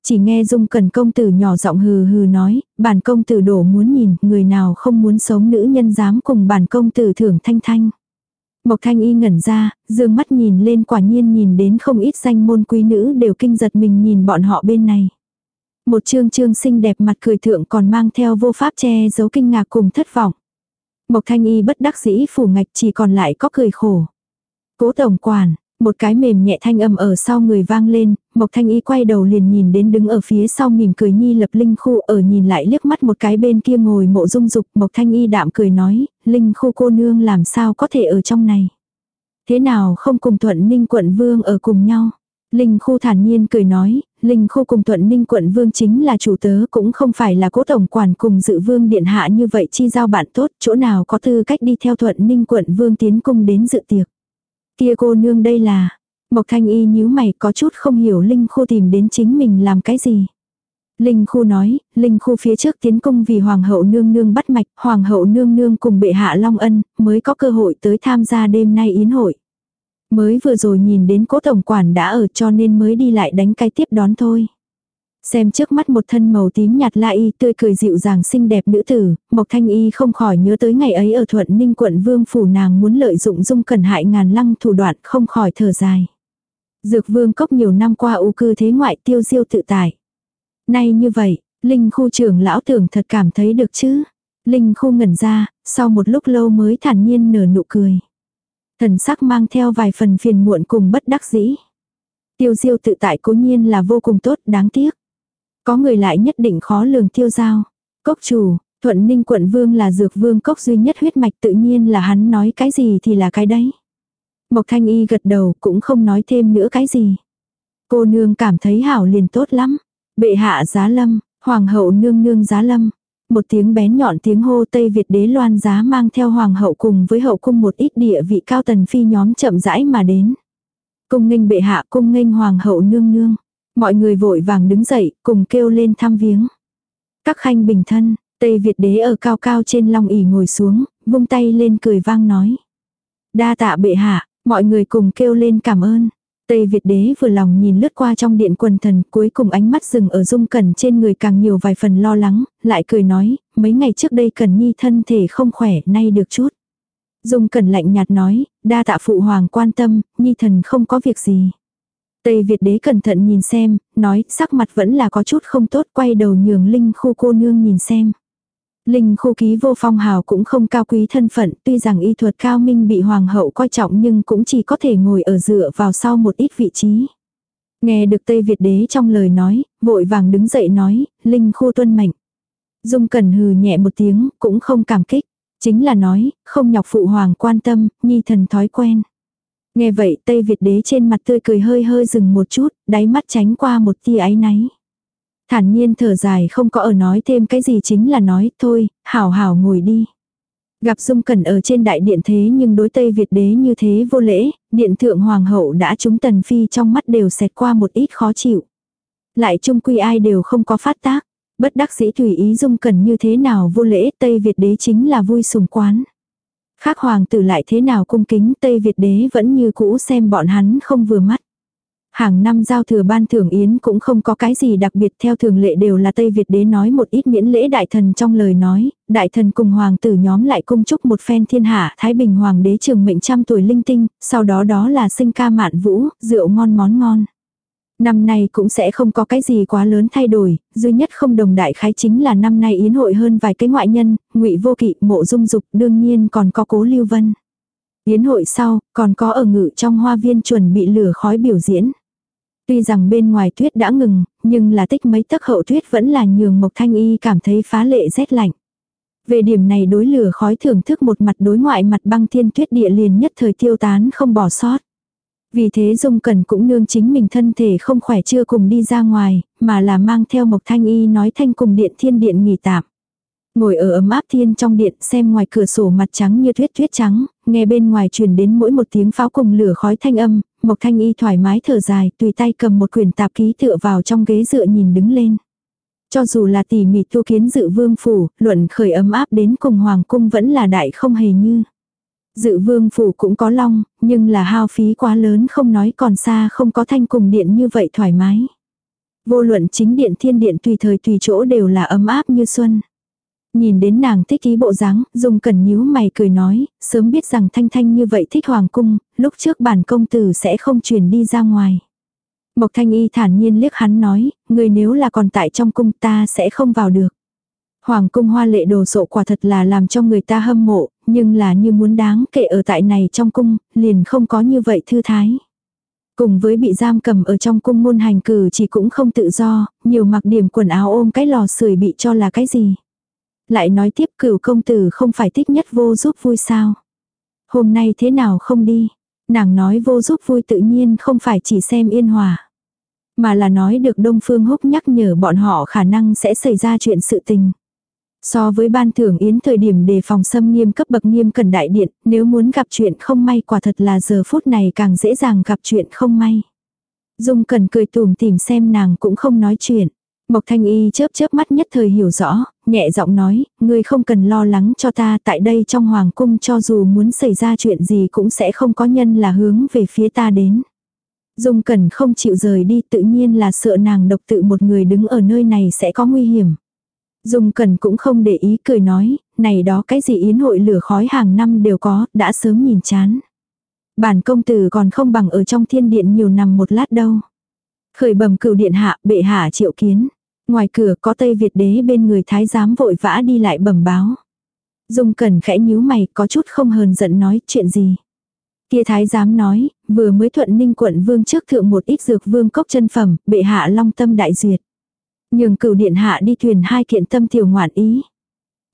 Chỉ nghe dung cần công tử nhỏ giọng hừ hừ nói, bản công tử đổ muốn nhìn, người nào không muốn sống nữ nhân dám cùng bản công tử thưởng thanh thanh. Mộc thanh y ngẩn ra, dương mắt nhìn lên quả nhiên nhìn đến không ít danh môn quý nữ đều kinh giật mình nhìn bọn họ bên này. Một trương trương xinh đẹp mặt cười thượng còn mang theo vô pháp che giấu kinh ngạc cùng thất vọng. Mộc thanh y bất đắc dĩ phủ ngạch chỉ còn lại có cười khổ. Cố tổng quản, một cái mềm nhẹ thanh âm ở sau người vang lên, Mộc Thanh Y quay đầu liền nhìn đến đứng ở phía sau mỉm cười nhi lập Linh Khu ở nhìn lại liếc mắt một cái bên kia ngồi mộ dung dục, Mộc Thanh Y đạm cười nói, Linh Khu cô nương làm sao có thể ở trong này. Thế nào không cùng thuận ninh quận vương ở cùng nhau. Linh Khu thản nhiên cười nói, Linh Khu cùng thuận ninh quận vương chính là chủ tớ cũng không phải là cố tổng quản cùng dự vương điện hạ như vậy chi giao bạn tốt, chỗ nào có tư cách đi theo thuận ninh quận vương tiến cung đến dự tiệc. Kia cô nương đây là, Mộc Thanh Y nhíu mày có chút không hiểu Linh Khu tìm đến chính mình làm cái gì. Linh Khu nói, Linh Khu phía trước tiến cung vì Hoàng hậu nương nương bắt mạch, Hoàng hậu nương nương cùng bệ hạ Long Ân, mới có cơ hội tới tham gia đêm nay yến hội. Mới vừa rồi nhìn đến cố tổng quản đã ở cho nên mới đi lại đánh cái tiếp đón thôi. Xem trước mắt một thân màu tím nhạt la y tươi cười dịu dàng xinh đẹp nữ tử, Mộc Thanh Y không khỏi nhớ tới ngày ấy ở Thuận Ninh quận Vương Phủ nàng muốn lợi dụng dung cẩn hại ngàn lăng thủ đoạn không khỏi thở dài. Dược Vương cốc nhiều năm qua ưu cư thế ngoại tiêu diêu tự tại. Nay như vậy, Linh khu trưởng lão tưởng thật cảm thấy được chứ. Linh khu ngẩn ra, sau một lúc lâu mới thản nhiên nở nụ cười. Thần sắc mang theo vài phần phiền muộn cùng bất đắc dĩ. Tiêu diêu tự tại cố nhiên là vô cùng tốt, đáng tiếc. Có người lại nhất định khó lường tiêu giao. Cốc chủ, thuận ninh quận vương là dược vương cốc duy nhất huyết mạch tự nhiên là hắn nói cái gì thì là cái đấy. Mộc thanh y gật đầu cũng không nói thêm nữa cái gì. Cô nương cảm thấy hảo liền tốt lắm. Bệ hạ giá lâm, hoàng hậu nương nương giá lâm. Một tiếng bén nhọn tiếng hô Tây Việt đế loan giá mang theo hoàng hậu cùng với hậu cung một ít địa vị cao tần phi nhóm chậm rãi mà đến. Cung nghênh bệ hạ cung nghênh hoàng hậu nương nương. Mọi người vội vàng đứng dậy, cùng kêu lên thăm viếng. Các khanh bình thân, Tây Việt đế ở cao cao trên long ỉ ngồi xuống, vung tay lên cười vang nói. Đa tạ bệ hạ, mọi người cùng kêu lên cảm ơn. Tây Việt đế vừa lòng nhìn lướt qua trong điện quần thần, cuối cùng ánh mắt dừng ở dung cẩn trên người càng nhiều vài phần lo lắng, lại cười nói, mấy ngày trước đây cẩn nhi thân thể không khỏe, nay được chút. Dung cẩn lạnh nhạt nói, đa tạ phụ hoàng quan tâm, nhi thần không có việc gì. Tây Việt đế cẩn thận nhìn xem, nói sắc mặt vẫn là có chút không tốt quay đầu nhường Linh khu cô nương nhìn xem. Linh khu ký vô phong hào cũng không cao quý thân phận, tuy rằng y thuật cao minh bị hoàng hậu coi trọng nhưng cũng chỉ có thể ngồi ở dựa vào sau một ít vị trí. Nghe được Tây Việt đế trong lời nói, vội vàng đứng dậy nói, Linh khu tuân mệnh. Dung Cẩn hừ nhẹ một tiếng, cũng không cảm kích. Chính là nói, không nhọc phụ hoàng quan tâm, nhi thần thói quen. Nghe vậy Tây Việt đế trên mặt tươi cười hơi hơi dừng một chút, đáy mắt tránh qua một tia áy náy. Thản nhiên thở dài không có ở nói thêm cái gì chính là nói thôi, hảo hảo ngồi đi. Gặp Dung Cẩn ở trên đại điện thế nhưng đối Tây Việt đế như thế vô lễ, điện thượng hoàng hậu đã trúng tần phi trong mắt đều xẹt qua một ít khó chịu. Lại chung quy ai đều không có phát tác, bất đắc dĩ tùy ý Dung Cẩn như thế nào vô lễ Tây Việt đế chính là vui sùng quán. Khác hoàng tử lại thế nào cung kính Tây Việt đế vẫn như cũ xem bọn hắn không vừa mắt. Hàng năm giao thừa ban thưởng yến cũng không có cái gì đặc biệt theo thường lệ đều là Tây Việt đế nói một ít miễn lễ đại thần trong lời nói, đại thần cùng hoàng tử nhóm lại cung chúc một phen thiên hạ Thái Bình hoàng đế trường mệnh trăm tuổi linh tinh, sau đó đó là sinh ca mạn vũ, rượu ngon món ngon. Năm nay cũng sẽ không có cái gì quá lớn thay đổi, duy nhất không đồng đại khái chính là năm nay yến hội hơn vài cái ngoại nhân, ngụy vô kỵ, mộ dung dục, đương nhiên còn có cố lưu vân. Yến hội sau, còn có ở ngự trong hoa viên chuẩn bị lửa khói biểu diễn. Tuy rằng bên ngoài tuyết đã ngừng, nhưng là tích mấy tấc hậu tuyết vẫn là nhường Mộc Thanh Y cảm thấy phá lệ rét lạnh. Về điểm này đối lửa khói thưởng thức một mặt đối ngoại mặt băng thiên tuyết địa liền nhất thời tiêu tán không bỏ sót. Vì thế Dung cần cũng nương chính mình thân thể không khỏe chưa cùng đi ra ngoài, mà là mang theo Mộc Thanh Y nói thanh cùng điện thiên điện nghỉ tạm. Ngồi ở ấm áp thiên trong điện xem ngoài cửa sổ mặt trắng như tuyết tuyết trắng, nghe bên ngoài truyền đến mỗi một tiếng pháo cùng lửa khói thanh âm, Mộc Thanh Y thoải mái thở dài, tùy tay cầm một quyển tạp ký tựa vào trong ghế dựa nhìn đứng lên. Cho dù là tỉ mỉ tu kiến dự vương phủ, luận khởi ấm áp đến cùng hoàng cung vẫn là đại không hề như. Dự vương phủ cũng có long, nhưng là hao phí quá lớn không nói còn xa không có thanh cùng điện như vậy thoải mái. Vô luận chính điện thiên điện tùy thời tùy chỗ đều là ấm áp như xuân. Nhìn đến nàng thích ý bộ dáng, dùng cần nhíu mày cười nói, sớm biết rằng thanh thanh như vậy thích hoàng cung, lúc trước bản công tử sẽ không chuyển đi ra ngoài. Mộc thanh y thản nhiên liếc hắn nói, người nếu là còn tại trong cung ta sẽ không vào được. Hoàng cung hoa lệ đồ sộ quả thật là làm cho người ta hâm mộ, nhưng là như muốn đáng kệ ở tại này trong cung, liền không có như vậy thư thái. Cùng với bị giam cầm ở trong cung môn hành cử chỉ cũng không tự do, nhiều mặc điểm quần áo ôm cái lò sưởi bị cho là cái gì. Lại nói tiếp cửu công tử không phải thích nhất vô giúp vui sao. Hôm nay thế nào không đi. Nàng nói vô giúp vui tự nhiên không phải chỉ xem yên hòa. Mà là nói được Đông Phương Húc nhắc nhở bọn họ khả năng sẽ xảy ra chuyện sự tình. So với ban thưởng yến thời điểm đề phòng xâm nghiêm cấp bậc nghiêm cần đại điện, nếu muốn gặp chuyện không may quả thật là giờ phút này càng dễ dàng gặp chuyện không may. Dung cần cười tùm tìm xem nàng cũng không nói chuyện. Mộc Thanh Y chớp chớp mắt nhất thời hiểu rõ, nhẹ giọng nói, ngươi không cần lo lắng cho ta tại đây trong hoàng cung cho dù muốn xảy ra chuyện gì cũng sẽ không có nhân là hướng về phía ta đến. Dung Cẩn không chịu rời đi tự nhiên là sợ nàng độc tự một người đứng ở nơi này sẽ có nguy hiểm. Dung Cẩn cũng không để ý cười nói, này đó cái gì yến hội lửa khói hàng năm đều có, đã sớm nhìn chán. Bản công tử còn không bằng ở trong thiên điện nhiều nằm một lát đâu. Khởi bầm cửu điện hạ, bệ hạ triệu kiến. Ngoài cửa có Tây Việt đế bên người thái giám vội vã đi lại bẩm báo. Dung Cẩn khẽ nhíu mày, có chút không hờn giận nói chuyện gì. Kia thái giám nói, vừa mới thuận ninh quận vương trước thượng một ít dược vương cốc chân phẩm, bệ hạ long tâm đại duyệt. Nhường cửu điện hạ đi thuyền hai kiện tâm tiểu ngoạn ý.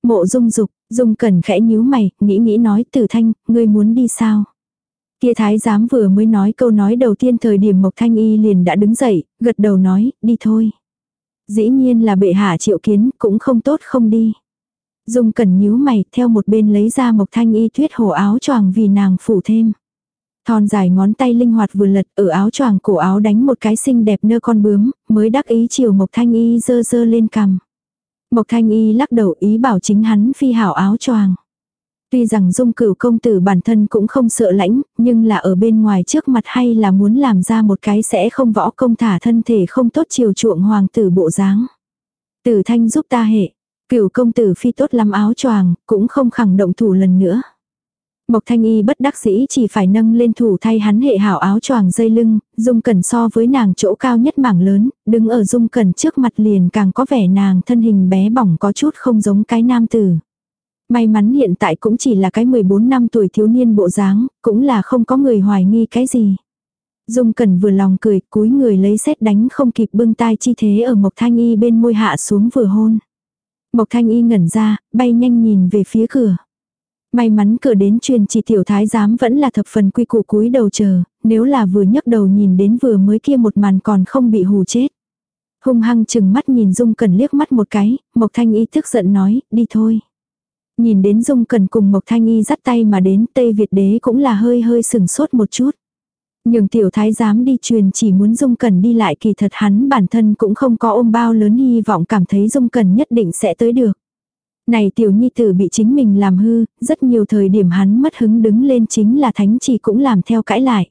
Mộ dung dục, dung cẩn khẽ nhíu mày, nghĩ nghĩ nói tử thanh, ngươi muốn đi sao? Kia thái giám vừa mới nói câu nói đầu tiên thời điểm Mộc Thanh Y liền đã đứng dậy, gật đầu nói, đi thôi. Dĩ nhiên là bệ hạ triệu kiến, cũng không tốt không đi. Dung cẩn nhíu mày, theo một bên lấy ra Mộc Thanh Y tuyết hồ áo choàng vì nàng phủ thêm. Thon dài ngón tay linh hoạt vừa lật ở áo choàng cổ áo đánh một cái xinh đẹp nơ con bướm, mới đắc ý chiều Mộc Thanh Y dơ dơ lên cằm. Mộc Thanh Y lắc đầu ý bảo chính hắn phi hảo áo choàng. Tuy rằng dung cửu công tử bản thân cũng không sợ lãnh, nhưng là ở bên ngoài trước mặt hay là muốn làm ra một cái sẽ không võ công thả thân thể không tốt chiều chuộng hoàng tử bộ dáng. Tử thanh giúp ta hệ, cửu công tử phi tốt lắm áo choàng, cũng không khẳng động thủ lần nữa. Mộc thanh y bất đắc dĩ chỉ phải nâng lên thủ thay hắn hệ hảo áo choàng dây lưng, dung cẩn so với nàng chỗ cao nhất mảng lớn, đứng ở dung cẩn trước mặt liền càng có vẻ nàng thân hình bé bỏng có chút không giống cái nam tử. May mắn hiện tại cũng chỉ là cái 14 năm tuổi thiếu niên bộ dáng, cũng là không có người hoài nghi cái gì. Dung Cẩn vừa lòng cười, cúi người lấy xét đánh không kịp bưng tai chi thế ở Mộc Thanh Y bên môi hạ xuống vừa hôn. Mộc Thanh Y ngẩn ra, bay nhanh nhìn về phía cửa. May mắn cửa đến truyền chỉ tiểu thái giám vẫn là thập phần quy củ cúi đầu chờ, nếu là vừa nhấc đầu nhìn đến vừa mới kia một màn còn không bị hù chết. Hung hăng chừng mắt nhìn Dung Cần liếc mắt một cái, Mộc Thanh Y tức giận nói, đi thôi. Nhìn đến Dung Cần cùng Mộc Thanh Y dắt tay mà đến Tây Việt đế cũng là hơi hơi sừng sốt một chút. Nhưng tiểu thái giám đi truyền chỉ muốn Dung Cần đi lại kỳ thật hắn bản thân cũng không có ôm bao lớn hy vọng cảm thấy Dung Cần nhất định sẽ tới được. Này tiểu nhi tử bị chính mình làm hư, rất nhiều thời điểm hắn mất hứng đứng lên chính là thánh chỉ cũng làm theo cãi lại.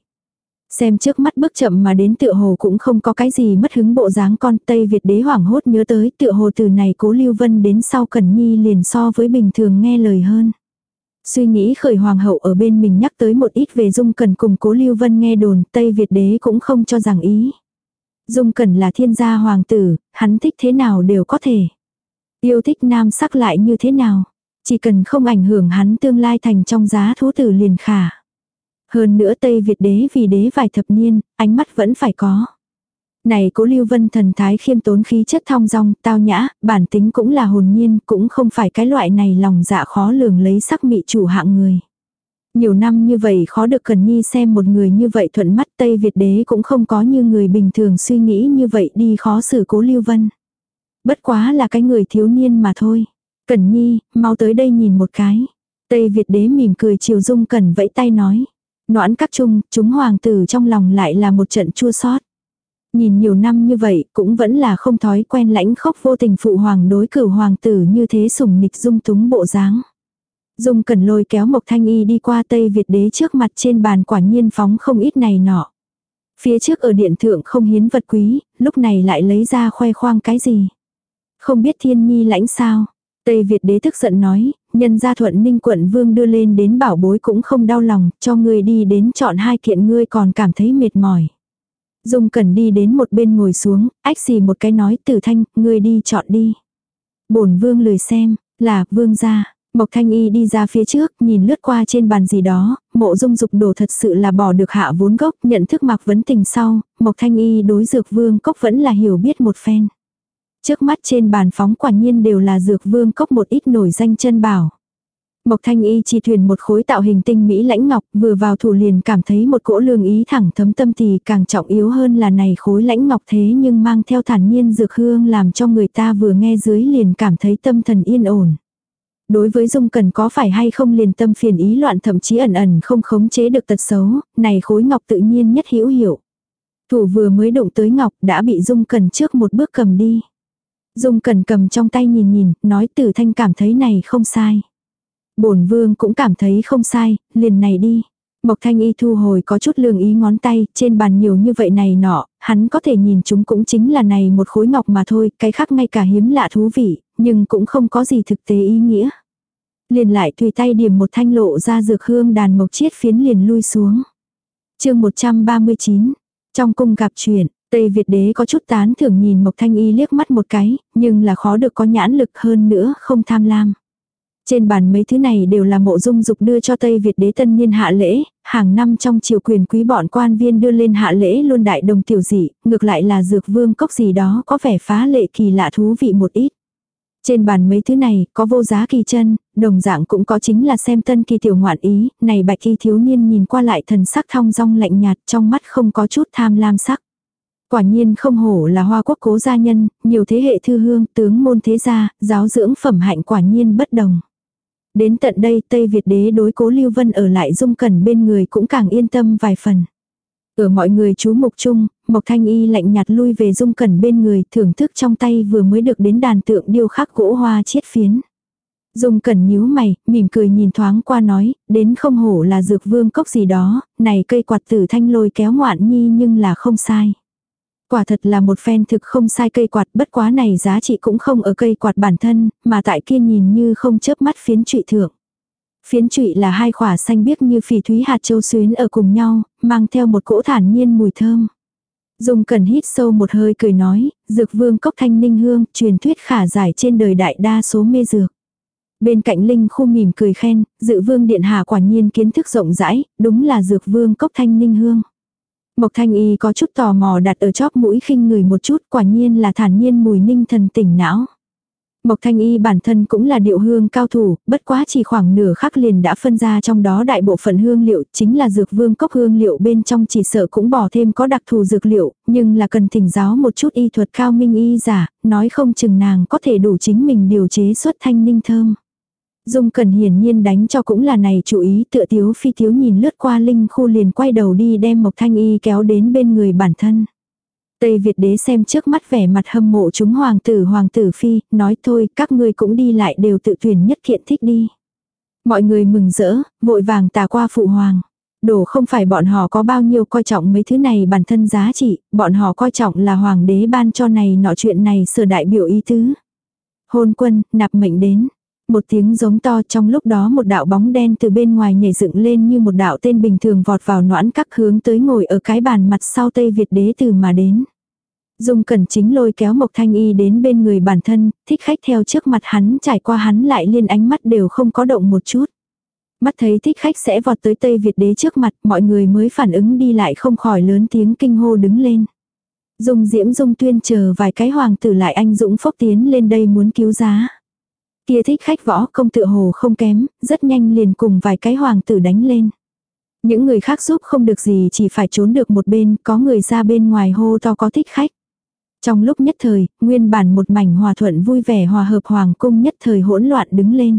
Xem trước mắt bước chậm mà đến tựa hồ cũng không có cái gì mất hứng bộ dáng con Tây Việt đế hoảng hốt nhớ tới tựa hồ từ này cố Lưu Vân đến sau Cần Nhi liền so với bình thường nghe lời hơn. Suy nghĩ khởi hoàng hậu ở bên mình nhắc tới một ít về Dung Cần cùng cố Lưu Vân nghe đồn Tây Việt đế cũng không cho rằng ý. Dung Cần là thiên gia hoàng tử, hắn thích thế nào đều có thể. Yêu thích nam sắc lại như thế nào. Chỉ cần không ảnh hưởng hắn tương lai thành trong giá thú tử liền khả. Hơn nữa Tây Việt đế vì đế vài thập niên, ánh mắt vẫn phải có. Này cố lưu vân thần thái khiêm tốn khí chất thong dong, tao nhã, bản tính cũng là hồn nhiên, cũng không phải cái loại này lòng dạ khó lường lấy sắc mị chủ hạng người. Nhiều năm như vậy khó được Cần Nhi xem một người như vậy thuận mắt Tây Việt đế cũng không có như người bình thường suy nghĩ như vậy đi khó xử cố lưu vân. Bất quá là cái người thiếu niên mà thôi. Cần Nhi, mau tới đây nhìn một cái. Tây Việt đế mỉm cười chiều dung cần vẫy tay nói. Noãn các chung, chúng hoàng tử trong lòng lại là một trận chua xót. Nhìn nhiều năm như vậy, cũng vẫn là không thói quen lãnh khốc vô tình phụ hoàng đối cửu hoàng tử như thế sủng nịch dung túng bộ dáng. Dung cần lôi kéo Mộc Thanh Y đi qua Tây Việt đế trước mặt trên bàn quả nhiên phóng không ít này nọ. Phía trước ở điện thượng không hiến vật quý, lúc này lại lấy ra khoe khoang cái gì. Không biết thiên nhi lãnh sao. Tây Việt đế tức giận nói, nhân gia thuận ninh quận vương đưa lên đến bảo bối cũng không đau lòng, cho ngươi đi đến chọn hai kiện ngươi còn cảm thấy mệt mỏi. Dung cần đi đến một bên ngồi xuống, ách xì một cái nói tử thanh, ngươi đi chọn đi. bổn vương lười xem, là vương gia. Mộc Thanh Y đi ra phía trước, nhìn lướt qua trên bàn gì đó, mộ dung dục đồ thật sự là bỏ được hạ vốn gốc, nhận thức mặc vấn tình sau, Mộc Thanh Y đối dược vương cốc vẫn là hiểu biết một phen. Trước mắt trên bàn phóng quả nhiên đều là dược vương cốc một ít nổi danh chân bảo. Mộc Thanh Y chỉ thuyền một khối tạo hình tinh mỹ lãnh ngọc, vừa vào thủ liền cảm thấy một cỗ lương ý thẳng thấm tâm thì càng trọng yếu hơn là này khối lãnh ngọc thế nhưng mang theo thản nhiên dược hương làm cho người ta vừa nghe dưới liền cảm thấy tâm thần yên ổn. Đối với Dung Cần có phải hay không liền tâm phiền ý loạn thậm chí ẩn ẩn không khống chế được tật xấu, này khối ngọc tự nhiên nhất hữu hiểu. Thủ vừa mới đụng tới ngọc đã bị Dung Cần trước một bước cầm đi. Dung Cần cầm trong tay nhìn nhìn, nói tử thanh cảm thấy này không sai. bổn vương cũng cảm thấy không sai, liền này đi. Mộc thanh y thu hồi có chút lương ý ngón tay, trên bàn nhiều như vậy này nọ, hắn có thể nhìn chúng cũng chính là này một khối ngọc mà thôi, cái khác ngay cả hiếm lạ thú vị, nhưng cũng không có gì thực tế ý nghĩa. Liền lại tùy tay điểm một thanh lộ ra dược hương đàn mộc chiết phiến liền lui xuống. chương 139, trong cung gặp chuyện, Tây Việt đế có chút tán thưởng nhìn Mộc Thanh Y liếc mắt một cái, nhưng là khó được có nhãn lực hơn nữa, không tham lam. Trên bàn mấy thứ này đều là mộ dung dục đưa cho Tây Việt đế tân niên hạ lễ, hàng năm trong triều quyền quý bọn quan viên đưa lên hạ lễ luôn đại đồng tiểu dị, ngược lại là dược vương cốc gì đó có vẻ phá lệ kỳ lạ thú vị một ít. Trên bàn mấy thứ này có vô giá kỳ chân, đồng dạng cũng có chính là xem tân kỳ tiểu ngoạn ý, này bạch kỳ thiếu niên nhìn qua lại thần sắc thong dong lạnh nhạt trong mắt không có chút tham lam sắc. Quả nhiên không hổ là hoa quốc cố gia nhân, nhiều thế hệ thư hương, tướng môn thế gia, giáo dưỡng phẩm hạnh quả nhiên bất đồng. Đến tận đây Tây Việt đế đối cố Lưu Vân ở lại dung cẩn bên người cũng càng yên tâm vài phần. Ở mọi người chú mục chung, Mộc Thanh Y lạnh nhạt lui về dung cẩn bên người thưởng thức trong tay vừa mới được đến đàn tượng điêu khắc gỗ hoa chiết phiến. Dung cẩn nhíu mày, mỉm cười nhìn thoáng qua nói, đến không hổ là dược vương cốc gì đó, này cây quạt tử thanh lôi kéo ngoạn nhi nhưng là không sai. Quả thật là một phen thực không sai cây quạt bất quá này giá trị cũng không ở cây quạt bản thân, mà tại kia nhìn như không chớp mắt phiến trụy thượng. Phiến trụy là hai khỏa xanh biếc như phỉ thúy hạt châu xuyến ở cùng nhau, mang theo một cỗ thản nhiên mùi thơm. Dung cần hít sâu một hơi cười nói, dược vương cốc thanh ninh hương, truyền thuyết khả giải trên đời đại đa số mê dược. Bên cạnh Linh khu mỉm cười khen, dự vương điện hạ quả nhiên kiến thức rộng rãi, đúng là dược vương cốc thanh ninh hương. Mộc Thanh Y có chút tò mò đặt ở chóp mũi khinh người một chút quả nhiên là thản nhiên mùi ninh thần tỉnh não. Mộc Thanh Y bản thân cũng là điệu hương cao thủ, bất quá chỉ khoảng nửa khắc liền đã phân ra trong đó đại bộ phận hương liệu, chính là dược vương cốc hương liệu bên trong chỉ sợ cũng bỏ thêm có đặc thù dược liệu, nhưng là cần thỉnh giáo một chút y thuật cao minh y giả, nói không chừng nàng có thể đủ chính mình điều chế xuất thanh ninh thơm. Dung Cần hiển nhiên đánh cho cũng là này chú ý tựa tiếu phi tiếu nhìn lướt qua linh khu liền quay đầu đi đem Mộc Thanh Y kéo đến bên người bản thân. Tây Việt đế xem trước mắt vẻ mặt hâm mộ chúng hoàng tử hoàng tử phi, nói thôi các ngươi cũng đi lại đều tự tuyển nhất thiện thích đi. Mọi người mừng rỡ, vội vàng tà qua phụ hoàng. Đồ không phải bọn họ có bao nhiêu coi trọng mấy thứ này bản thân giá trị, bọn họ coi trọng là hoàng đế ban cho này nọ chuyện này sửa đại biểu ý tứ. Hôn quân, nạp mệnh đến. Một tiếng giống to trong lúc đó một đạo bóng đen từ bên ngoài nhảy dựng lên như một đạo tên bình thường vọt vào noãn các hướng tới ngồi ở cái bàn mặt sau Tây Việt đế từ mà đến. Dung cẩn chính lôi kéo Mộc Thanh Y đến bên người bản thân, thích khách theo trước mặt hắn trải qua hắn lại liên ánh mắt đều không có động một chút. Mắt thấy thích khách sẽ vọt tới Tây Việt đế trước mặt, mọi người mới phản ứng đi lại không khỏi lớn tiếng kinh hô đứng lên. Dung diễm dung tuyên chờ vài cái hoàng tử lại anh dũng phốc tiến lên đây muốn cứu giá. Kia thích khách võ công tự hồ không kém, rất nhanh liền cùng vài cái hoàng tử đánh lên. Những người khác giúp không được gì chỉ phải trốn được một bên, có người ra bên ngoài hô to có thích khách. Trong lúc nhất thời, nguyên bản một mảnh hòa thuận vui vẻ hòa hợp hoàng cung nhất thời hỗn loạn đứng lên.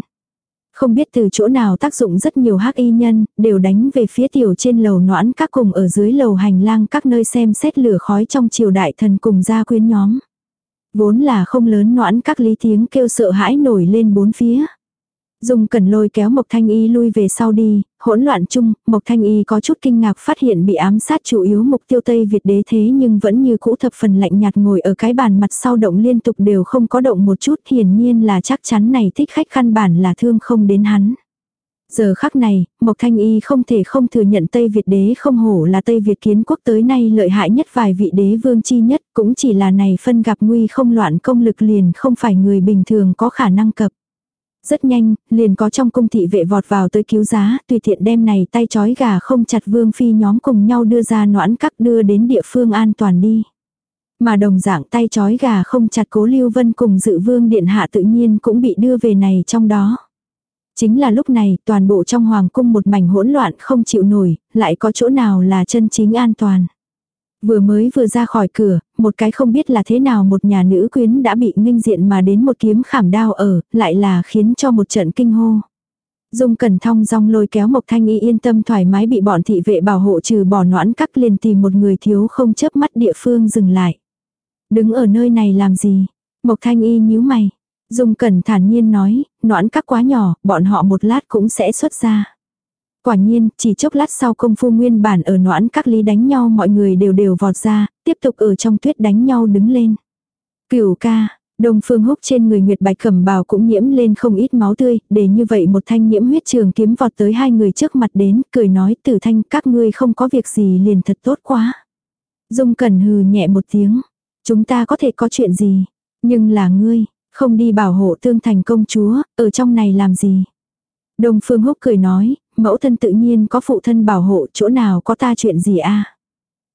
Không biết từ chỗ nào tác dụng rất nhiều hắc y nhân, đều đánh về phía tiểu trên lầu noãn các cùng ở dưới lầu hành lang các nơi xem xét lửa khói trong triều đại thần cùng gia quyến nhóm. Vốn là không lớn noãn các lý tiếng kêu sợ hãi nổi lên bốn phía. Dung cần lôi kéo Mộc Thanh Y lui về sau đi, hỗn loạn chung, Mộc Thanh Y có chút kinh ngạc phát hiện bị ám sát chủ yếu mục tiêu Tây Việt đế thế nhưng vẫn như cũ thập phần lạnh nhạt ngồi ở cái bàn mặt sau động liên tục đều không có động một chút hiển nhiên là chắc chắn này thích khách khăn bản là thương không đến hắn. Giờ khắc này, Mộc Thanh Y không thể không thừa nhận Tây Việt đế không hổ là Tây Việt kiến quốc tới nay lợi hại nhất vài vị đế vương chi nhất, cũng chỉ là này phân gặp nguy không loạn công lực liền không phải người bình thường có khả năng cập. Rất nhanh, liền có trong cung thị vệ vọt vào tới cứu giá, tùy tiện đem này tay chói gà không chặt vương phi nhóm cùng nhau đưa ra noãn cắt đưa đến địa phương an toàn đi. Mà đồng dạng tay chói gà không chặt cố lưu vân cùng dự vương điện hạ tự nhiên cũng bị đưa về này trong đó. Chính là lúc này, toàn bộ trong hoàng cung một mảnh hỗn loạn không chịu nổi, lại có chỗ nào là chân chính an toàn. Vừa mới vừa ra khỏi cửa, một cái không biết là thế nào một nhà nữ quyến đã bị nghênh diện mà đến một kiếm khảm đao ở, lại là khiến cho một trận kinh hô. Dung Cẩn Thong rong lôi kéo Mộc Thanh Y yên tâm thoải mái bị bọn thị vệ bảo hộ trừ bỏ noãn cắt liền tìm một người thiếu không chớp mắt địa phương dừng lại. Đứng ở nơi này làm gì? Mộc Thanh Y nhíu mày. Dung Cẩn thản nhiên nói, noãn các quá nhỏ, bọn họ một lát cũng sẽ xuất ra. Quả nhiên, chỉ chốc lát sau công phu nguyên bản ở noãn các lý đánh nhau mọi người đều đều vọt ra, tiếp tục ở trong tuyết đánh nhau đứng lên. Cửu ca, Đông Phương Húc trên người Nguyệt Bạch Cẩm Bào cũng nhiễm lên không ít máu tươi, để như vậy một thanh nhiễm huyết trường kiếm vọt tới hai người trước mặt đến, cười nói tử thanh các ngươi không có việc gì liền thật tốt quá. Dung Cẩn hừ nhẹ một tiếng, chúng ta có thể có chuyện gì, nhưng là ngươi, không đi bảo hộ tương thành công chúa, ở trong này làm gì. Đông Phương Húc cười nói, mẫu thân tự nhiên có phụ thân bảo hộ chỗ nào có ta chuyện gì a à?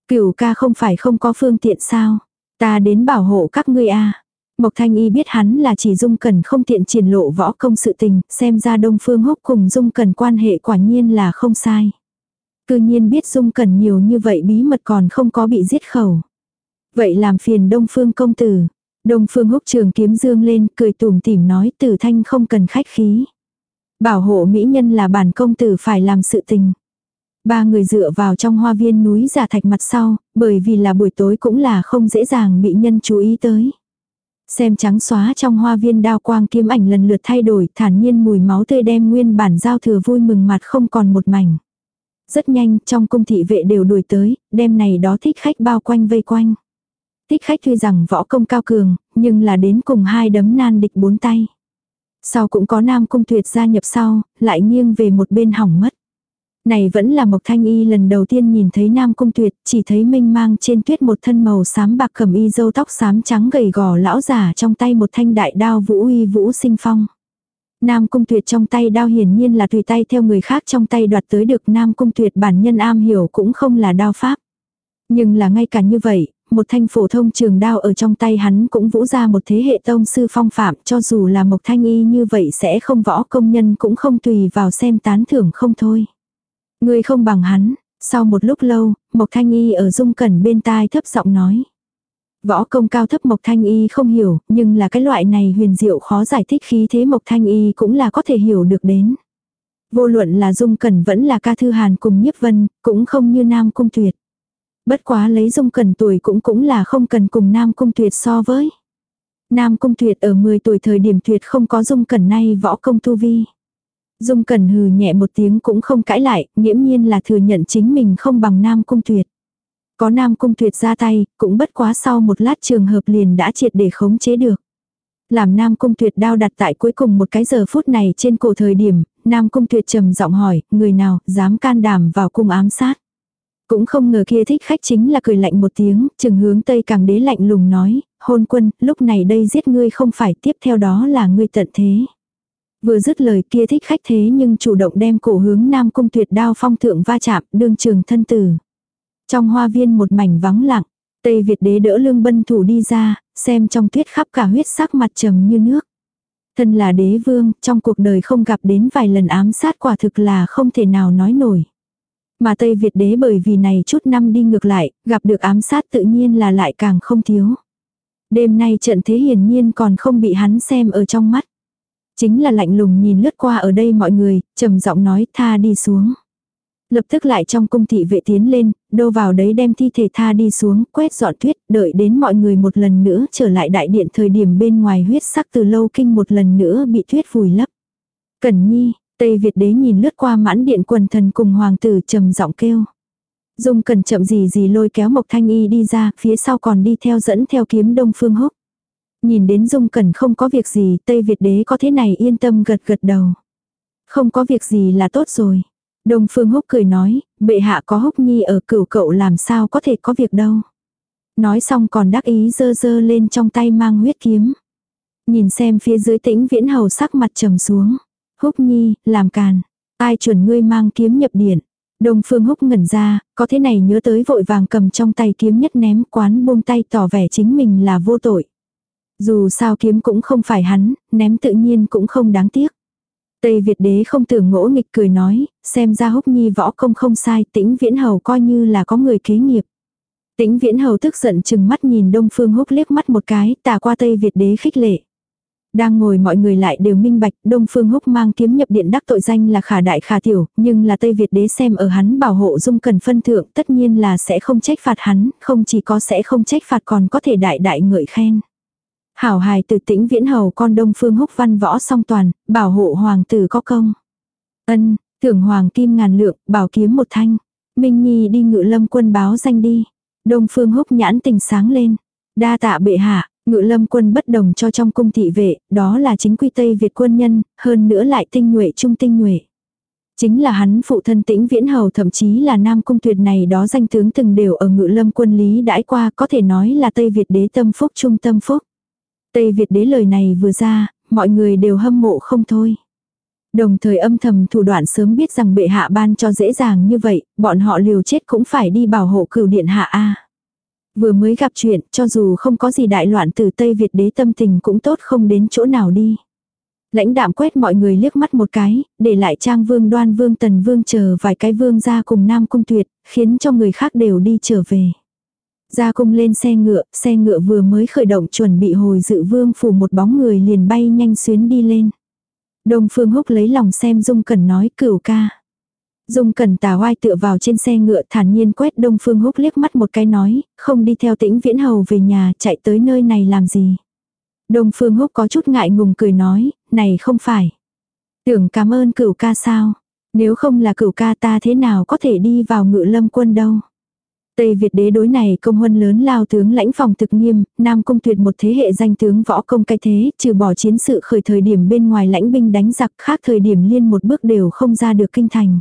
Cửu ca không phải không có phương tiện sao? Ta đến bảo hộ các ngươi a à? Mộc Thanh Y biết hắn là chỉ Dung Cần không tiện triển lộ võ công sự tình, xem ra Đông Phương Húc cùng Dung Cần quan hệ quả nhiên là không sai. Cư nhiên biết Dung Cần nhiều như vậy bí mật còn không có bị giết khẩu. Vậy làm phiền Đông Phương công tử. Đông Phương Húc trường kiếm dương lên, cười tủm tỉm nói tử thanh không cần khách khí. Bảo hộ mỹ nhân là bản công tử phải làm sự tình. Ba người dựa vào trong hoa viên núi giả thạch mặt sau, bởi vì là buổi tối cũng là không dễ dàng bị nhân chú ý tới. Xem trắng xóa trong hoa viên đao quang kiếm ảnh lần lượt thay đổi, thản nhiên mùi máu tươi đem nguyên bản giao thừa vui mừng mặt không còn một mảnh. Rất nhanh, trong cung thị vệ đều đuổi tới, đêm này đó thích khách bao quanh vây quanh. Thích khách tuy rằng võ công cao cường, nhưng là đến cùng hai đấm nan địch bốn tay. Sau cũng có nam cung tuyệt gia nhập sau, lại nghiêng về một bên hỏng mất. Này vẫn là Mộc Thanh Y lần đầu tiên nhìn thấy Nam Cung Tuyệt, chỉ thấy minh mang trên tuyết một thân màu xám bạc khẩm y dâu tóc xám trắng gầy gò lão giả trong tay một thanh đại đao vũ uy vũ sinh phong. Nam Cung Tuyệt trong tay đao hiển nhiên là tùy tay theo người khác trong tay đoạt tới được Nam Cung Tuyệt bản nhân am hiểu cũng không là đao pháp. Nhưng là ngay cả như vậy, một thanh phổ thông trường đao ở trong tay hắn cũng vũ ra một thế hệ tông sư phong phạm cho dù là Mộc Thanh Y như vậy sẽ không võ công nhân cũng không tùy vào xem tán thưởng không thôi. Người không bằng hắn, sau một lúc lâu, Mộc Thanh Y ở dung cẩn bên tai thấp giọng nói. Võ công cao thấp Mộc Thanh Y không hiểu, nhưng là cái loại này huyền diệu khó giải thích khí thế Mộc Thanh Y cũng là có thể hiểu được đến. Vô luận là Dung Cẩn vẫn là ca thư hàn cùng nhiếp vân, cũng không như Nam Cung Tuyệt. Bất quá lấy Dung cần tuổi cũng cũng là không cần cùng Nam Cung Tuyệt so với. Nam Cung Tuyệt ở 10 tuổi thời điểm Tuyệt không có Dung cần nay võ công tu vi. Dung cần hừ nhẹ một tiếng cũng không cãi lại, nghiễm nhiên là thừa nhận chính mình không bằng Nam Cung Tuyệt. Có Nam Cung Tuyệt ra tay, cũng bất quá sau một lát trường hợp liền đã triệt để khống chế được. Làm Nam Cung Tuyệt đao đặt tại cuối cùng một cái giờ phút này trên cổ thời điểm, Nam Cung Tuyệt trầm giọng hỏi, người nào dám can đảm vào cung ám sát. Cũng không ngờ kia thích khách chính là cười lạnh một tiếng, chừng hướng Tây Càng Đế lạnh lùng nói, hôn quân, lúc này đây giết ngươi không phải tiếp theo đó là ngươi tận thế. Vừa dứt lời kia thích khách thế nhưng chủ động đem cổ hướng Nam Cung Tuyệt đao phong thượng va chạm, đương trường thân tử. Trong hoa viên một mảnh vắng lặng, Tây Việt đế đỡ lương bân thủ đi ra, xem trong tuyết khắp cả huyết sắc mặt trầm như nước. Thân là đế vương, trong cuộc đời không gặp đến vài lần ám sát quả thực là không thể nào nói nổi. Mà Tây Việt đế bởi vì này chút năm đi ngược lại, gặp được ám sát tự nhiên là lại càng không thiếu. Đêm nay trận thế hiển nhiên còn không bị hắn xem ở trong mắt. Chính là lạnh lùng nhìn lướt qua ở đây mọi người, trầm giọng nói tha đi xuống. Lập tức lại trong cung thị vệ tiến lên, đâu vào đấy đem thi thể tha đi xuống, quét dọn tuyết, đợi đến mọi người một lần nữa trở lại đại điện thời điểm bên ngoài huyết sắc từ lâu kinh một lần nữa bị tuyết vùi lấp. Cẩn nhi, Tây Việt đế nhìn lướt qua mãn điện quần thần cùng hoàng tử trầm giọng kêu. Dung cần chậm gì gì lôi kéo Mộc Thanh Y đi ra, phía sau còn đi theo dẫn theo kiếm Đông Phương Húc. Nhìn đến Dung cần không có việc gì, Tây Việt đế có thế này yên tâm gật gật đầu. Không có việc gì là tốt rồi. Đông Phương Húc cười nói, bệ hạ có Húc Nhi ở cửu cậu làm sao có thể có việc đâu. Nói xong còn đắc ý dơ dơ lên trong tay mang huyết kiếm. Nhìn xem phía dưới tĩnh viễn hầu sắc mặt trầm xuống. Húc Nhi, làm càn. Ai chuẩn ngươi mang kiếm nhập điện. Đông Phương Húc ngẩn ra, có thế này nhớ tới vội vàng cầm trong tay kiếm nhất ném quán buông tay tỏ vẻ chính mình là vô tội. Dù sao kiếm cũng không phải hắn, ném tự nhiên cũng không đáng tiếc. Tây Việt đế không tưởng ngỗ nghịch cười nói, xem ra húc nhi võ công không sai, tĩnh viễn hầu coi như là có người kế nghiệp. Tĩnh viễn hầu tức giận chừng mắt nhìn đông phương húc liếc mắt một cái, tà qua Tây Việt đế khích lệ. Đang ngồi mọi người lại đều minh bạch, Đông Phương Húc mang kiếm nhập điện đắc tội danh là khả đại khả tiểu, nhưng là Tây Việt đế xem ở hắn bảo hộ dung cần phân thượng tất nhiên là sẽ không trách phạt hắn, không chỉ có sẽ không trách phạt còn có thể đại đại ngợi khen. Hảo hài từ tĩnh viễn hầu con đông phương húc văn võ song toàn, bảo hộ hoàng tử có công. Ân, thưởng hoàng kim ngàn lượng, bảo kiếm một thanh. Minh Nhi đi ngự lâm quân báo danh đi. Đông phương húc nhãn tình sáng lên. Đa tạ bệ hạ, ngự lâm quân bất đồng cho trong cung thị vệ, đó là chính quy Tây Việt quân nhân, hơn nữa lại tinh nhuệ trung tinh nhuệ. Chính là hắn phụ thân tĩnh viễn hầu thậm chí là nam cung tuyệt này đó danh tướng từng đều ở ngự lâm quân lý đãi qua có thể nói là Tây Việt đế tâm phúc trung tâm phúc. Tây Việt đế lời này vừa ra, mọi người đều hâm mộ không thôi. Đồng thời âm thầm thủ đoạn sớm biết rằng bệ hạ ban cho dễ dàng như vậy, bọn họ liều chết cũng phải đi bảo hộ cửu điện hạ A. Vừa mới gặp chuyện, cho dù không có gì đại loạn từ Tây Việt đế tâm tình cũng tốt không đến chỗ nào đi. Lãnh đạm quét mọi người liếc mắt một cái, để lại trang vương đoan vương tần vương chờ vài cái vương ra cùng nam cung tuyệt, khiến cho người khác đều đi trở về. Ra cung lên xe ngựa, xe ngựa vừa mới khởi động chuẩn bị hồi dự vương phủ một bóng người liền bay nhanh xuyến đi lên. Đông Phương Húc lấy lòng xem Dung Cẩn nói cửu ca. Dung Cẩn tà oai tựa vào trên xe ngựa thản nhiên quét Đông Phương Húc liếc mắt một cái nói, không đi theo tĩnh viễn hầu về nhà chạy tới nơi này làm gì. Đông Phương Húc có chút ngại ngùng cười nói, này không phải. Tưởng cảm ơn cửu ca sao, nếu không là cửu ca ta thế nào có thể đi vào ngự lâm quân đâu. Tây Việt đế đối này công huân lớn lao tướng lãnh phòng thực nghiêm, Nam Cung tuyệt một thế hệ danh tướng võ công cai thế, trừ bỏ chiến sự khởi thời điểm bên ngoài lãnh binh đánh giặc khác thời điểm liên một bước đều không ra được kinh thành.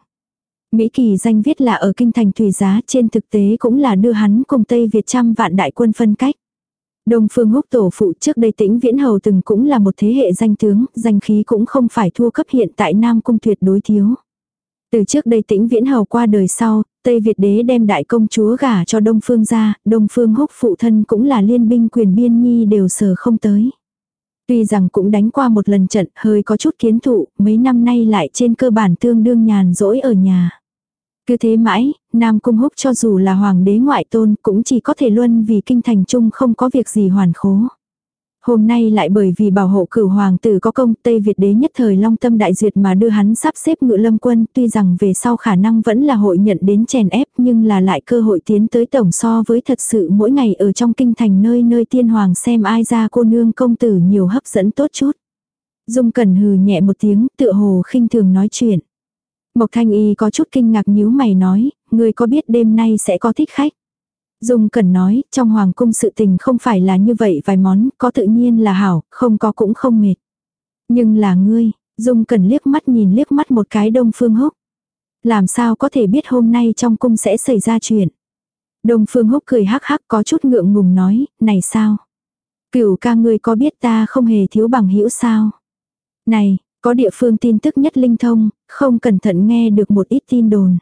Mỹ kỳ danh viết là ở kinh thành thủy giá trên thực tế cũng là đưa hắn cùng Tây Việt trăm vạn đại quân phân cách. Đông Phương Húc tổ phụ trước đây tĩnh viễn hầu từng cũng là một thế hệ danh tướng, danh khí cũng không phải thua cấp hiện tại Nam Cung tuyệt đối thiếu. Từ trước đây tĩnh viễn hầu qua đời sau, Tây Việt đế đem đại công chúa gả cho Đông Phương gia, Đông Phương húc phụ thân cũng là liên binh quyền biên nhi đều sờ không tới. Tuy rằng cũng đánh qua một lần trận hơi có chút kiến thụ, mấy năm nay lại trên cơ bản tương đương nhàn rỗi ở nhà. Cứ thế mãi, Nam Cung Húc cho dù là hoàng đế ngoại tôn cũng chỉ có thể luân vì kinh thành chung không có việc gì hoàn khố. Hôm nay lại bởi vì bảo hộ cửu hoàng tử có công Tây Việt đế nhất thời long tâm đại duyệt mà đưa hắn sắp xếp ngự lâm quân tuy rằng về sau khả năng vẫn là hội nhận đến chèn ép nhưng là lại cơ hội tiến tới tổng so với thật sự mỗi ngày ở trong kinh thành nơi nơi tiên hoàng xem ai ra cô nương công tử nhiều hấp dẫn tốt chút. Dung cẩn hừ nhẹ một tiếng tựa hồ khinh thường nói chuyện. Mộc thanh y có chút kinh ngạc nhíu mày nói, người có biết đêm nay sẽ có thích khách. Dung Cẩn nói, trong hoàng cung sự tình không phải là như vậy vài món, có tự nhiên là hảo, không có cũng không mệt. Nhưng là ngươi, Dung Cẩn liếc mắt nhìn liếc mắt một cái Đông Phương Húc. Làm sao có thể biết hôm nay trong cung sẽ xảy ra chuyện. Đông Phương Húc cười hắc hắc có chút ngượng ngùng nói, này sao? Cửu ca ngươi có biết ta không hề thiếu bằng hữu sao? Này, có địa phương tin tức nhất linh thông, không cẩn thận nghe được một ít tin đồn.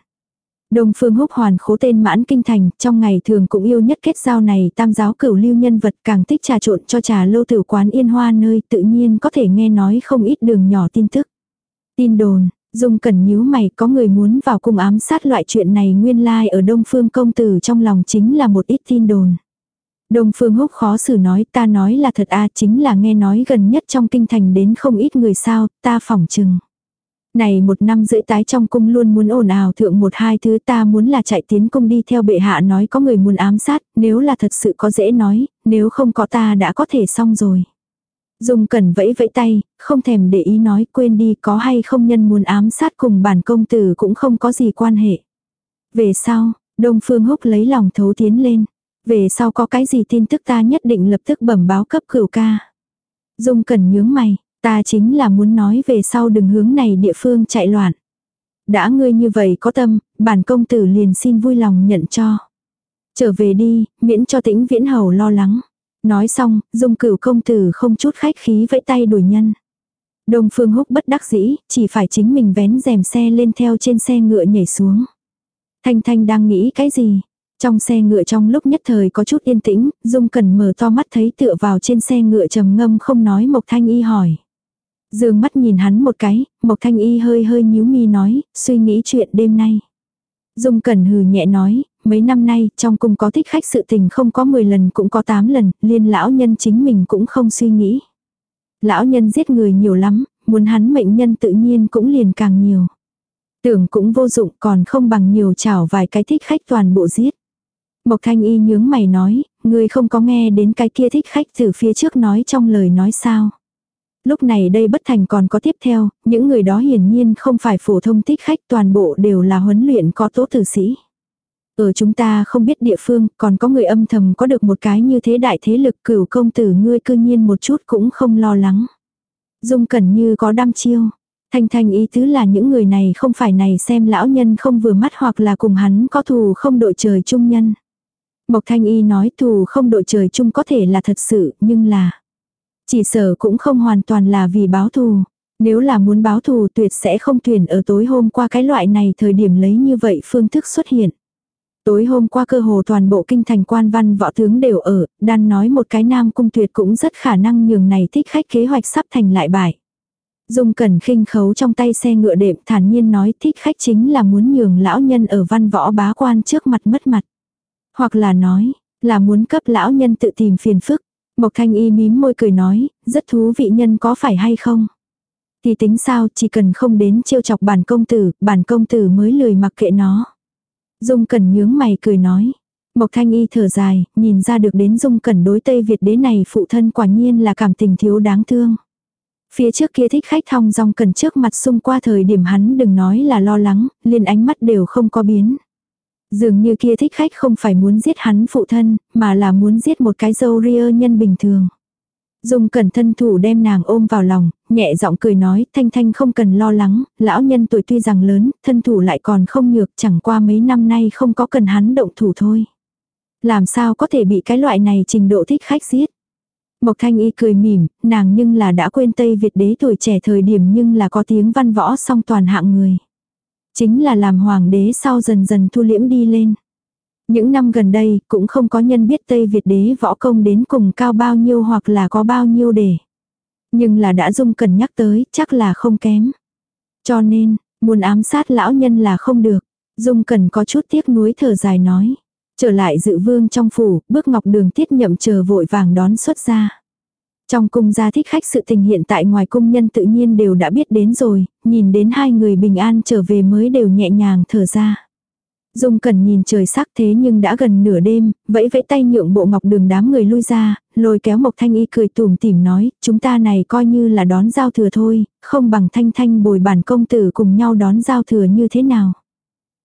Đông Phương Húc hoàn khố tên mãn kinh thành, trong ngày thường cũng yêu nhất kết giao này tam giáo cửu lưu nhân vật càng thích trà trộn cho trà lâu tử quán yên hoa nơi tự nhiên có thể nghe nói không ít đường nhỏ tin tức. Tin đồn, Dung cẩn nhíu mày có người muốn vào cung ám sát loại chuyện này nguyên lai like ở Đông Phương công tử trong lòng chính là một ít tin đồn. Đông Phương Húc khó xử nói ta nói là thật a à, chính là nghe nói gần nhất trong kinh thành đến không ít người sao, ta phỏng chừng. Này một năm rưỡi tái trong cung luôn muốn ồn ào thượng một hai thứ ta muốn là chạy tiến cung đi theo bệ hạ nói có người muốn ám sát, nếu là thật sự có dễ nói, nếu không có ta đã có thể xong rồi. Dung cẩn vẫy vẫy tay, không thèm để ý nói quên đi có hay không nhân muốn ám sát cùng bản công tử cũng không có gì quan hệ. Về sau, Đông Phương Húc lấy lòng thấu tiến lên. Về sau có cái gì tin tức ta nhất định lập tức bẩm báo cấp cửu ca. Dung cần nhướng mày, Ta chính là muốn nói về sau đừng hướng này địa phương chạy loạn. Đã ngươi như vậy có tâm, bản công tử liền xin vui lòng nhận cho. Trở về đi, miễn cho tĩnh viễn hầu lo lắng. Nói xong, dung cửu công tử không chút khách khí vẫy tay đuổi nhân. Đông phương húc bất đắc dĩ, chỉ phải chính mình vén rèm xe lên theo trên xe ngựa nhảy xuống. Thanh Thanh đang nghĩ cái gì? Trong xe ngựa trong lúc nhất thời có chút yên tĩnh, Dung Cẩn mở to mắt thấy tựa vào trên xe ngựa trầm ngâm không nói Mộc Thanh Y hỏi. Dương mắt nhìn hắn một cái, Mộc Thanh Y hơi hơi nhíu mi nói, suy nghĩ chuyện đêm nay. Dung Cẩn hừ nhẹ nói, mấy năm nay trong cung có thích khách sự tình không có 10 lần cũng có 8 lần, liên lão nhân chính mình cũng không suy nghĩ. Lão nhân giết người nhiều lắm, muốn hắn mệnh nhân tự nhiên cũng liền càng nhiều. Tưởng cũng vô dụng còn không bằng nhiều chảo vài cái thích khách toàn bộ giết. Mộc Thanh Y nhướng mày nói, người không có nghe đến cái kia thích khách từ phía trước nói trong lời nói sao. Lúc này đây bất thành còn có tiếp theo, những người đó hiển nhiên không phải phổ thông thích khách toàn bộ đều là huấn luyện có tố tử sĩ. Ở chúng ta không biết địa phương, còn có người âm thầm có được một cái như thế đại thế lực cửu công tử ngươi cư nhiên một chút cũng không lo lắng. Dung cẩn như có đam chiêu. Thanh thanh ý tứ là những người này không phải này xem lão nhân không vừa mắt hoặc là cùng hắn có thù không đội trời chung nhân. Mộc thanh y nói thù không đội trời chung có thể là thật sự, nhưng là chỉ sở cũng không hoàn toàn là vì báo thù. Nếu là muốn báo thù tuyệt sẽ không tuyển ở tối hôm qua cái loại này thời điểm lấy như vậy phương thức xuất hiện. Tối hôm qua cơ hồ toàn bộ kinh thành quan văn võ tướng đều ở, đan nói một cái nam cung tuyệt cũng rất khả năng nhường này thích khách kế hoạch sắp thành lại bại. Dung cẩn khinh khấu trong tay xe ngựa đệm thản nhiên nói thích khách chính là muốn nhường lão nhân ở văn võ bá quan trước mặt mất mặt. Hoặc là nói, là muốn cấp lão nhân tự tìm phiền phức. Mộc thanh y mím môi cười nói, rất thú vị nhân có phải hay không? Thì tính sao, chỉ cần không đến chiêu chọc bản công tử, bản công tử mới lười mặc kệ nó. Dung Cẩn nhướng mày cười nói. Mộc thanh y thở dài, nhìn ra được đến Dung Cẩn đối Tây Việt đế này phụ thân quả nhiên là cảm tình thiếu đáng thương. Phía trước kia thích khách thong dong cần trước mặt xung qua thời điểm hắn đừng nói là lo lắng, liền ánh mắt đều không có biến. Dường như kia thích khách không phải muốn giết hắn phụ thân, mà là muốn giết một cái dâu ria nhân bình thường. Dung cẩn thân thủ đem nàng ôm vào lòng, nhẹ giọng cười nói, thanh thanh không cần lo lắng, lão nhân tuổi tuy rằng lớn, thân thủ lại còn không nhược, chẳng qua mấy năm nay không có cần hắn động thủ thôi. Làm sao có thể bị cái loại này trình độ thích khách giết. Mộc thanh y cười mỉm, nàng nhưng là đã quên Tây Việt đế tuổi trẻ thời điểm nhưng là có tiếng văn võ song toàn hạng người. Chính là làm hoàng đế sau dần dần thu liễm đi lên. Những năm gần đây cũng không có nhân biết Tây Việt đế võ công đến cùng cao bao nhiêu hoặc là có bao nhiêu để. Nhưng là đã dung cần nhắc tới chắc là không kém. Cho nên, muốn ám sát lão nhân là không được. Dung cần có chút tiếc nuối thở dài nói. Trở lại dự vương trong phủ, bước ngọc đường tiết nhậm chờ vội vàng đón xuất ra. Trong cung gia thích khách sự tình hiện tại ngoài cung nhân tự nhiên đều đã biết đến rồi, nhìn đến hai người bình an trở về mới đều nhẹ nhàng thở ra. Dung cần nhìn trời sắc thế nhưng đã gần nửa đêm, vẫy vẫy tay nhượng bộ ngọc đường đám người lui ra, lôi kéo Mộc Thanh Y cười tủm tỉm nói, chúng ta này coi như là đón giao thừa thôi, không bằng Thanh Thanh bồi bản công tử cùng nhau đón giao thừa như thế nào.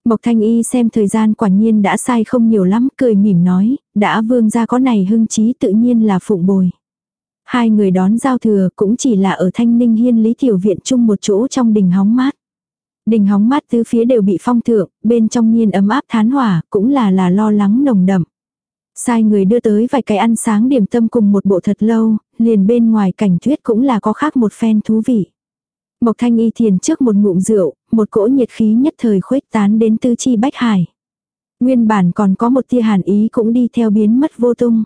Mộc Thanh Y xem thời gian quả nhiên đã sai không nhiều lắm, cười mỉm nói, đã vương gia có này hưng trí tự nhiên là phụng bồi. Hai người đón giao thừa cũng chỉ là ở Thanh Ninh Hiên Lý Tiểu Viện chung một chỗ trong đình hóng mát. Đình hóng mát tứ phía đều bị phong thượng, bên trong nhiên ấm áp thán hỏa, cũng là là lo lắng nồng đậm. Sai người đưa tới vài cái ăn sáng điểm tâm cùng một bộ thật lâu, liền bên ngoài cảnh tuyết cũng là có khác một phen thú vị. Mộc thanh y thiền trước một ngụm rượu, một cỗ nhiệt khí nhất thời khuếch tán đến tư chi bách hải. Nguyên bản còn có một tia hàn ý cũng đi theo biến mất vô tung.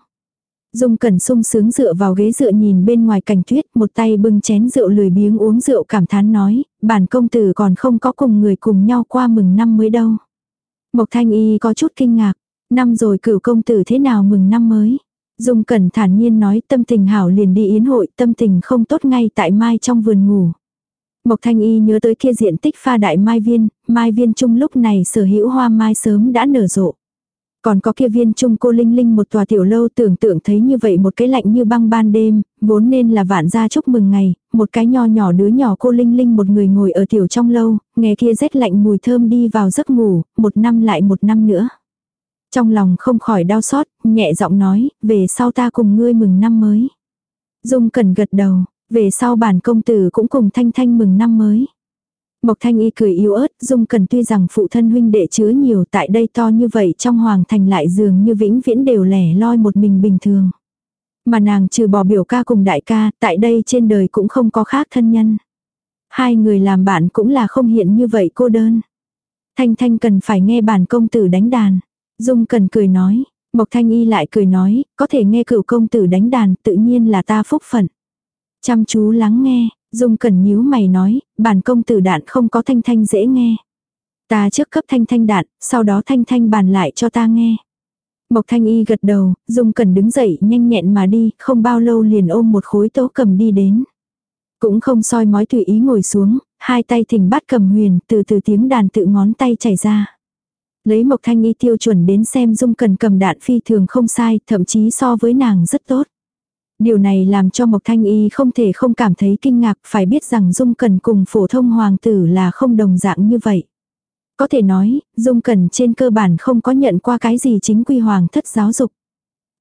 Dung Cẩn sung sướng dựa vào ghế dựa nhìn bên ngoài cảnh tuyết, một tay bưng chén rượu lười biếng uống rượu cảm thán nói, bản công tử còn không có cùng người cùng nhau qua mừng năm mới đâu. Mộc Thanh Y có chút kinh ngạc, năm rồi cửu công tử thế nào mừng năm mới. Dung Cẩn thản nhiên nói tâm tình hảo liền đi yến hội, tâm tình không tốt ngay tại mai trong vườn ngủ. Mộc Thanh Y nhớ tới kia diện tích pha đại mai viên, mai viên chung lúc này sở hữu hoa mai sớm đã nở rộ. Còn có kia viên trung cô Linh Linh một tòa tiểu lâu tưởng tượng thấy như vậy một cái lạnh như băng ban đêm, vốn nên là vạn gia chúc mừng ngày, một cái nho nhỏ đứa nhỏ cô Linh Linh một người ngồi ở tiểu trong lâu, nghe kia rét lạnh mùi thơm đi vào giấc ngủ, một năm lại một năm nữa. Trong lòng không khỏi đau xót, nhẹ giọng nói, về sau ta cùng ngươi mừng năm mới. Dung cần gật đầu, về sau bản công tử cũng cùng Thanh Thanh mừng năm mới. Mộc Thanh Y cười yếu ớt, Dung Cần tuy rằng phụ thân huynh đệ chứa nhiều tại đây to như vậy trong hoàng thành lại dường như vĩnh viễn đều lẻ loi một mình bình thường. Mà nàng trừ bỏ biểu ca cùng đại ca, tại đây trên đời cũng không có khác thân nhân. Hai người làm bạn cũng là không hiện như vậy cô đơn. Thanh Thanh cần phải nghe bản công tử đánh đàn. Dung Cần cười nói, Mộc Thanh Y lại cười nói, có thể nghe cửu công tử đánh đàn tự nhiên là ta phúc phận. Chăm chú lắng nghe, Dung Cẩn nhíu mày nói, bản công tử đạn không có thanh thanh dễ nghe. Ta trước cấp thanh thanh đạn, sau đó thanh thanh bàn lại cho ta nghe. Mộc thanh y gật đầu, Dung Cẩn đứng dậy nhanh nhẹn mà đi, không bao lâu liền ôm một khối tố cầm đi đến. Cũng không soi mói tùy ý ngồi xuống, hai tay thình bắt cầm huyền, từ từ tiếng đàn tự ngón tay chảy ra. Lấy Mộc Thanh Y tiêu chuẩn đến xem Dung Cần cầm đạn phi thường không sai, thậm chí so với nàng rất tốt. Điều này làm cho Mộc Thanh Y không thể không cảm thấy kinh ngạc, phải biết rằng Dung Cần cùng phổ thông hoàng tử là không đồng dạng như vậy. Có thể nói, Dung Cần trên cơ bản không có nhận qua cái gì chính quy hoàng thất giáo dục.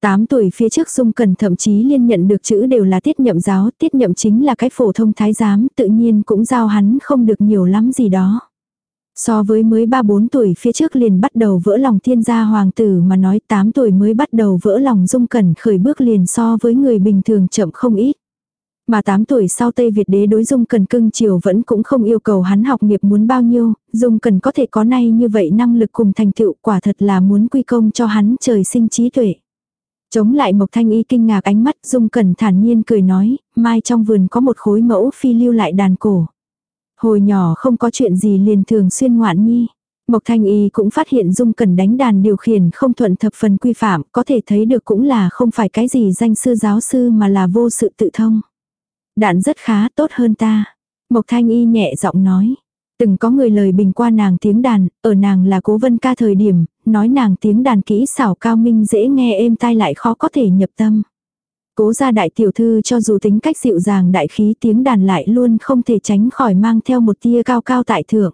8 tuổi phía trước Dung Cần thậm chí liên nhận được chữ đều là tiết nhậm giáo, tiết nhậm chính là cái phổ thông thái giám, tự nhiên cũng giao hắn không được nhiều lắm gì đó. So với mới 3-4 tuổi phía trước liền bắt đầu vỡ lòng thiên gia hoàng tử mà nói 8 tuổi mới bắt đầu vỡ lòng dung cẩn khởi bước liền so với người bình thường chậm không ít. Mà 8 tuổi sau Tây Việt đế đối Dung Cần cưng chiều vẫn cũng không yêu cầu hắn học nghiệp muốn bao nhiêu, Dung Cần có thể có nay như vậy năng lực cùng thành tựu quả thật là muốn quy công cho hắn trời sinh trí tuệ. Chống lại Mộc Thanh Y kinh ngạc ánh mắt Dung Cần thản nhiên cười nói, mai trong vườn có một khối mẫu phi lưu lại đàn cổ. Hồi nhỏ không có chuyện gì liền thường xuyên ngoạn nhi. Mộc Thanh Y cũng phát hiện Dung Cần đánh đàn điều khiển không thuận thập phần quy phạm, có thể thấy được cũng là không phải cái gì danh sư giáo sư mà là vô sự tự thông. Đạn rất khá tốt hơn ta. Mộc Thanh Y nhẹ giọng nói. Từng có người lời bình qua nàng tiếng đàn, ở nàng là cố vân ca thời điểm, nói nàng tiếng đàn kỹ xảo cao minh dễ nghe êm tai lại khó có thể nhập tâm. Cố gia đại tiểu thư cho dù tính cách dịu dàng đại khí tiếng đàn lại luôn không thể tránh khỏi mang theo một tia cao cao tại thượng.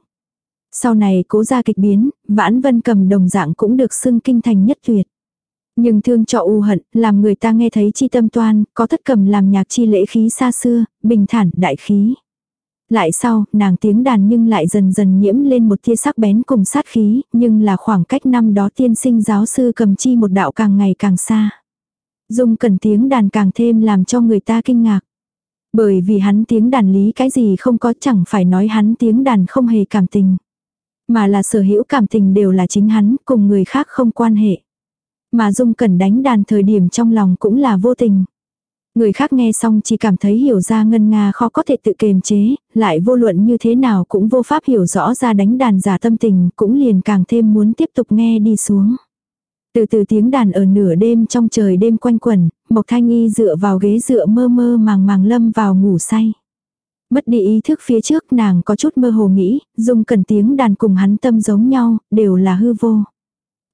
Sau này cố gia kịch biến, vãn vân cầm đồng dạng cũng được xưng kinh thành nhất tuyệt. Nhưng thương cho u hận, làm người ta nghe thấy chi tâm toan, có thất cầm làm nhạc chi lễ khí xa xưa, bình thản, đại khí. Lại sau, nàng tiếng đàn nhưng lại dần dần nhiễm lên một tia sắc bén cùng sát khí, nhưng là khoảng cách năm đó tiên sinh giáo sư cầm chi một đạo càng ngày càng xa. Dung cần tiếng đàn càng thêm làm cho người ta kinh ngạc. Bởi vì hắn tiếng đàn lý cái gì không có chẳng phải nói hắn tiếng đàn không hề cảm tình. Mà là sở hữu cảm tình đều là chính hắn, cùng người khác không quan hệ. Mà Dung Cẩn đánh đàn thời điểm trong lòng cũng là vô tình. Người khác nghe xong chỉ cảm thấy hiểu ra ngân nga khó có thể tự kềm chế, lại vô luận như thế nào cũng vô pháp hiểu rõ ra đánh đàn giả tâm tình, cũng liền càng thêm muốn tiếp tục nghe đi xuống. Từ từ tiếng đàn ở nửa đêm trong trời đêm quanh quẩn, Mộc Thanh Y dựa vào ghế dựa mơ mơ màng màng lâm vào ngủ say. Mất đi ý thức phía trước nàng có chút mơ hồ nghĩ, dùng cần tiếng đàn cùng hắn tâm giống nhau, đều là hư vô.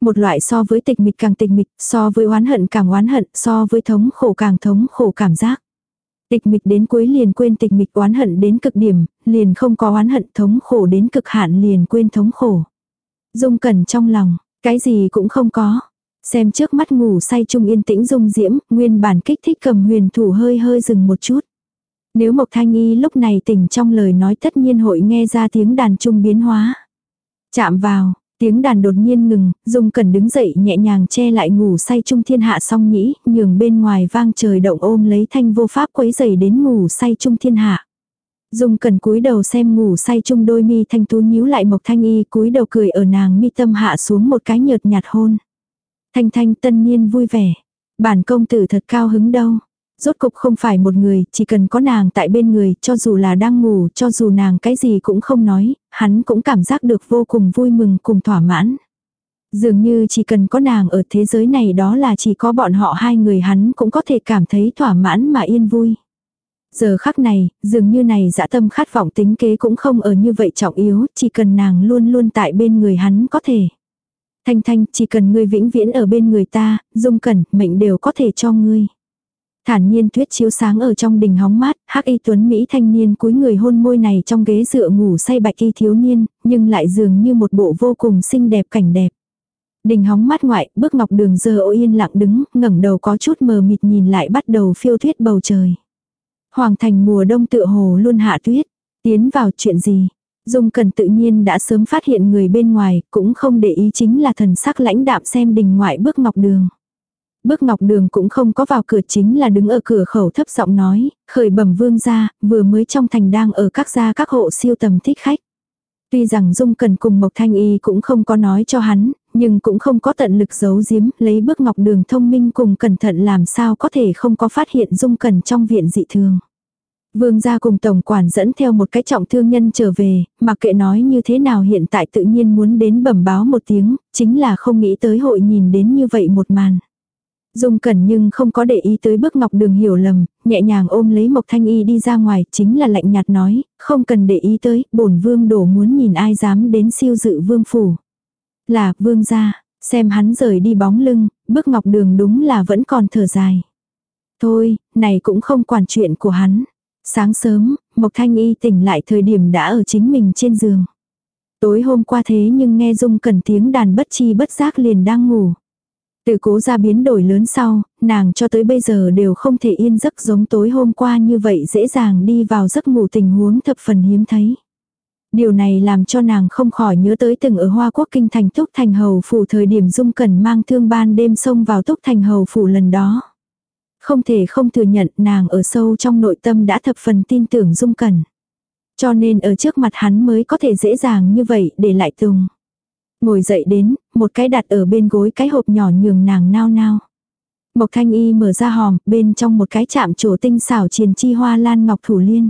Một loại so với tịch mịch càng tịch mịch, so với oán hận càng oán hận, so với thống khổ càng thống khổ cảm giác. Tịch mịch đến cuối liền quên tịch mịch oán hận đến cực điểm, liền không có oán hận thống khổ đến cực hạn liền quên thống khổ. Dung cẩn trong lòng, cái gì cũng không có. Xem trước mắt ngủ say trung yên tĩnh dung diễm, nguyên bản kích thích cầm huyền thủ hơi hơi dừng một chút. Nếu Mộc Thanh Y lúc này tỉnh trong lời nói tất nhiên hội nghe ra tiếng đàn trung biến hóa. Chạm vào, tiếng đàn đột nhiên ngừng, Dung cần đứng dậy nhẹ nhàng che lại ngủ say trung thiên hạ song nhĩ, nhường bên ngoài vang trời động ôm lấy thanh vô pháp quấy dày đến ngủ say trung thiên hạ. Dung cần cúi đầu xem ngủ say chung đôi mi thanh tú nhíu lại Mộc Thanh Y cúi đầu cười ở nàng mi tâm hạ xuống một cái nhợt nhạt hôn. Thanh thanh tân niên vui vẻ. Bản công tử thật cao hứng đâu. Rốt cục không phải một người, chỉ cần có nàng tại bên người, cho dù là đang ngủ, cho dù nàng cái gì cũng không nói, hắn cũng cảm giác được vô cùng vui mừng cùng thỏa mãn. Dường như chỉ cần có nàng ở thế giới này đó là chỉ có bọn họ hai người hắn cũng có thể cảm thấy thỏa mãn mà yên vui. Giờ khắc này, dường như này dã tâm khát vọng tính kế cũng không ở như vậy trọng yếu, chỉ cần nàng luôn luôn tại bên người hắn có thể. Thanh thanh, chỉ cần ngươi vĩnh viễn ở bên người ta, dung cẩn, mệnh đều có thể cho ngươi. Thản nhiên tuyết chiếu sáng ở trong đình hóng mát, hắc y tuấn Mỹ thanh niên cúi người hôn môi này trong ghế dựa ngủ say bạch y thiếu niên, nhưng lại dường như một bộ vô cùng xinh đẹp cảnh đẹp. Đình hóng mát ngoại, bước ngọc đường giờ ô yên lặng đứng, ngẩng đầu có chút mờ mịt nhìn lại bắt đầu phiêu thuyết bầu trời. Hoàng thành mùa đông tựa hồ luôn hạ tuyết, tiến vào chuyện gì, Dung Cần tự nhiên đã sớm phát hiện người bên ngoài, cũng không để ý chính là thần sắc lãnh đạm xem đình ngoại bước ngọc đường. Bước ngọc đường cũng không có vào cửa chính là đứng ở cửa khẩu thấp giọng nói, khởi bẩm vương gia, vừa mới trong thành đang ở các gia các hộ siêu tầm thích khách. Tuy rằng Dung Cần cùng Mộc Thanh Y cũng không có nói cho hắn, nhưng cũng không có tận lực giấu giếm, lấy bước ngọc đường thông minh cùng cẩn thận làm sao có thể không có phát hiện Dung Cần trong viện dị thường. Vương gia cùng tổng quản dẫn theo một cái trọng thương nhân trở về, mặc kệ nói như thế nào hiện tại tự nhiên muốn đến bẩm báo một tiếng, chính là không nghĩ tới hội nhìn đến như vậy một màn. Dung cẩn nhưng không có để ý tới bước ngọc đường hiểu lầm, nhẹ nhàng ôm lấy Mộc Thanh Y đi ra ngoài, chính là lạnh nhạt nói, không cần để ý tới, bổn vương đổ muốn nhìn ai dám đến siêu dự vương phủ. Là, vương gia, xem hắn rời đi bóng lưng, bước ngọc đường đúng là vẫn còn thở dài. Thôi, này cũng không quản chuyện của hắn. Sáng sớm, Mộc Thanh Y tỉnh lại thời điểm đã ở chính mình trên giường. Tối hôm qua thế nhưng nghe Dung cẩn tiếng đàn bất chi bất giác liền đang ngủ. Từ cố ra biến đổi lớn sau, nàng cho tới bây giờ đều không thể yên giấc giống tối hôm qua như vậy dễ dàng đi vào giấc ngủ tình huống thập phần hiếm thấy. Điều này làm cho nàng không khỏi nhớ tới từng ở Hoa Quốc Kinh thành Túc Thành Hầu Phủ thời điểm Dung Cẩn mang thương ban đêm xông vào Túc Thành Hầu Phủ lần đó. Không thể không thừa nhận nàng ở sâu trong nội tâm đã thập phần tin tưởng Dung Cẩn. Cho nên ở trước mặt hắn mới có thể dễ dàng như vậy để lại tùng. Ngồi dậy đến, một cái đặt ở bên gối cái hộp nhỏ nhường nàng nao nao. Mộc thanh y mở ra hòm, bên trong một cái chạm trổ tinh xảo triền chi hoa lan ngọc thủ liên.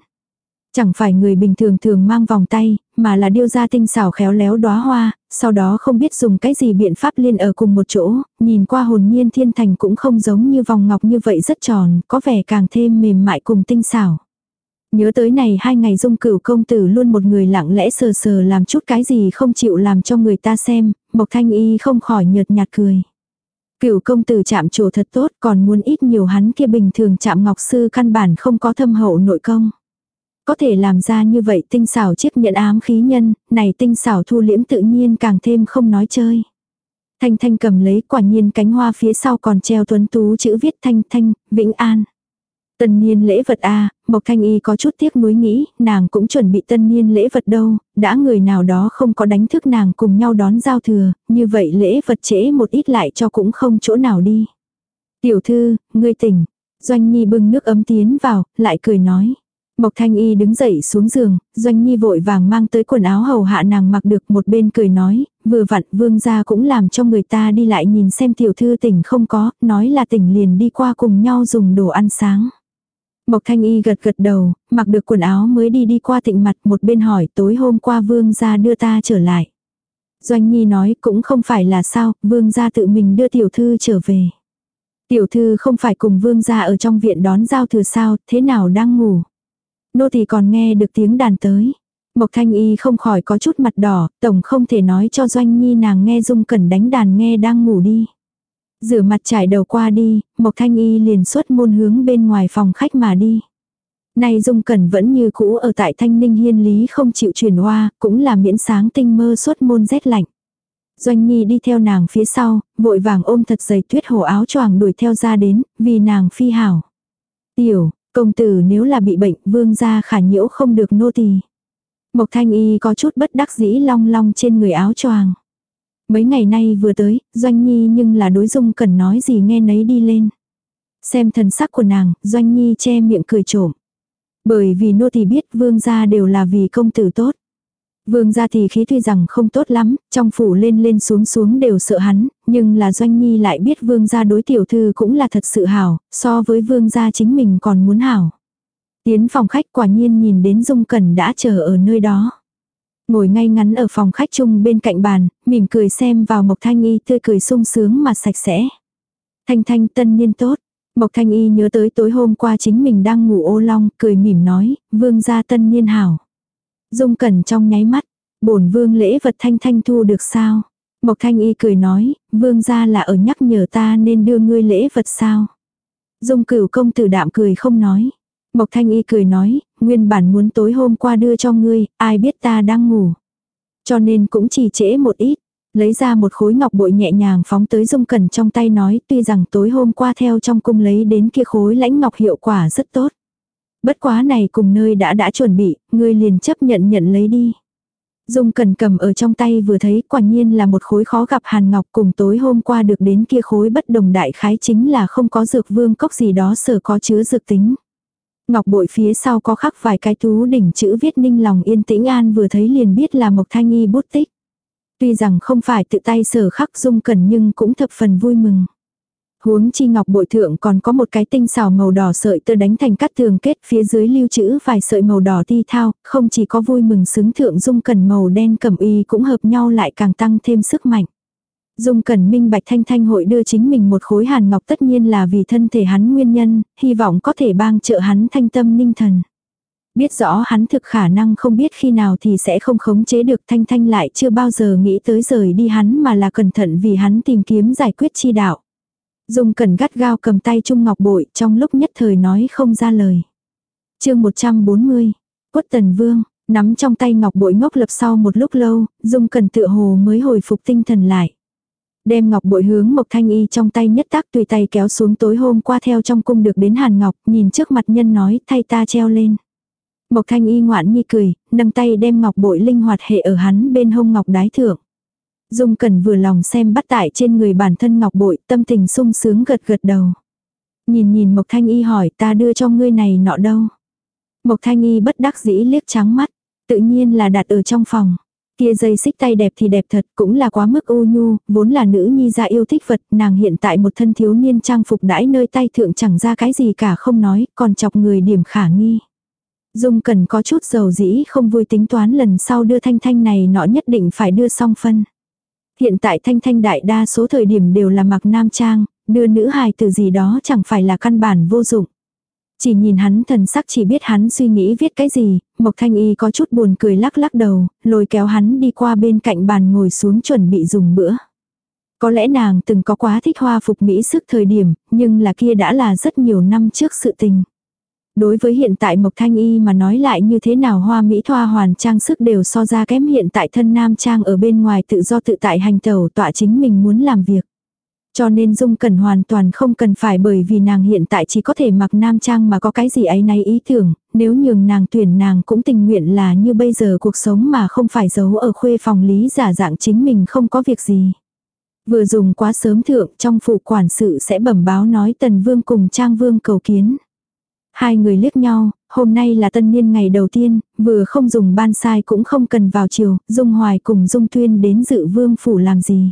Chẳng phải người bình thường thường mang vòng tay, mà là điêu ra tinh xảo khéo léo đóa hoa, sau đó không biết dùng cái gì biện pháp liên ở cùng một chỗ, nhìn qua hồn nhiên thiên thành cũng không giống như vòng ngọc như vậy rất tròn, có vẻ càng thêm mềm mại cùng tinh xảo. Nhớ tới này hai ngày dung cửu công tử luôn một người lặng lẽ sờ sờ làm chút cái gì không chịu làm cho người ta xem, Mộc Thanh Y không khỏi nhợt nhạt cười. Cửu công tử chạm trổ thật tốt còn muốn ít nhiều hắn kia bình thường chạm ngọc sư căn bản không có thâm hậu nội công. Có thể làm ra như vậy tinh xảo chiếc nhẫn ám khí nhân, này tinh xảo thu liễm tự nhiên càng thêm không nói chơi. Thanh Thanh cầm lấy quả nhiên cánh hoa phía sau còn treo tuấn tú chữ viết Thanh Thanh, Vĩnh An. Tân niên lễ vật a Mộc Thanh Y có chút tiếc nuối nghĩ, nàng cũng chuẩn bị tân niên lễ vật đâu, đã người nào đó không có đánh thức nàng cùng nhau đón giao thừa, như vậy lễ vật trễ một ít lại cho cũng không chỗ nào đi. Tiểu thư, ngươi tỉnh. Doanh Nhi bưng nước ấm tiến vào, lại cười nói. Mộc Thanh Y đứng dậy xuống giường, Doanh Nhi vội vàng mang tới quần áo hầu hạ nàng mặc được một bên cười nói, vừa vặn vương gia cũng làm cho người ta đi lại nhìn xem tiểu thư tỉnh không có, nói là tỉnh liền đi qua cùng nhau dùng đồ ăn sáng. Mộc Thanh Y gật gật đầu, mặc được quần áo mới đi đi qua thịnh mặt một bên hỏi tối hôm qua vương gia đưa ta trở lại. Doanh Nhi nói cũng không phải là sao, vương gia tự mình đưa tiểu thư trở về. Tiểu thư không phải cùng vương gia ở trong viện đón giao thừa sao, thế nào đang ngủ. Nô thì còn nghe được tiếng đàn tới. Mộc Thanh Y không khỏi có chút mặt đỏ, tổng không thể nói cho Doanh Nhi nàng nghe Dung Cẩn đánh đàn nghe đang ngủ đi. Rửa mặt trải đầu qua đi, Mộc Thanh Y liền xuất môn hướng bên ngoài phòng khách mà đi. Nay Dung Cẩn vẫn như cũ ở tại Thanh Ninh Hiên Lý không chịu chuyển hoa, cũng là miễn sáng tinh mơ xuất môn rét lạnh. Doanh Nhi đi theo nàng phía sau, vội vàng ôm thật dày tuyết hồ áo choàng đuổi theo ra đến, vì nàng phi hảo. Tiểu, công tử nếu là bị bệnh, vương gia khả nhiễu không được nô tỳ. Mộc Thanh Y có chút bất đắc dĩ long long trên người áo choàng. Mấy ngày nay vừa tới, Doanh Nhi nhưng là đối dung cần nói gì nghe nấy đi lên. Xem thần sắc của nàng, Doanh Nhi che miệng cười trộm. Bởi vì nô tỳ biết vương gia đều là vì công tử tốt. Vương gia thì khí tuy rằng không tốt lắm, trong phủ lên lên xuống xuống đều sợ hắn, nhưng là Doanh Nhi lại biết vương gia đối tiểu thư cũng là thật sự hảo, so với vương gia chính mình còn muốn hảo. Tiến phòng khách quả nhiên nhìn đến Dung Cẩn đã chờ ở nơi đó. Ngồi ngay ngắn ở phòng khách chung bên cạnh bàn, mỉm cười xem vào Mộc Thanh Y tươi cười sung sướng mà sạch sẽ. Thanh thanh tân niên tốt. Mộc Thanh Y nhớ tới tối hôm qua chính mình đang ngủ ô long, cười mỉm nói, vương gia tân niên hảo. Dung cẩn trong nháy mắt, bổn vương lễ vật thanh thanh thu được sao? Mộc Thanh Y cười nói, vương gia là ở nhắc nhở ta nên đưa ngươi lễ vật sao? Dung cửu công tử đạm cười không nói. Mộc Thanh Y cười nói, nguyên bản muốn tối hôm qua đưa cho ngươi, ai biết ta đang ngủ. Cho nên cũng chỉ trễ một ít. Lấy ra một khối ngọc bội nhẹ nhàng phóng tới dung cẩn trong tay nói tuy rằng tối hôm qua theo trong cung lấy đến kia khối lãnh ngọc hiệu quả rất tốt. Bất quá này cùng nơi đã đã chuẩn bị, ngươi liền chấp nhận nhận lấy đi. Dung cần cầm ở trong tay vừa thấy quả nhiên là một khối khó gặp hàn ngọc cùng tối hôm qua được đến kia khối bất đồng đại khái chính là không có dược vương cốc gì đó sở có chứa dược tính. Ngọc bội phía sau có khắc vài cái thú đỉnh chữ viết ninh lòng yên tĩnh an vừa thấy liền biết là Mộc Thanh Y bút tích. Tuy rằng không phải tự tay sở khắc dung cần nhưng cũng thập phần vui mừng. Huống chi ngọc bội thượng còn có một cái tinh xảo màu đỏ sợi tơ đánh thành cắt tường kết phía dưới lưu trữ vài sợi màu đỏ ti thao, không chỉ có vui mừng xứng thượng dung cần màu đen cẩm y cũng hợp nhau lại càng tăng thêm sức mạnh. Dung Cẩn Minh Bạch Thanh Thanh hội đưa chính mình một khối hàn ngọc tất nhiên là vì thân thể hắn nguyên nhân, hy vọng có thể bang trợ hắn thanh tâm ninh thần. Biết rõ hắn thực khả năng không biết khi nào thì sẽ không khống chế được Thanh Thanh lại chưa bao giờ nghĩ tới rời đi hắn mà là cẩn thận vì hắn tìm kiếm giải quyết chi đạo. Dung Cẩn gắt gao cầm tay Trung Ngọc Bội trong lúc nhất thời nói không ra lời. chương 140, Quất Tần Vương, nắm trong tay Ngọc Bội ngốc lập sau một lúc lâu, Dung Cẩn tựa hồ mới hồi phục tinh thần lại. Đem ngọc bội hướng Mộc Thanh Y trong tay nhất tác tùy tay kéo xuống tối hôm qua theo trong cung được đến Hàn Ngọc, nhìn trước mặt nhân nói thay ta treo lên. Mộc Thanh Y ngoạn nhi cười, nâng tay đem ngọc bội linh hoạt hệ ở hắn bên hông ngọc đái thượng. Dung Cẩn vừa lòng xem bắt tại trên người bản thân ngọc bội, tâm tình sung sướng gật gật đầu. Nhìn nhìn Mộc Thanh Y hỏi ta đưa cho ngươi này nọ đâu. Mộc Thanh Y bất đắc dĩ liếc trắng mắt, tự nhiên là đặt ở trong phòng. Kia dây xích tay đẹp thì đẹp thật, cũng là quá mức u nhu, vốn là nữ nhi ra yêu thích vật, nàng hiện tại một thân thiếu niên trang phục đãi nơi tay thượng chẳng ra cái gì cả không nói, còn chọc người điểm khả nghi. Dung cần có chút dầu dĩ không vui tính toán lần sau đưa thanh thanh này nọ nhất định phải đưa xong phân. Hiện tại thanh thanh đại đa số thời điểm đều là mặc nam trang, đưa nữ hài từ gì đó chẳng phải là căn bản vô dụng. Chỉ nhìn hắn thần sắc chỉ biết hắn suy nghĩ viết cái gì, Mộc Thanh Y có chút buồn cười lắc lắc đầu, lôi kéo hắn đi qua bên cạnh bàn ngồi xuống chuẩn bị dùng bữa. Có lẽ nàng từng có quá thích hoa phục mỹ sức thời điểm, nhưng là kia đã là rất nhiều năm trước sự tình. Đối với hiện tại Mộc Thanh Y mà nói lại như thế nào hoa mỹ thoa hoàn trang sức đều so ra kém hiện tại thân nam trang ở bên ngoài tự do tự tại hành tẩu tọa chính mình muốn làm việc. Cho nên Dung Cẩn hoàn toàn không cần phải bởi vì nàng hiện tại chỉ có thể mặc nam trang mà có cái gì ấy nay ý tưởng, nếu nhường nàng tuyển nàng cũng tình nguyện là như bây giờ cuộc sống mà không phải giấu ở khuê phòng lý giả dạng chính mình không có việc gì. Vừa dùng quá sớm thượng trong phủ quản sự sẽ bẩm báo nói Tần Vương cùng Trang Vương cầu kiến. Hai người liếc nhau, Hôm nay là tân niên ngày đầu tiên, vừa không dùng ban sai cũng không cần vào chiều, Dung Hoài cùng Dung Tuyên đến dự vương phủ làm gì.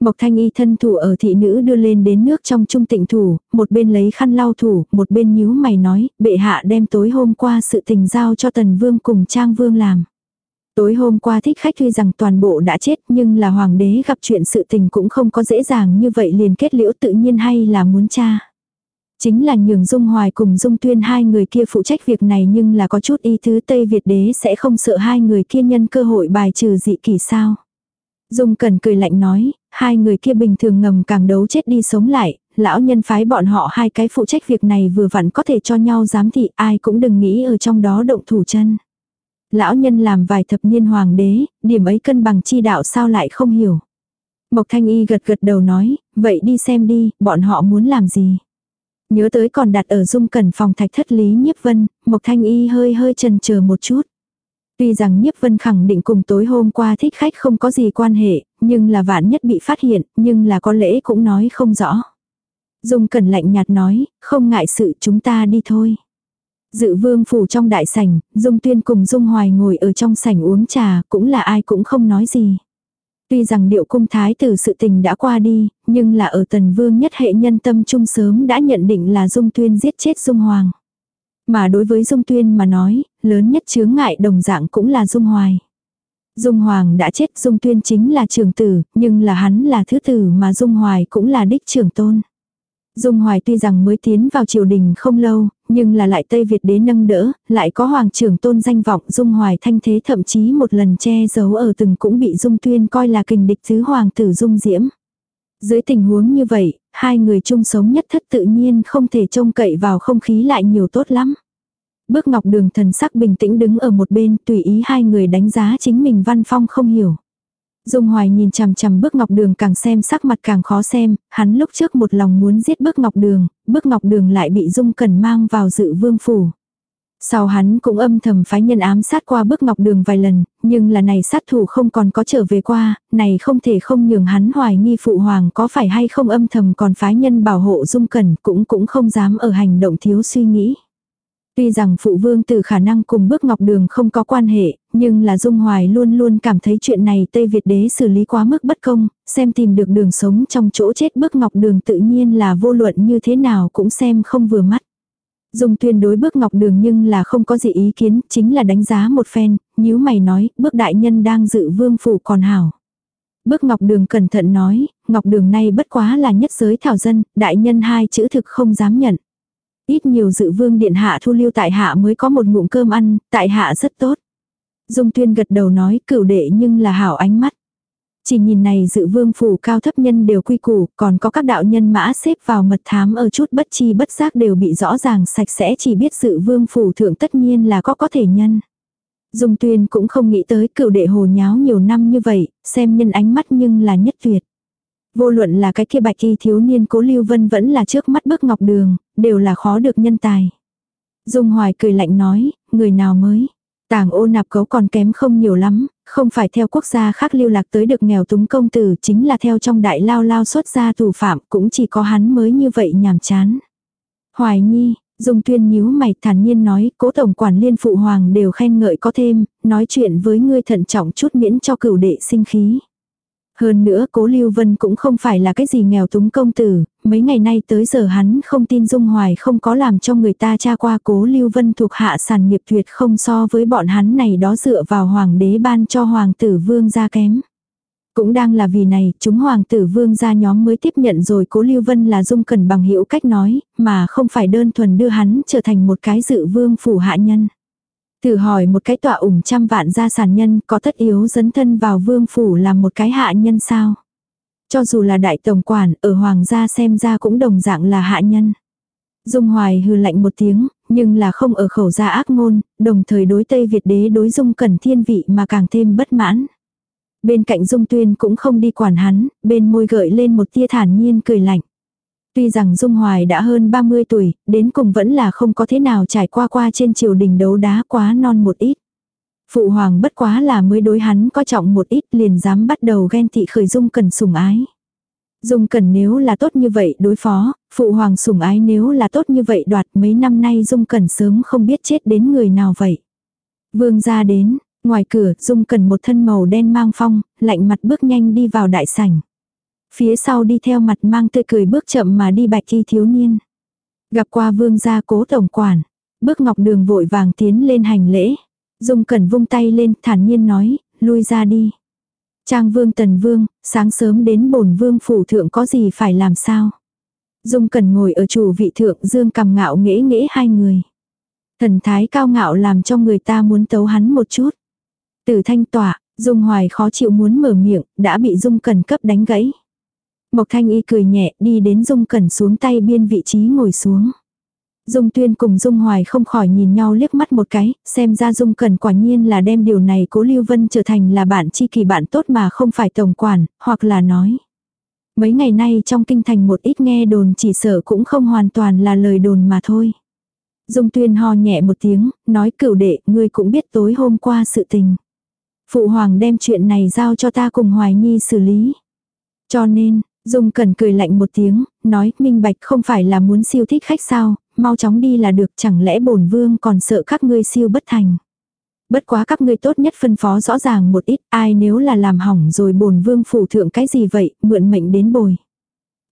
Mộc thanh y thân thủ ở thị nữ đưa lên đến nước trong trung tịnh thủ, một bên lấy khăn lau thủ, một bên nhíu mày nói, bệ hạ đem tối hôm qua sự tình giao cho tần vương cùng trang vương làm. Tối hôm qua thích khách tuy rằng toàn bộ đã chết nhưng là hoàng đế gặp chuyện sự tình cũng không có dễ dàng như vậy liền kết liễu tự nhiên hay là muốn cha. Chính là nhường Dung Hoài cùng Dung Tuyên hai người kia phụ trách việc này nhưng là có chút ý thứ Tây Việt đế sẽ không sợ hai người kia nhân cơ hội bài trừ dị kỷ sao. Dung Cần cười lạnh nói, hai người kia bình thường ngầm càng đấu chết đi sống lại, lão nhân phái bọn họ hai cái phụ trách việc này vừa vặn có thể cho nhau giám thị ai cũng đừng nghĩ ở trong đó động thủ chân. Lão nhân làm vài thập niên hoàng đế, điểm ấy cân bằng chi đạo sao lại không hiểu. Mộc Thanh Y gật gật đầu nói, vậy đi xem đi, bọn họ muốn làm gì. Nhớ tới còn đặt ở dung cẩn phòng thạch thất lý nhiếp vân, Mộc Thanh Y hơi hơi chần chờ một chút. Tuy rằng nhiếp vân khẳng định cùng tối hôm qua thích khách không có gì quan hệ, nhưng là vạn nhất bị phát hiện, nhưng là có lẽ cũng nói không rõ. Dung cẩn lạnh nhạt nói, không ngại sự chúng ta đi thôi. Dự vương phủ trong đại sảnh, Dung Tuyên cùng Dung Hoài ngồi ở trong sảnh uống trà, cũng là ai cũng không nói gì. Tuy rằng điệu cung thái tử sự tình đã qua đi, nhưng là ở tần vương nhất hệ nhân tâm trung sớm đã nhận định là Dung Tuyên giết chết Dung Hoàng. Mà đối với Dung Tuyên mà nói, lớn nhất chướng ngại đồng dạng cũng là Dung Hoài. Dung Hoàng đã chết Dung Tuyên chính là trưởng tử, nhưng là hắn là thứ tử mà Dung Hoài cũng là đích trưởng tôn. Dung Hoài tuy rằng mới tiến vào triều đình không lâu, nhưng là lại Tây Việt đế nâng đỡ, lại có hoàng trưởng tôn danh vọng Dung Hoài thanh thế thậm chí một lần che giấu ở từng cũng bị Dung Tuyên coi là kình địch thứ hoàng tử Dung Diễm. Dưới tình huống như vậy, hai người chung sống nhất thất tự nhiên không thể trông cậy vào không khí lại nhiều tốt lắm. Bước ngọc đường thần sắc bình tĩnh đứng ở một bên tùy ý hai người đánh giá chính mình văn phong không hiểu. Dung Hoài nhìn chằm chằm bước ngọc đường càng xem sắc mặt càng khó xem, hắn lúc trước một lòng muốn giết bước ngọc đường, bước ngọc đường lại bị Dung Cần mang vào dự vương phủ. Sau hắn cũng âm thầm phái nhân ám sát qua bước ngọc đường vài lần, nhưng là này sát thủ không còn có trở về qua, này không thể không nhường hắn hoài nghi phụ hoàng có phải hay không âm thầm còn phái nhân bảo hộ Dung Cần cũng cũng không dám ở hành động thiếu suy nghĩ. Tuy rằng phụ vương từ khả năng cùng bước ngọc đường không có quan hệ, nhưng là Dung Hoài luôn luôn cảm thấy chuyện này Tây Việt đế xử lý quá mức bất công, xem tìm được đường sống trong chỗ chết bước ngọc đường tự nhiên là vô luận như thế nào cũng xem không vừa mắt. Dung tuyên đối bước ngọc đường nhưng là không có gì ý kiến, chính là đánh giá một phen, nếu mày nói, bước đại nhân đang dự vương phủ còn hảo. Bước ngọc đường cẩn thận nói, ngọc đường này bất quá là nhất giới thảo dân, đại nhân hai chữ thực không dám nhận. Ít nhiều dự vương điện hạ thu lưu tại hạ mới có một ngụm cơm ăn, tại hạ rất tốt. Dung tuyên gật đầu nói cửu đệ nhưng là hảo ánh mắt. Chỉ nhìn này dự vương phủ cao thấp nhân đều quy củ, còn có các đạo nhân mã xếp vào mật thám ở chút bất chi bất giác đều bị rõ ràng sạch sẽ chỉ biết dự vương phủ thượng tất nhiên là có có thể nhân. Dung tuyên cũng không nghĩ tới cửu đệ hồ nháo nhiều năm như vậy, xem nhân ánh mắt nhưng là nhất tuyệt. Vô luận là cái kia bạch y thiếu niên cố lưu vân vẫn là trước mắt bước ngọc đường, đều là khó được nhân tài. Dung hoài cười lạnh nói, người nào mới. Tàng ô nạp cấu còn kém không nhiều lắm, không phải theo quốc gia khác lưu lạc tới được nghèo túng công tử chính là theo trong đại lao lao xuất gia tù phạm cũng chỉ có hắn mới như vậy nhàm chán. Hoài nhi, Dung tuyên nhíu mày thản nhiên nói, cố tổng quản liên phụ hoàng đều khen ngợi có thêm, nói chuyện với ngươi thận trọng chút miễn cho cửu đệ sinh khí. Hơn nữa cố Lưu Vân cũng không phải là cái gì nghèo túng công tử, mấy ngày nay tới giờ hắn không tin Dung Hoài không có làm cho người ta tra qua cố Lưu Vân thuộc hạ sản nghiệp tuyệt không so với bọn hắn này đó dựa vào hoàng đế ban cho hoàng tử vương gia kém. Cũng đang là vì này, chúng hoàng tử vương gia nhóm mới tiếp nhận rồi cố Lưu Vân là dung cần bằng hữu cách nói, mà không phải đơn thuần đưa hắn trở thành một cái dự vương phủ hạ nhân. Thử hỏi một cái tọa ủng trăm vạn gia sản nhân có tất yếu dấn thân vào vương phủ làm một cái hạ nhân sao? Cho dù là đại tổng quản, ở hoàng gia xem ra cũng đồng dạng là hạ nhân. Dung Hoài hừ lạnh một tiếng, nhưng là không ở khẩu ra ác ngôn, đồng thời đối Tây Việt đế đối Dung Cẩn thiên vị mà càng thêm bất mãn. Bên cạnh Dung Tuyên cũng không đi quản hắn, bên môi gợi lên một tia thản nhiên cười lạnh. Tuy rằng Dung Hoài đã hơn 30 tuổi, đến cùng vẫn là không có thế nào trải qua qua trên triều đình đấu đá quá non một ít. Phụ hoàng bất quá là mới đối hắn có trọng một ít liền dám bắt đầu ghen tị khởi Dung cần sủng ái. Dung cần nếu là tốt như vậy đối phó, phụ hoàng sủng ái nếu là tốt như vậy đoạt mấy năm nay Dung cần sớm không biết chết đến người nào vậy. Vương ra đến, ngoài cửa Dung cần một thân màu đen mang phong, lạnh mặt bước nhanh đi vào đại sảnh. Phía sau đi theo mặt mang tươi cười bước chậm mà đi bạch thi thiếu niên. Gặp qua vương gia cố tổng quản, bước ngọc đường vội vàng tiến lên hành lễ. Dung Cẩn vung tay lên thản nhiên nói, lui ra đi. Trang vương tần vương, sáng sớm đến bổn vương phủ thượng có gì phải làm sao. Dung Cẩn ngồi ở chủ vị thượng dương cầm ngạo nghễ nghễ hai người. Thần thái cao ngạo làm cho người ta muốn tấu hắn một chút. Từ thanh tỏa, Dung Hoài khó chịu muốn mở miệng, đã bị Dung Cẩn cấp đánh gãy. Mộc Thanh Y cười nhẹ đi đến Dung Cẩn xuống tay biên vị trí ngồi xuống. Dung Tuyên cùng Dung Hoài không khỏi nhìn nhau liếc mắt một cái, xem ra Dung Cẩn quả nhiên là đem điều này cố Lưu Vân trở thành là bạn chi kỳ bạn tốt mà không phải tổng quản, hoặc là nói. Mấy ngày nay trong kinh thành một ít nghe đồn chỉ sợ cũng không hoàn toàn là lời đồn mà thôi. Dung Tuyên ho nhẹ một tiếng, nói cửu đệ, ngươi cũng biết tối hôm qua sự tình. Phụ hoàng đem chuyện này giao cho ta cùng Hoài Nhi xử lý. Cho nên, Dung cần cười lạnh một tiếng, nói minh bạch không phải là muốn siêu thích khách sao, mau chóng đi là được chẳng lẽ bổn vương còn sợ các ngươi siêu bất thành. Bất quá các ngươi tốt nhất phân phó rõ ràng một ít, ai nếu là làm hỏng rồi bổn vương phủ thượng cái gì vậy, mượn mệnh đến bồi.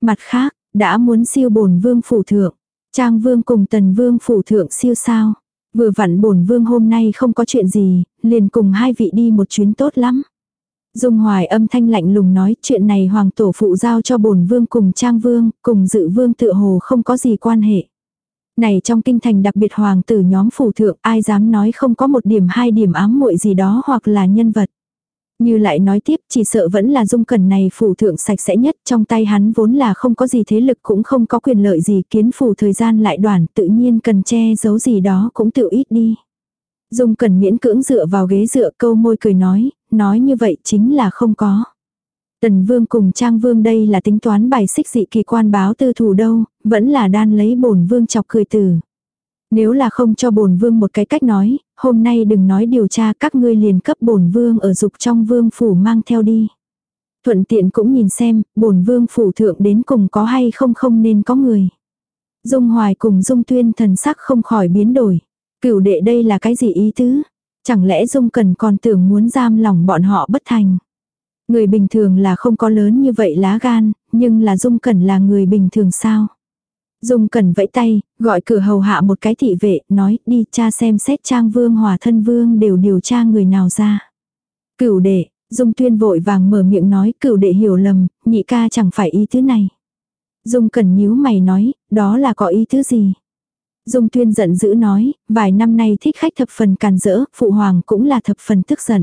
Mặt khác, đã muốn siêu bổn vương phủ thượng, trang vương cùng tần vương phủ thượng siêu sao. Vừa vặn bổn vương hôm nay không có chuyện gì, liền cùng hai vị đi một chuyến tốt lắm. Dung Hoài âm thanh lạnh lùng nói chuyện này hoàng tổ phụ giao cho bổn vương cùng trang vương, cùng dự vương tự hồ không có gì quan hệ. Này trong kinh thành đặc biệt hoàng tử nhóm phủ thượng ai dám nói không có một điểm hai điểm ám muội gì đó hoặc là nhân vật. Như lại nói tiếp chỉ sợ vẫn là dung cần này phủ thượng sạch sẽ nhất trong tay hắn vốn là không có gì thế lực cũng không có quyền lợi gì kiến phủ thời gian lại đoàn tự nhiên cần che giấu gì đó cũng tự ít đi. Dung cần miễn cưỡng dựa vào ghế dựa câu môi cười nói, nói như vậy chính là không có. Tần vương cùng trang vương đây là tính toán bài xích dị kỳ quan báo tư thủ đâu, vẫn là đan lấy bổn vương chọc cười tử. Nếu là không cho bổn vương một cái cách nói, hôm nay đừng nói điều tra các ngươi liền cấp bổn vương ở dục trong vương phủ mang theo đi. Thuận tiện cũng nhìn xem, bổn vương phủ thượng đến cùng có hay không không nên có người. Dung hoài cùng dung tuyên thần sắc không khỏi biến đổi. Cửu đệ đây là cái gì ý tứ? Chẳng lẽ dung cần còn tưởng muốn giam lòng bọn họ bất thành? Người bình thường là không có lớn như vậy lá gan, nhưng là dung cẩn là người bình thường sao? Dung cẩn vẫy tay, gọi cửa hầu hạ một cái thị vệ, nói đi cha xem xét trang vương hòa thân vương đều điều tra người nào ra. Cửu đệ, Dung tuyên vội vàng mở miệng nói cửu đệ hiểu lầm, nhị ca chẳng phải ý thứ này. Dung cẩn nhíu mày nói, đó là có ý thứ gì? Dung tuyên giận dữ nói, vài năm nay thích khách thập phần càn rỡ, phụ hoàng cũng là thập phần tức giận.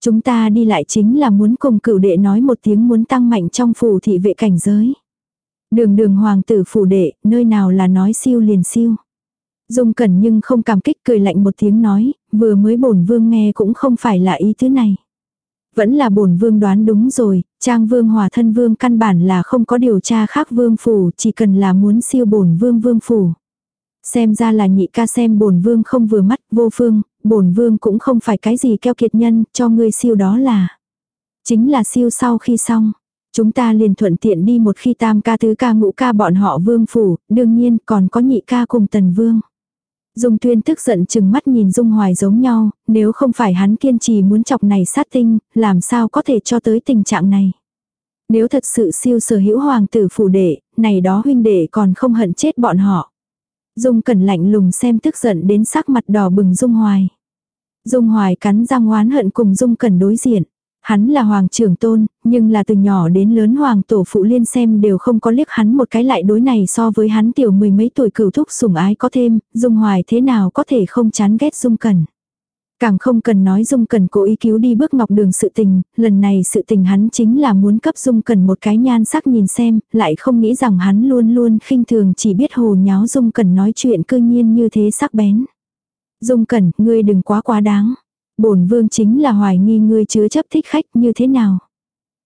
Chúng ta đi lại chính là muốn cùng cửu đệ nói một tiếng muốn tăng mạnh trong phủ thị vệ cảnh giới. Đường đường hoàng tử phủ đệ, nơi nào là nói siêu liền siêu. Dung cẩn nhưng không cảm kích cười lạnh một tiếng nói, vừa mới bổn vương nghe cũng không phải là ý thứ này. Vẫn là bổn vương đoán đúng rồi, trang vương hòa thân vương căn bản là không có điều tra khác vương phủ, chỉ cần là muốn siêu bổn vương vương phủ. Xem ra là nhị ca xem bổn vương không vừa mắt, vô phương, bổn vương cũng không phải cái gì keo kiệt nhân, cho ngươi siêu đó là. Chính là siêu sau khi xong. Chúng ta liền thuận tiện đi một khi tam ca tứ ca ngũ ca bọn họ vương phủ, đương nhiên còn có nhị ca cùng tần vương. Dung tuyên tức giận chừng mắt nhìn Dung hoài giống nhau, nếu không phải hắn kiên trì muốn chọc này sát tinh, làm sao có thể cho tới tình trạng này. Nếu thật sự siêu sở hữu hoàng tử phủ đệ, này đó huynh đệ còn không hận chết bọn họ. Dung cẩn lạnh lùng xem tức giận đến sắc mặt đỏ bừng Dung Hoài. Dung Hoài cắn răng oán hận cùng Dung cẩn đối diện. Hắn là hoàng trưởng tôn, nhưng là từ nhỏ đến lớn hoàng tổ phụ liên xem đều không có liếc hắn một cái lại đối này so với hắn tiểu mười mấy tuổi cửu thúc sủng ái có thêm, Dung Hoài thế nào có thể không chán ghét Dung Cẩn. Càng không cần nói Dung Cần cố ý cứu đi bước ngọc đường sự tình, lần này sự tình hắn chính là muốn cấp Dung Cần một cái nhan sắc nhìn xem, lại không nghĩ rằng hắn luôn luôn khinh thường chỉ biết hồ nháo Dung Cần nói chuyện cư nhiên như thế sắc bén. Dung Cần, ngươi đừng quá quá đáng. bổn vương chính là hoài nghi ngươi chứa chấp thích khách như thế nào.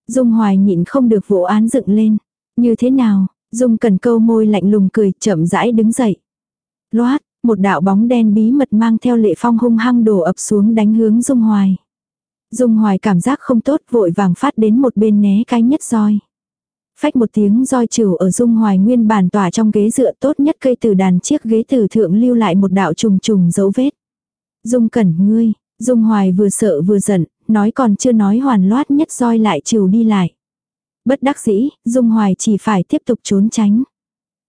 Dung hoài nhịn không được vụ án dựng lên. Như thế nào, Dung Cần câu môi lạnh lùng cười chậm rãi đứng dậy. Loát, một đạo bóng đen bí mật mang theo lệ phong hung hăng đổ ập xuống đánh hướng Dung Hoài. Dung Hoài cảm giác không tốt vội vàng phát đến một bên né cái nhất roi. Phách một tiếng roi trừ ở dung hoài nguyên bản tỏa trong ghế dựa tốt nhất cây từ đàn chiếc ghế từ thượng lưu lại một đạo trùng trùng dấu vết. Dung cẩn ngươi, dung hoài vừa sợ vừa giận, nói còn chưa nói hoàn loát nhất roi lại trừ đi lại. Bất đắc dĩ, dung hoài chỉ phải tiếp tục trốn tránh.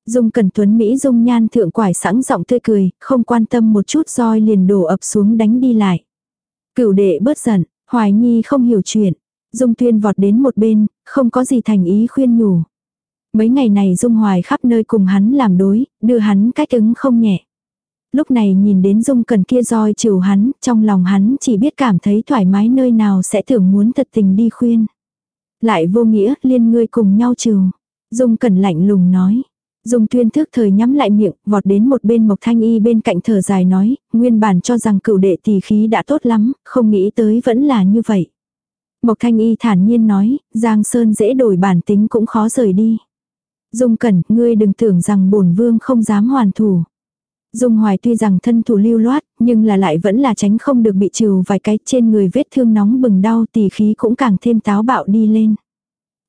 Dung Cẩn Tuấn Mỹ dung nhan thượng quải sẵn giọng tươi cười, không quan tâm một chút roi liền đổ ập xuống đánh đi lại. Cửu đệ bớt giận, Hoài Nhi không hiểu chuyện. Dung Tuyên vọt đến một bên, không có gì thành ý khuyên nhủ. Mấy ngày này Dung Hoài khắp nơi cùng hắn làm đối, đưa hắn cách ứng không nhẹ. Lúc này nhìn đến Dung Cẩn kia roi chiều hắn, trong lòng hắn chỉ biết cảm thấy thoải mái nơi nào sẽ tưởng muốn thật tình đi khuyên. Lại vô nghĩa, liên ngươi cùng nhau trừ. Dung Cẩn lạnh lùng nói. Dung tuyên thức thời nhắm lại miệng, vọt đến một bên Mộc Thanh Y bên cạnh thở dài nói, nguyên bản cho rằng cựu đệ tỷ khí đã tốt lắm, không nghĩ tới vẫn là như vậy. Mộc Thanh Y thản nhiên nói, Giang Sơn dễ đổi bản tính cũng khó rời đi. Dung Cẩn, ngươi đừng tưởng rằng bổn vương không dám hoàn thủ. Dung Hoài tuy rằng thân thủ lưu loát, nhưng là lại vẫn là tránh không được bị trừ vài cái trên người vết thương nóng bừng đau tỷ khí cũng càng thêm táo bạo đi lên.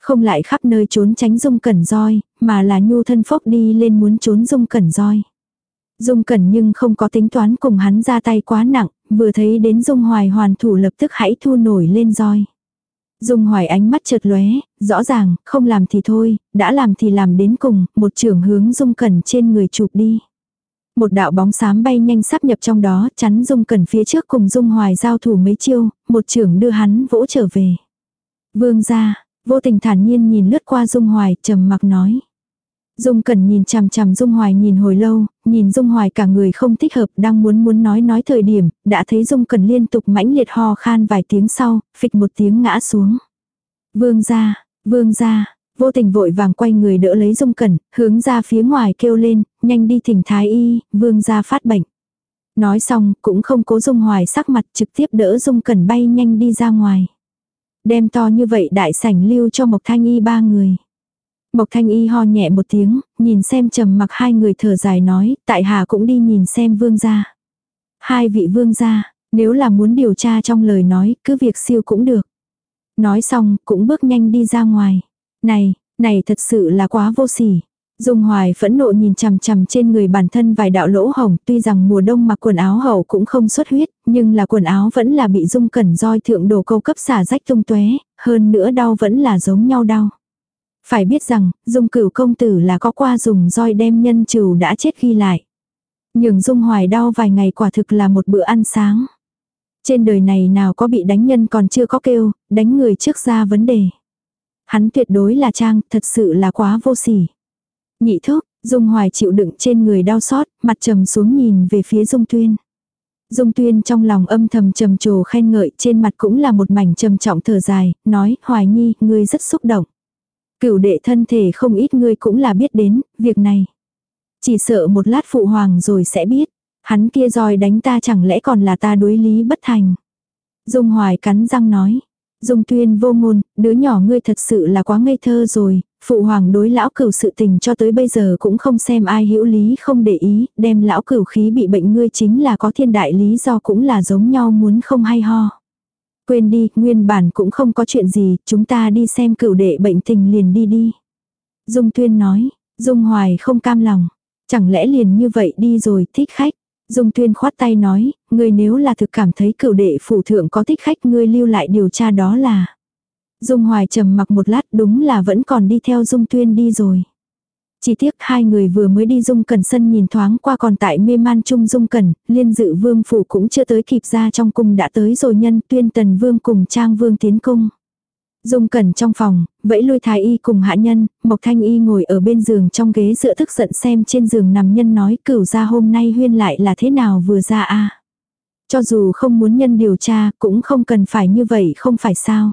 Không lại khắp nơi trốn tránh dung cẩn roi, mà là nhu thân phốc đi lên muốn trốn dung cẩn roi. Dung cẩn nhưng không có tính toán cùng hắn ra tay quá nặng, vừa thấy đến dung hoài hoàn thủ lập tức hãy thu nổi lên roi. Dung hoài ánh mắt chợt lóe, rõ ràng, không làm thì thôi, đã làm thì làm đến cùng, một trưởng hướng dung cẩn trên người chụp đi. Một đạo bóng xám bay nhanh sắp nhập trong đó, chắn dung cẩn phía trước cùng dung hoài giao thủ mấy chiêu, một trưởng đưa hắn vỗ trở về. Vương ra, Vô tình thản nhiên nhìn lướt qua Dung Hoài, trầm mặc nói. Dung Cẩn nhìn chằm chằm Dung Hoài nhìn hồi lâu, nhìn Dung Hoài cả người không thích hợp, đang muốn muốn nói nói thời điểm, đã thấy Dung Cẩn liên tục mãnh liệt ho khan vài tiếng sau, phịch một tiếng ngã xuống. Vương ra, vương ra, vô tình vội vàng quay người đỡ lấy Dung Cẩn, hướng ra phía ngoài kêu lên, nhanh đi thỉnh thái y, vương ra phát bệnh. Nói xong, cũng không cố Dung Hoài sắc mặt trực tiếp đỡ Dung Cẩn bay nhanh đi ra ngoài. Đem to như vậy đại sảnh lưu cho Mộc Thanh Y ba người. Mộc Thanh Y ho nhẹ một tiếng, nhìn xem trầm mặc hai người thở dài nói, tại hà cũng đi nhìn xem vương gia. Hai vị vương gia, nếu là muốn điều tra trong lời nói, cứ việc siêu cũng được. Nói xong, cũng bước nhanh đi ra ngoài. Này, này thật sự là quá vô sỉ. Dung Hoài phẫn nộ nhìn chằm chằm trên người bản thân vài đạo lỗ hồng, tuy rằng mùa đông mặc quần áo hậu cũng không xuất huyết, nhưng là quần áo vẫn là bị Dung Cẩn roi thượng đồ câu cấp xả rách tung tóe, hơn nữa đau vẫn là giống nhau đau. Phải biết rằng, Dung Cửu công tử là có qua dùng roi đem nhân trừ đã chết ghi lại. Nhưng Dung Hoài đau vài ngày quả thực là một bữa ăn sáng. Trên đời này nào có bị đánh nhân còn chưa có kêu, đánh người trước ra vấn đề. Hắn tuyệt đối là trang, thật sự là quá vô sỉ. Nhị thúc, Dung Hoài chịu đựng trên người đau xót, mặt trầm xuống nhìn về phía Dung Tuyên. Dung Tuyên trong lòng âm thầm trầm trồ khen ngợi, trên mặt cũng là một mảnh trầm trọng thở dài, nói, Hoài Nhi, ngươi rất xúc động. Cửu đệ thân thể không ít ngươi cũng là biết đến, việc này. Chỉ sợ một lát phụ hoàng rồi sẽ biết. Hắn kia roi đánh ta chẳng lẽ còn là ta đối lý bất thành. Dung Hoài cắn răng nói. Dung Tuyên vô ngôn, đứa nhỏ ngươi thật sự là quá ngây thơ rồi, Phụ hoàng đối lão cửu sự tình cho tới bây giờ cũng không xem ai hữu lý không để ý, đem lão cửu khí bị bệnh ngươi chính là có thiên đại lý do cũng là giống nhau muốn không hay ho. Quên đi, nguyên bản cũng không có chuyện gì, chúng ta đi xem cửu đệ bệnh tình liền đi đi. Dung Tuyên nói, Dung Hoài không cam lòng, chẳng lẽ liền như vậy đi rồi thích khách. Dung Tuyên khoát tay nói, ngươi nếu là thực cảm thấy cửu đệ phủ thượng có thích khách ngươi lưu lại điều tra đó là. Dung Hoài trầm mặc một lát đúng là vẫn còn đi theo Dung Tuyên đi rồi. Chỉ tiếc hai người vừa mới đi Dung Cẩn sân nhìn thoáng qua còn tại mê man chung Dung Cẩn, liên dự vương phủ cũng chưa tới kịp ra trong cung đã tới rồi nhân tuyên tần vương cùng trang vương tiến cung. Dung Cẩn trong phòng, vẫy lui thái y cùng hạ nhân, Mộc Thanh y ngồi ở bên giường trong ghế dựa thức giận xem trên giường nằm nhân nói cửu ra hôm nay huyên lại là thế nào vừa ra a Cho dù không muốn nhân điều tra cũng không cần phải như vậy không phải sao.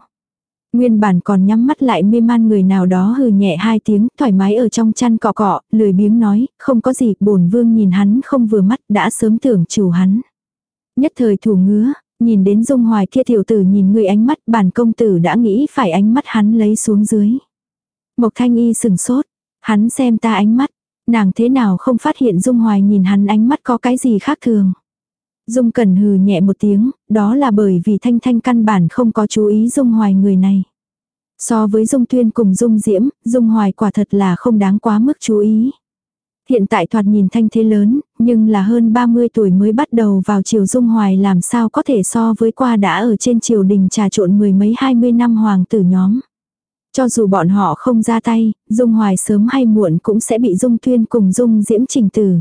Nguyên bản còn nhắm mắt lại mê man người nào đó hừ nhẹ hai tiếng, thoải mái ở trong chăn cọ cọ, lười biếng nói, không có gì, bổn vương nhìn hắn không vừa mắt, đã sớm tưởng chủ hắn. Nhất thời thủ ngứa, nhìn đến dung hoài kia tiểu tử nhìn người ánh mắt, bản công tử đã nghĩ phải ánh mắt hắn lấy xuống dưới. Mộc thanh y sừng sốt, hắn xem ta ánh mắt, nàng thế nào không phát hiện dung hoài nhìn hắn ánh mắt có cái gì khác thường. Dung Cẩn hừ nhẹ một tiếng, đó là bởi vì Thanh Thanh căn bản không có chú ý Dung Hoài người này. So với Dung Tuyên cùng Dung Diễm, Dung Hoài quả thật là không đáng quá mức chú ý. Hiện tại thoạt nhìn thanh thế lớn, nhưng là hơn 30 tuổi mới bắt đầu vào triều Dung Hoài làm sao có thể so với qua đã ở trên triều đình trà trộn mười mấy hai mươi năm hoàng tử nhóm. Cho dù bọn họ không ra tay, Dung Hoài sớm hay muộn cũng sẽ bị Dung Tuyên cùng Dung Diễm trình tử.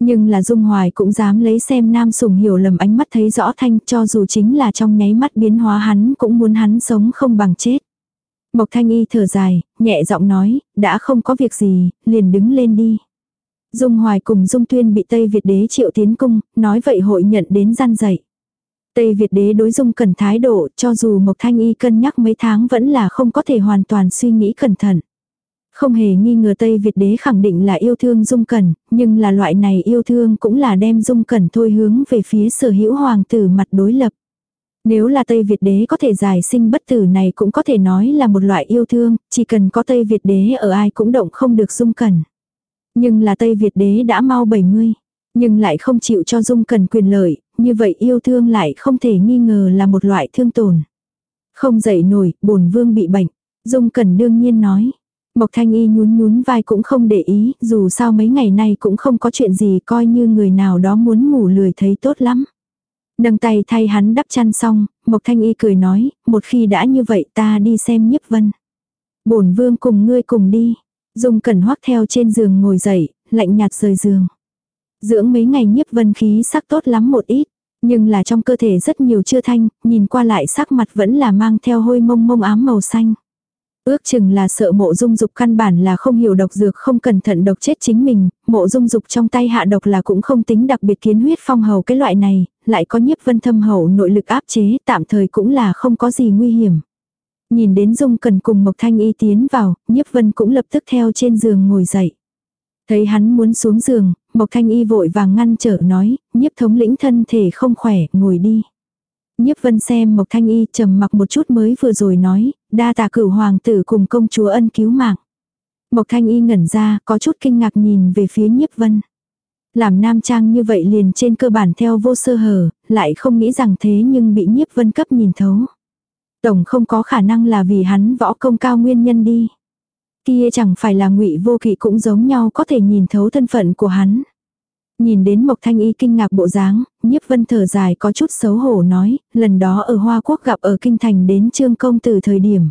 Nhưng là Dung Hoài cũng dám lấy xem Nam Sùng hiểu lầm ánh mắt thấy rõ thanh cho dù chính là trong nháy mắt biến hóa hắn cũng muốn hắn sống không bằng chết. Mộc Thanh Y thở dài, nhẹ giọng nói, đã không có việc gì, liền đứng lên đi. Dung Hoài cùng Dung Tuyên bị Tây Việt đế triệu tiến cung, nói vậy hội nhận đến gian dậy. Tây Việt đế đối Dung Cẩn thái độ, cho dù Mộc Thanh Y cân nhắc mấy tháng vẫn là không có thể hoàn toàn suy nghĩ cẩn thận. Không hề nghi ngờ Tây Việt đế khẳng định là yêu thương Dung Cẩn, nhưng là loại này yêu thương cũng là đem Dung Cẩn thôi hướng về phía sở hữu hoàng tử mặt đối lập. Nếu là Tây Việt đế có thể giải sinh bất tử này cũng có thể nói là một loại yêu thương, chỉ cần có Tây Việt đế ở ai cũng động không được Dung Cẩn. Nhưng là Tây Việt đế đã mau 70, nhưng lại không chịu cho Dung Cẩn quyền lợi, như vậy yêu thương lại không thể nghi ngờ là một loại thương tổn. Không dậy nổi, bổn vương bị bệnh. Dung Cẩn đương nhiên nói. Mộc Thanh Y nhún nhún vai cũng không để ý, dù sao mấy ngày nay cũng không có chuyện gì coi như người nào đó muốn ngủ lười thấy tốt lắm. Nâng tay thay hắn đắp chăn xong, Mộc Thanh Y cười nói, một khi đã như vậy ta đi xem nhiếp vân. bổn vương cùng ngươi cùng đi. Dung Cẩn hoắc theo trên giường ngồi dậy, lạnh nhạt rời giường. Dưỡng mấy ngày nhiếp vân khí sắc tốt lắm một ít, nhưng là trong cơ thể rất nhiều chưa thanh, nhìn qua lại sắc mặt vẫn là mang theo hôi mông mông ám màu xanh. Ước chừng là sợ mộ dung dục căn bản là không hiểu độc dược không cẩn thận độc chết chính mình, mộ dung dục trong tay hạ độc là cũng không tính đặc biệt kiến huyết phong hầu cái loại này, lại có nhiếp vân thâm hậu nội lực áp chế tạm thời cũng là không có gì nguy hiểm. Nhìn đến dung cần cùng Mộc Thanh Y tiến vào, nhiếp vân cũng lập tức theo trên giường ngồi dậy. Thấy hắn muốn xuống giường, Mộc Thanh Y vội vàng ngăn trở nói, nhiếp thống lĩnh thân thể không khỏe, ngồi đi. Nhiếp vân xem Mộc Thanh Y trầm mặc một chút mới vừa rồi nói, đa tạ cửu hoàng tử cùng công chúa ân cứu mạng. Mộc Thanh Y ngẩn ra, có chút kinh ngạc nhìn về phía nhiếp vân. Làm nam trang như vậy liền trên cơ bản theo vô sơ hở, lại không nghĩ rằng thế nhưng bị nhiếp vân cấp nhìn thấu. Tổng không có khả năng là vì hắn võ công cao nguyên nhân đi. Kia chẳng phải là ngụy vô kỵ cũng giống nhau có thể nhìn thấu thân phận của hắn. Nhìn đến Mộc Thanh Y kinh ngạc bộ dáng, nhiếp vân thở dài có chút xấu hổ nói, lần đó ở Hoa Quốc gặp ở Kinh Thành đến Trương Công Tử thời điểm.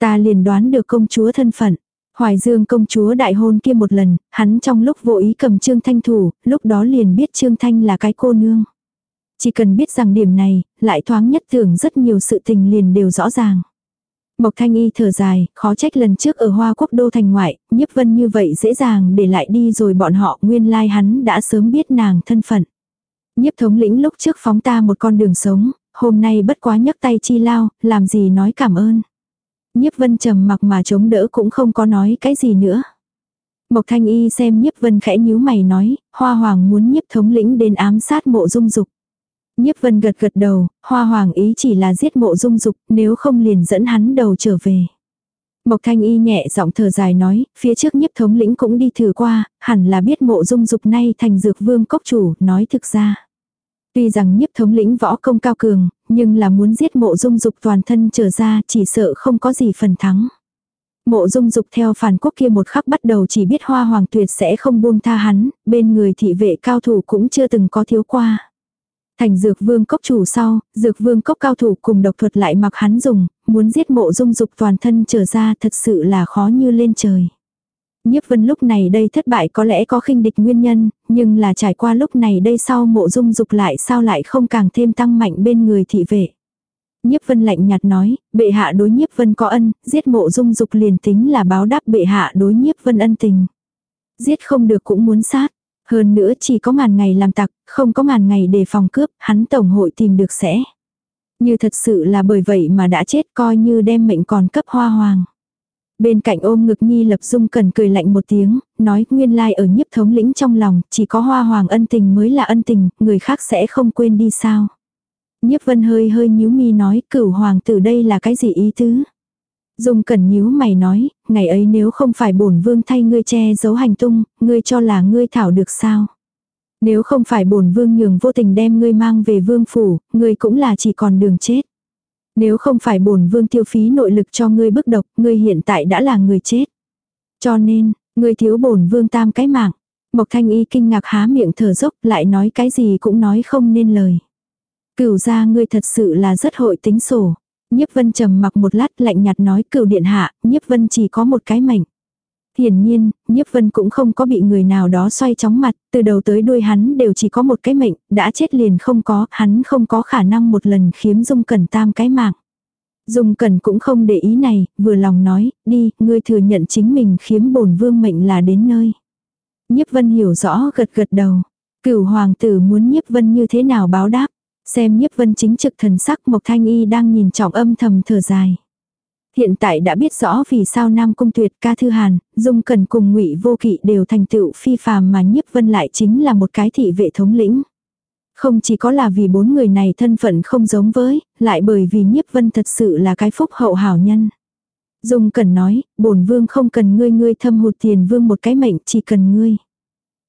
Ta liền đoán được công chúa thân phận. Hoài Dương công chúa đại hôn kia một lần, hắn trong lúc vô ý cầm Trương Thanh thủ, lúc đó liền biết Trương Thanh là cái cô nương. Chỉ cần biết rằng điểm này, lại thoáng nhất tưởng rất nhiều sự tình liền đều rõ ràng. Mộc Thanh Y thở dài, khó trách lần trước ở Hoa Quốc đô thành ngoại, nhiếp vân như vậy dễ dàng để lại đi rồi bọn họ nguyên lai like hắn đã sớm biết nàng thân phận. Nhiếp thống lĩnh lúc trước phóng ta một con đường sống, hôm nay bất quá nhấc tay chi lao, làm gì nói cảm ơn. Nhiếp vân trầm mặc mà chống đỡ cũng không có nói cái gì nữa. Mộc Thanh Y xem nhiếp vân khẽ nhíu mày nói, hoa hoàng muốn nhiếp thống lĩnh đến ám sát mộ dung dục. Nhiếp vân gật gật đầu, hoa hoàng ý chỉ là giết mộ dung dục, nếu không liền dẫn hắn đầu trở về. Mộc thanh y nhẹ giọng thở dài nói, phía trước nhiếp thống lĩnh cũng đi thử qua, hẳn là biết mộ dung dục nay thành dược vương cốc chủ, nói thực ra. Tuy rằng nhiếp thống lĩnh võ công cao cường, nhưng là muốn giết mộ dung dục toàn thân trở ra chỉ sợ không có gì phần thắng. Mộ dung dục theo phản quốc kia một khắc bắt đầu chỉ biết hoa hoàng tuyệt sẽ không buông tha hắn, bên người thị vệ cao thủ cũng chưa từng có thiếu qua. Thành dược vương cốc chủ sau, dược vương cốc cao thủ cùng độc thuật lại mặc hắn dùng, muốn giết mộ dung dục toàn thân trở ra thật sự là khó như lên trời. Nhiếp vân lúc này đây thất bại có lẽ có khinh địch nguyên nhân, nhưng là trải qua lúc này đây sau mộ dung dục lại sao lại không càng thêm tăng mạnh bên người thị vệ. Nhiếp vân lạnh nhạt nói, bệ hạ đối nhiếp vân có ân, giết mộ dung dục liền tính là báo đáp bệ hạ đối nhiếp vân ân tình. Giết không được cũng muốn sát, hơn nữa chỉ có ngàn ngày làm tặc, không có ngàn ngày để phòng cướp, hắn tổng hội tìm được sẽ. Như thật sự là bởi vậy mà đã chết coi như đem mệnh còn cấp hoa hoàng. Bên cạnh ôm ngực nhi lập dung cần cười lạnh một tiếng, nói nguyên lai ở nhiếp thống lĩnh trong lòng, chỉ có hoa hoàng ân tình mới là ân tình, người khác sẽ không quên đi sao. Nhiếp vân hơi hơi nhíu mi nói cửu hoàng tử đây là cái gì ý tứ. Dung cẩn nhíu mày nói, ngày ấy nếu không phải bổn vương thay ngươi che giấu hành tung, ngươi cho là ngươi thảo được sao? Nếu không phải bổn vương nhường vô tình đem ngươi mang về vương phủ, ngươi cũng là chỉ còn đường chết. Nếu không phải bổn vương tiêu phí nội lực cho ngươi bức độc, ngươi hiện tại đã là người chết. Cho nên, ngươi thiếu bổn vương tam cái mạng. Mộc thanh y kinh ngạc há miệng thở dốc lại nói cái gì cũng nói không nên lời. Cửu ra ngươi thật sự là rất hội tính sổ. Nhiếp vân trầm mặc một lát lạnh nhạt nói cửu điện hạ, nhiếp vân chỉ có một cái mệnh. Hiển nhiên, nhiếp vân cũng không có bị người nào đó xoay chóng mặt, từ đầu tới đuôi hắn đều chỉ có một cái mệnh, đã chết liền không có, hắn không có khả năng một lần khiếm dung cẩn tam cái mạng. Dung cẩn cũng không để ý này, vừa lòng nói, đi, ngươi thừa nhận chính mình khiếm bổn vương mệnh là đến nơi. Nhiếp vân hiểu rõ gật gật đầu. Cửu hoàng tử muốn nhiếp vân như thế nào báo đáp. Xem nhiếp vân chính trực thần sắc Mộc Thanh Y đang nhìn trọng âm thầm thở dài. Hiện tại đã biết rõ vì sao Nam Cung Tuyệt ca thư hàn, Dung Cần cùng ngụy Vô Kỵ đều thành tựu phi phàm mà nhiếp vân lại chính là một cái thị vệ thống lĩnh. Không chỉ có là vì bốn người này thân phận không giống với, lại bởi vì nhiếp vân thật sự là cái phúc hậu hảo nhân. Dung Cần nói, bổn vương không cần ngươi ngươi thâm hụt tiền vương một cái mệnh chỉ cần ngươi.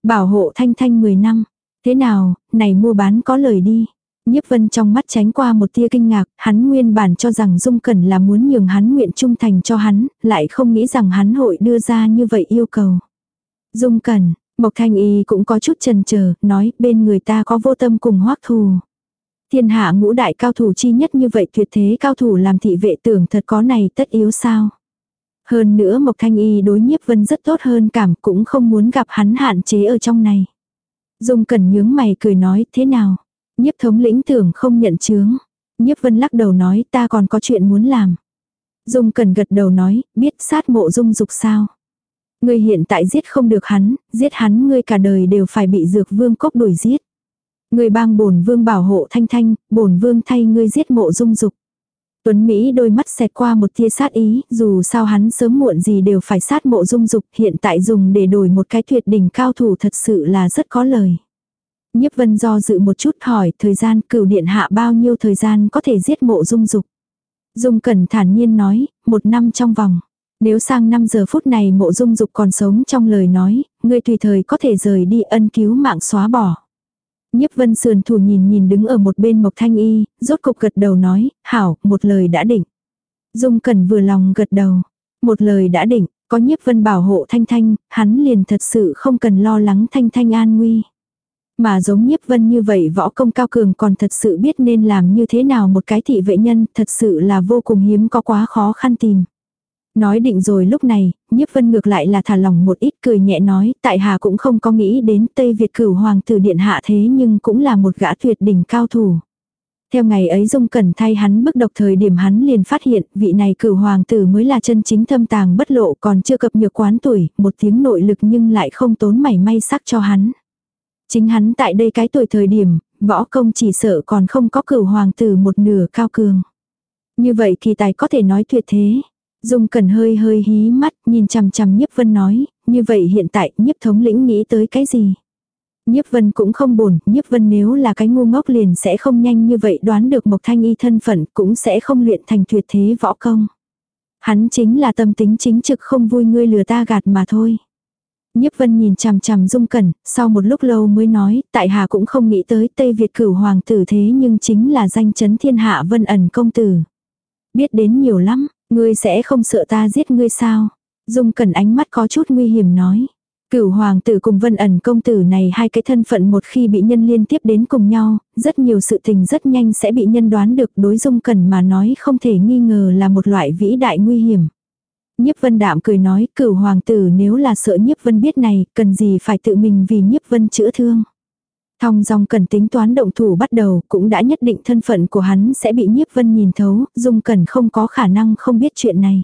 Bảo hộ thanh thanh 10 năm. Thế nào, này mua bán có lời đi. Nhiếp vân trong mắt tránh qua một tia kinh ngạc, hắn nguyên bản cho rằng Dung Cẩn là muốn nhường hắn nguyện trung thành cho hắn, lại không nghĩ rằng hắn hội đưa ra như vậy yêu cầu. Dung Cẩn, Mộc Thanh Y cũng có chút chần chờ, nói bên người ta có vô tâm cùng hoắc thù. Thiên hạ ngũ đại cao thủ chi nhất như vậy tuyệt thế cao thủ làm thị vệ tưởng thật có này tất yếu sao. Hơn nữa Mộc Thanh Y đối nhiếp vân rất tốt hơn cảm cũng không muốn gặp hắn hạn chế ở trong này. Dung Cẩn nhướng mày cười nói thế nào. Nhiếp thống lĩnh tưởng không nhận chướng. Nhiếp vân lắc đầu nói ta còn có chuyện muốn làm. Dung cần gật đầu nói, biết sát mộ dung dục sao. Ngươi hiện tại giết không được hắn, giết hắn ngươi cả đời đều phải bị dược vương cốc đuổi giết. Ngươi bang bổn vương bảo hộ thanh thanh, bổn vương thay ngươi giết mộ dung dục. Tuấn Mỹ đôi mắt xẹt qua một tia sát ý, dù sao hắn sớm muộn gì đều phải sát mộ dung dục, hiện tại dùng để đổi một cái tuyệt đỉnh cao thủ thật sự là rất có lời. Nhiếp vân do dự một chút hỏi thời gian cửu điện hạ bao nhiêu thời gian có thể giết mộ dung dục. Dung cẩn thản nhiên nói, một năm trong vòng. Nếu sang 5 giờ phút này mộ dung dục còn sống trong lời nói, ngươi tùy thời có thể rời đi ân cứu mạng xóa bỏ. Nhiếp vân sườn thủ nhìn nhìn đứng ở một bên mộc thanh y, rốt cục gật đầu nói, hảo, một lời đã định. Dung cẩn vừa lòng gật đầu. Một lời đã định, có nhiếp vân bảo hộ thanh thanh, hắn liền thật sự không cần lo lắng thanh thanh an nguy. Mà giống nhiếp vân như vậy võ công cao cường còn thật sự biết nên làm như thế nào một cái thị vệ nhân thật sự là vô cùng hiếm có quá khó khăn tìm. Nói định rồi lúc này, nhiếp vân ngược lại là thả lòng một ít cười nhẹ nói, tại hà cũng không có nghĩ đến Tây Việt cửu hoàng tử điện hạ thế nhưng cũng là một gã tuyệt đỉnh cao thủ. Theo ngày ấy Dung Cẩn thay hắn bức độc thời điểm hắn liền phát hiện vị này cửu hoàng tử mới là chân chính thâm tàng bất lộ còn chưa cập nhược quán tuổi, một tiếng nội lực nhưng lại không tốn mảy may sắc cho hắn. Chính hắn tại đây cái tuổi thời điểm, võ công chỉ sợ còn không có cửu hoàng tử một nửa cao cường. Như vậy kỳ tài có thể nói tuyệt thế. Dung cần hơi hơi hí mắt nhìn chằm chằm nhiếp vân nói, như vậy hiện tại nhiếp thống lĩnh nghĩ tới cái gì? Nhiếp vân cũng không buồn, nhiếp vân nếu là cái ngu ngốc liền sẽ không nhanh như vậy đoán được Mộc Thanh Y thân phận cũng sẽ không luyện thành tuyệt thế võ công. Hắn chính là tâm tính chính trực không vui ngươi lừa ta gạt mà thôi. Nhiếp vân nhìn chằm chằm dung cẩn, sau một lúc lâu mới nói, tại hạ cũng không nghĩ tới Tây Việt cửu hoàng tử thế nhưng chính là danh chấn thiên hạ vân ẩn công tử. Biết đến nhiều lắm, ngươi sẽ không sợ ta giết ngươi sao? Dung cẩn ánh mắt có chút nguy hiểm nói. Cửu hoàng tử cùng vân ẩn công tử này hai cái thân phận một khi bị nhân liên tiếp đến cùng nhau, rất nhiều sự tình rất nhanh sẽ bị nhân đoán được đối dung cẩn mà nói không thể nghi ngờ là một loại vĩ đại nguy hiểm. Nhiếp vân đạm cười nói, cửu hoàng tử nếu là sợ nhiếp vân biết này, cần gì phải tự mình vì nhiếp vân chữa thương. Thong dòng cần tính toán động thủ bắt đầu, cũng đã nhất định thân phận của hắn sẽ bị nhiếp vân nhìn thấu, dung cần không có khả năng không biết chuyện này.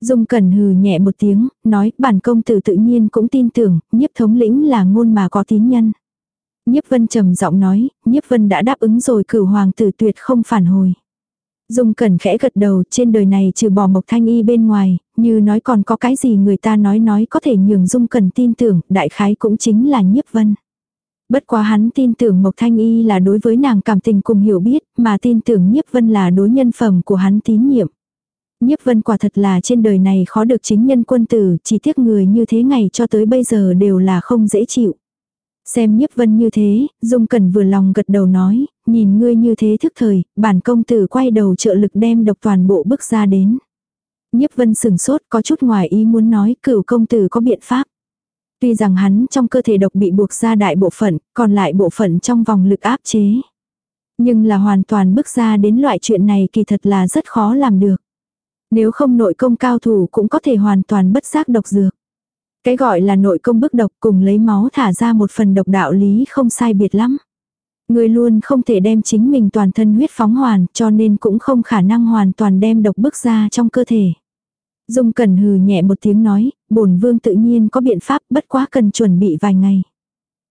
Dung cần hừ nhẹ một tiếng, nói bản công tử tự nhiên cũng tin tưởng, nhiếp thống lĩnh là ngôn mà có tín nhân. Nhiếp vân trầm giọng nói, nhiếp vân đã đáp ứng rồi cửu hoàng tử tuyệt không phản hồi. Dung cẩn khẽ gật đầu trên đời này trừ bỏ mộc thanh y bên ngoài, như nói còn có cái gì người ta nói nói có thể nhường Dung cẩn tin tưởng, đại khái cũng chính là nhiếp vân. Bất quá hắn tin tưởng Mộc Thanh Y là đối với nàng cảm tình cùng hiểu biết, mà tin tưởng nhiếp vân là đối nhân phẩm của hắn tín nhiệm. Nhiếp vân quả thật là trên đời này khó được chính nhân quân tử, chỉ tiếc người như thế ngày cho tới bây giờ đều là không dễ chịu. Xem nhiếp vân như thế, Dung Cẩn vừa lòng gật đầu nói, nhìn ngươi như thế thức thời, bản công tử quay đầu trợ lực đem độc toàn bộ bức ra đến. Nhiếp vân sừng sốt có chút ngoài ý muốn nói cửu công tử có biện pháp. Tuy rằng hắn trong cơ thể độc bị buộc ra đại bộ phận, còn lại bộ phận trong vòng lực áp chế. Nhưng là hoàn toàn bức ra đến loại chuyện này kỳ thật là rất khó làm được. Nếu không nội công cao thủ cũng có thể hoàn toàn bất giác độc dược. Cái gọi là nội công bức độc cùng lấy máu thả ra một phần độc đạo lý không sai biệt lắm. Người luôn không thể đem chính mình toàn thân huyết phóng hoàn cho nên cũng không khả năng hoàn toàn đem độc bức ra trong cơ thể. Dung Cẩn hừ nhẹ một tiếng nói, bổn vương tự nhiên có biện pháp bất quá cần chuẩn bị vài ngày.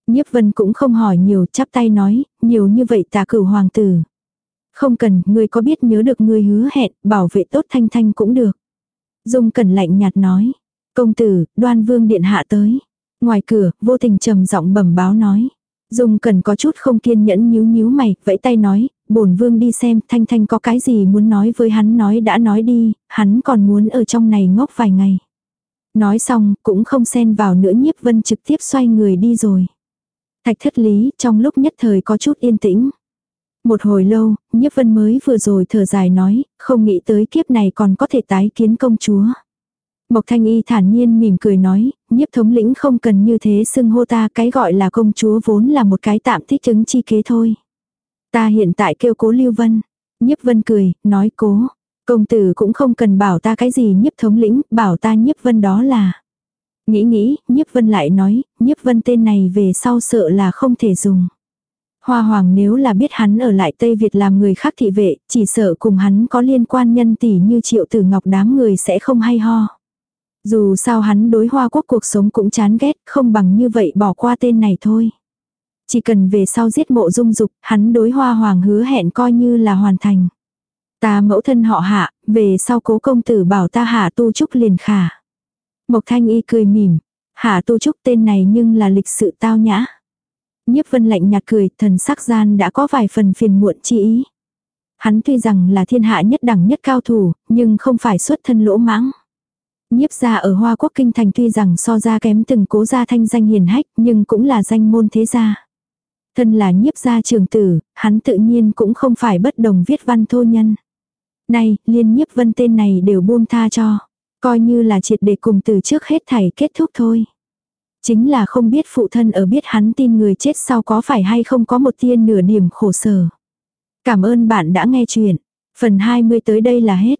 Nhiếp vân cũng không hỏi nhiều chắp tay nói, nhiều như vậy tà cửu hoàng tử. Không cần, người có biết nhớ được người hứa hẹn, bảo vệ tốt thanh thanh cũng được. Dung Cẩn lạnh nhạt nói, công tử, đoan vương điện hạ tới. Ngoài cửa, vô tình trầm giọng bẩm báo nói. Dung cần có chút không kiên nhẫn nhíu nhíu mày, vẫy tay nói, bổn vương đi xem Thanh Thanh có cái gì muốn nói với hắn nói đã nói đi, hắn còn muốn ở trong này ngốc vài ngày. Nói xong, cũng không xen vào nữa nhiếp vân trực tiếp xoay người đi rồi. Thạch thất lý, trong lúc nhất thời có chút yên tĩnh. Một hồi lâu, nhiếp vân mới vừa rồi thở dài nói, không nghĩ tới kiếp này còn có thể tái kiến công chúa. Mộc Thanh Y thản nhiên mỉm cười nói, nhiếp thống lĩnh không cần như thế xưng hô ta cái gọi là công chúa vốn là một cái tạm thích chứng chi kế thôi. Ta hiện tại kêu cố Lưu Vân. Nhiếp Vân cười, nói cố. Công tử cũng không cần bảo ta cái gì nhiếp thống lĩnh, bảo ta nhiếp vân đó là. Nghĩ nghĩ, nhiếp vân lại nói, nhiếp vân tên này về sau sợ là không thể dùng. Hoa hoàng nếu là biết hắn ở lại Tây Việt làm người khác thị vệ, chỉ sợ cùng hắn có liên quan nhân tỷ như triệu tử ngọc đám người sẽ không hay ho. Dù sao hắn đối hoa quốc cuộc sống cũng chán ghét, không bằng như vậy bỏ qua tên này thôi. Chỉ cần về sau giết mộ dung dục, hắn đối hoa hoàng hứa hẹn coi như là hoàn thành. Ta mẫu thân họ hạ, về sau cố công tử bảo ta hạ tu trúc liền khả. Mộc thanh y cười mỉm, hạ tu trúc tên này nhưng là lịch sự tao nhã. Nhiếp vân lạnh nhạt cười, thần sắc gian đã có vài phần phiền muộn chi ý. Hắn tuy rằng là thiên hạ nhất đẳng nhất cao thủ, nhưng không phải xuất thân lỗ mãng. Nhiếp gia ở Hoa Quốc Kinh Thành tuy rằng so ra kém từng cố gia thanh danh hiền hách nhưng cũng là danh môn thế gia. Thân là nhiếp gia trường tử, hắn tự nhiên cũng không phải bất đồng viết văn thô nhân. Này, liên nhiếp vân tên này đều buông tha cho. Coi như là triệt để cùng từ trước hết thảy kết thúc thôi. Chính là không biết phụ thân ở biết hắn tin người chết sau có phải hay không có một tiên nửa điểm khổ sở. Cảm ơn bạn đã nghe chuyện. Phần 20 tới đây là hết.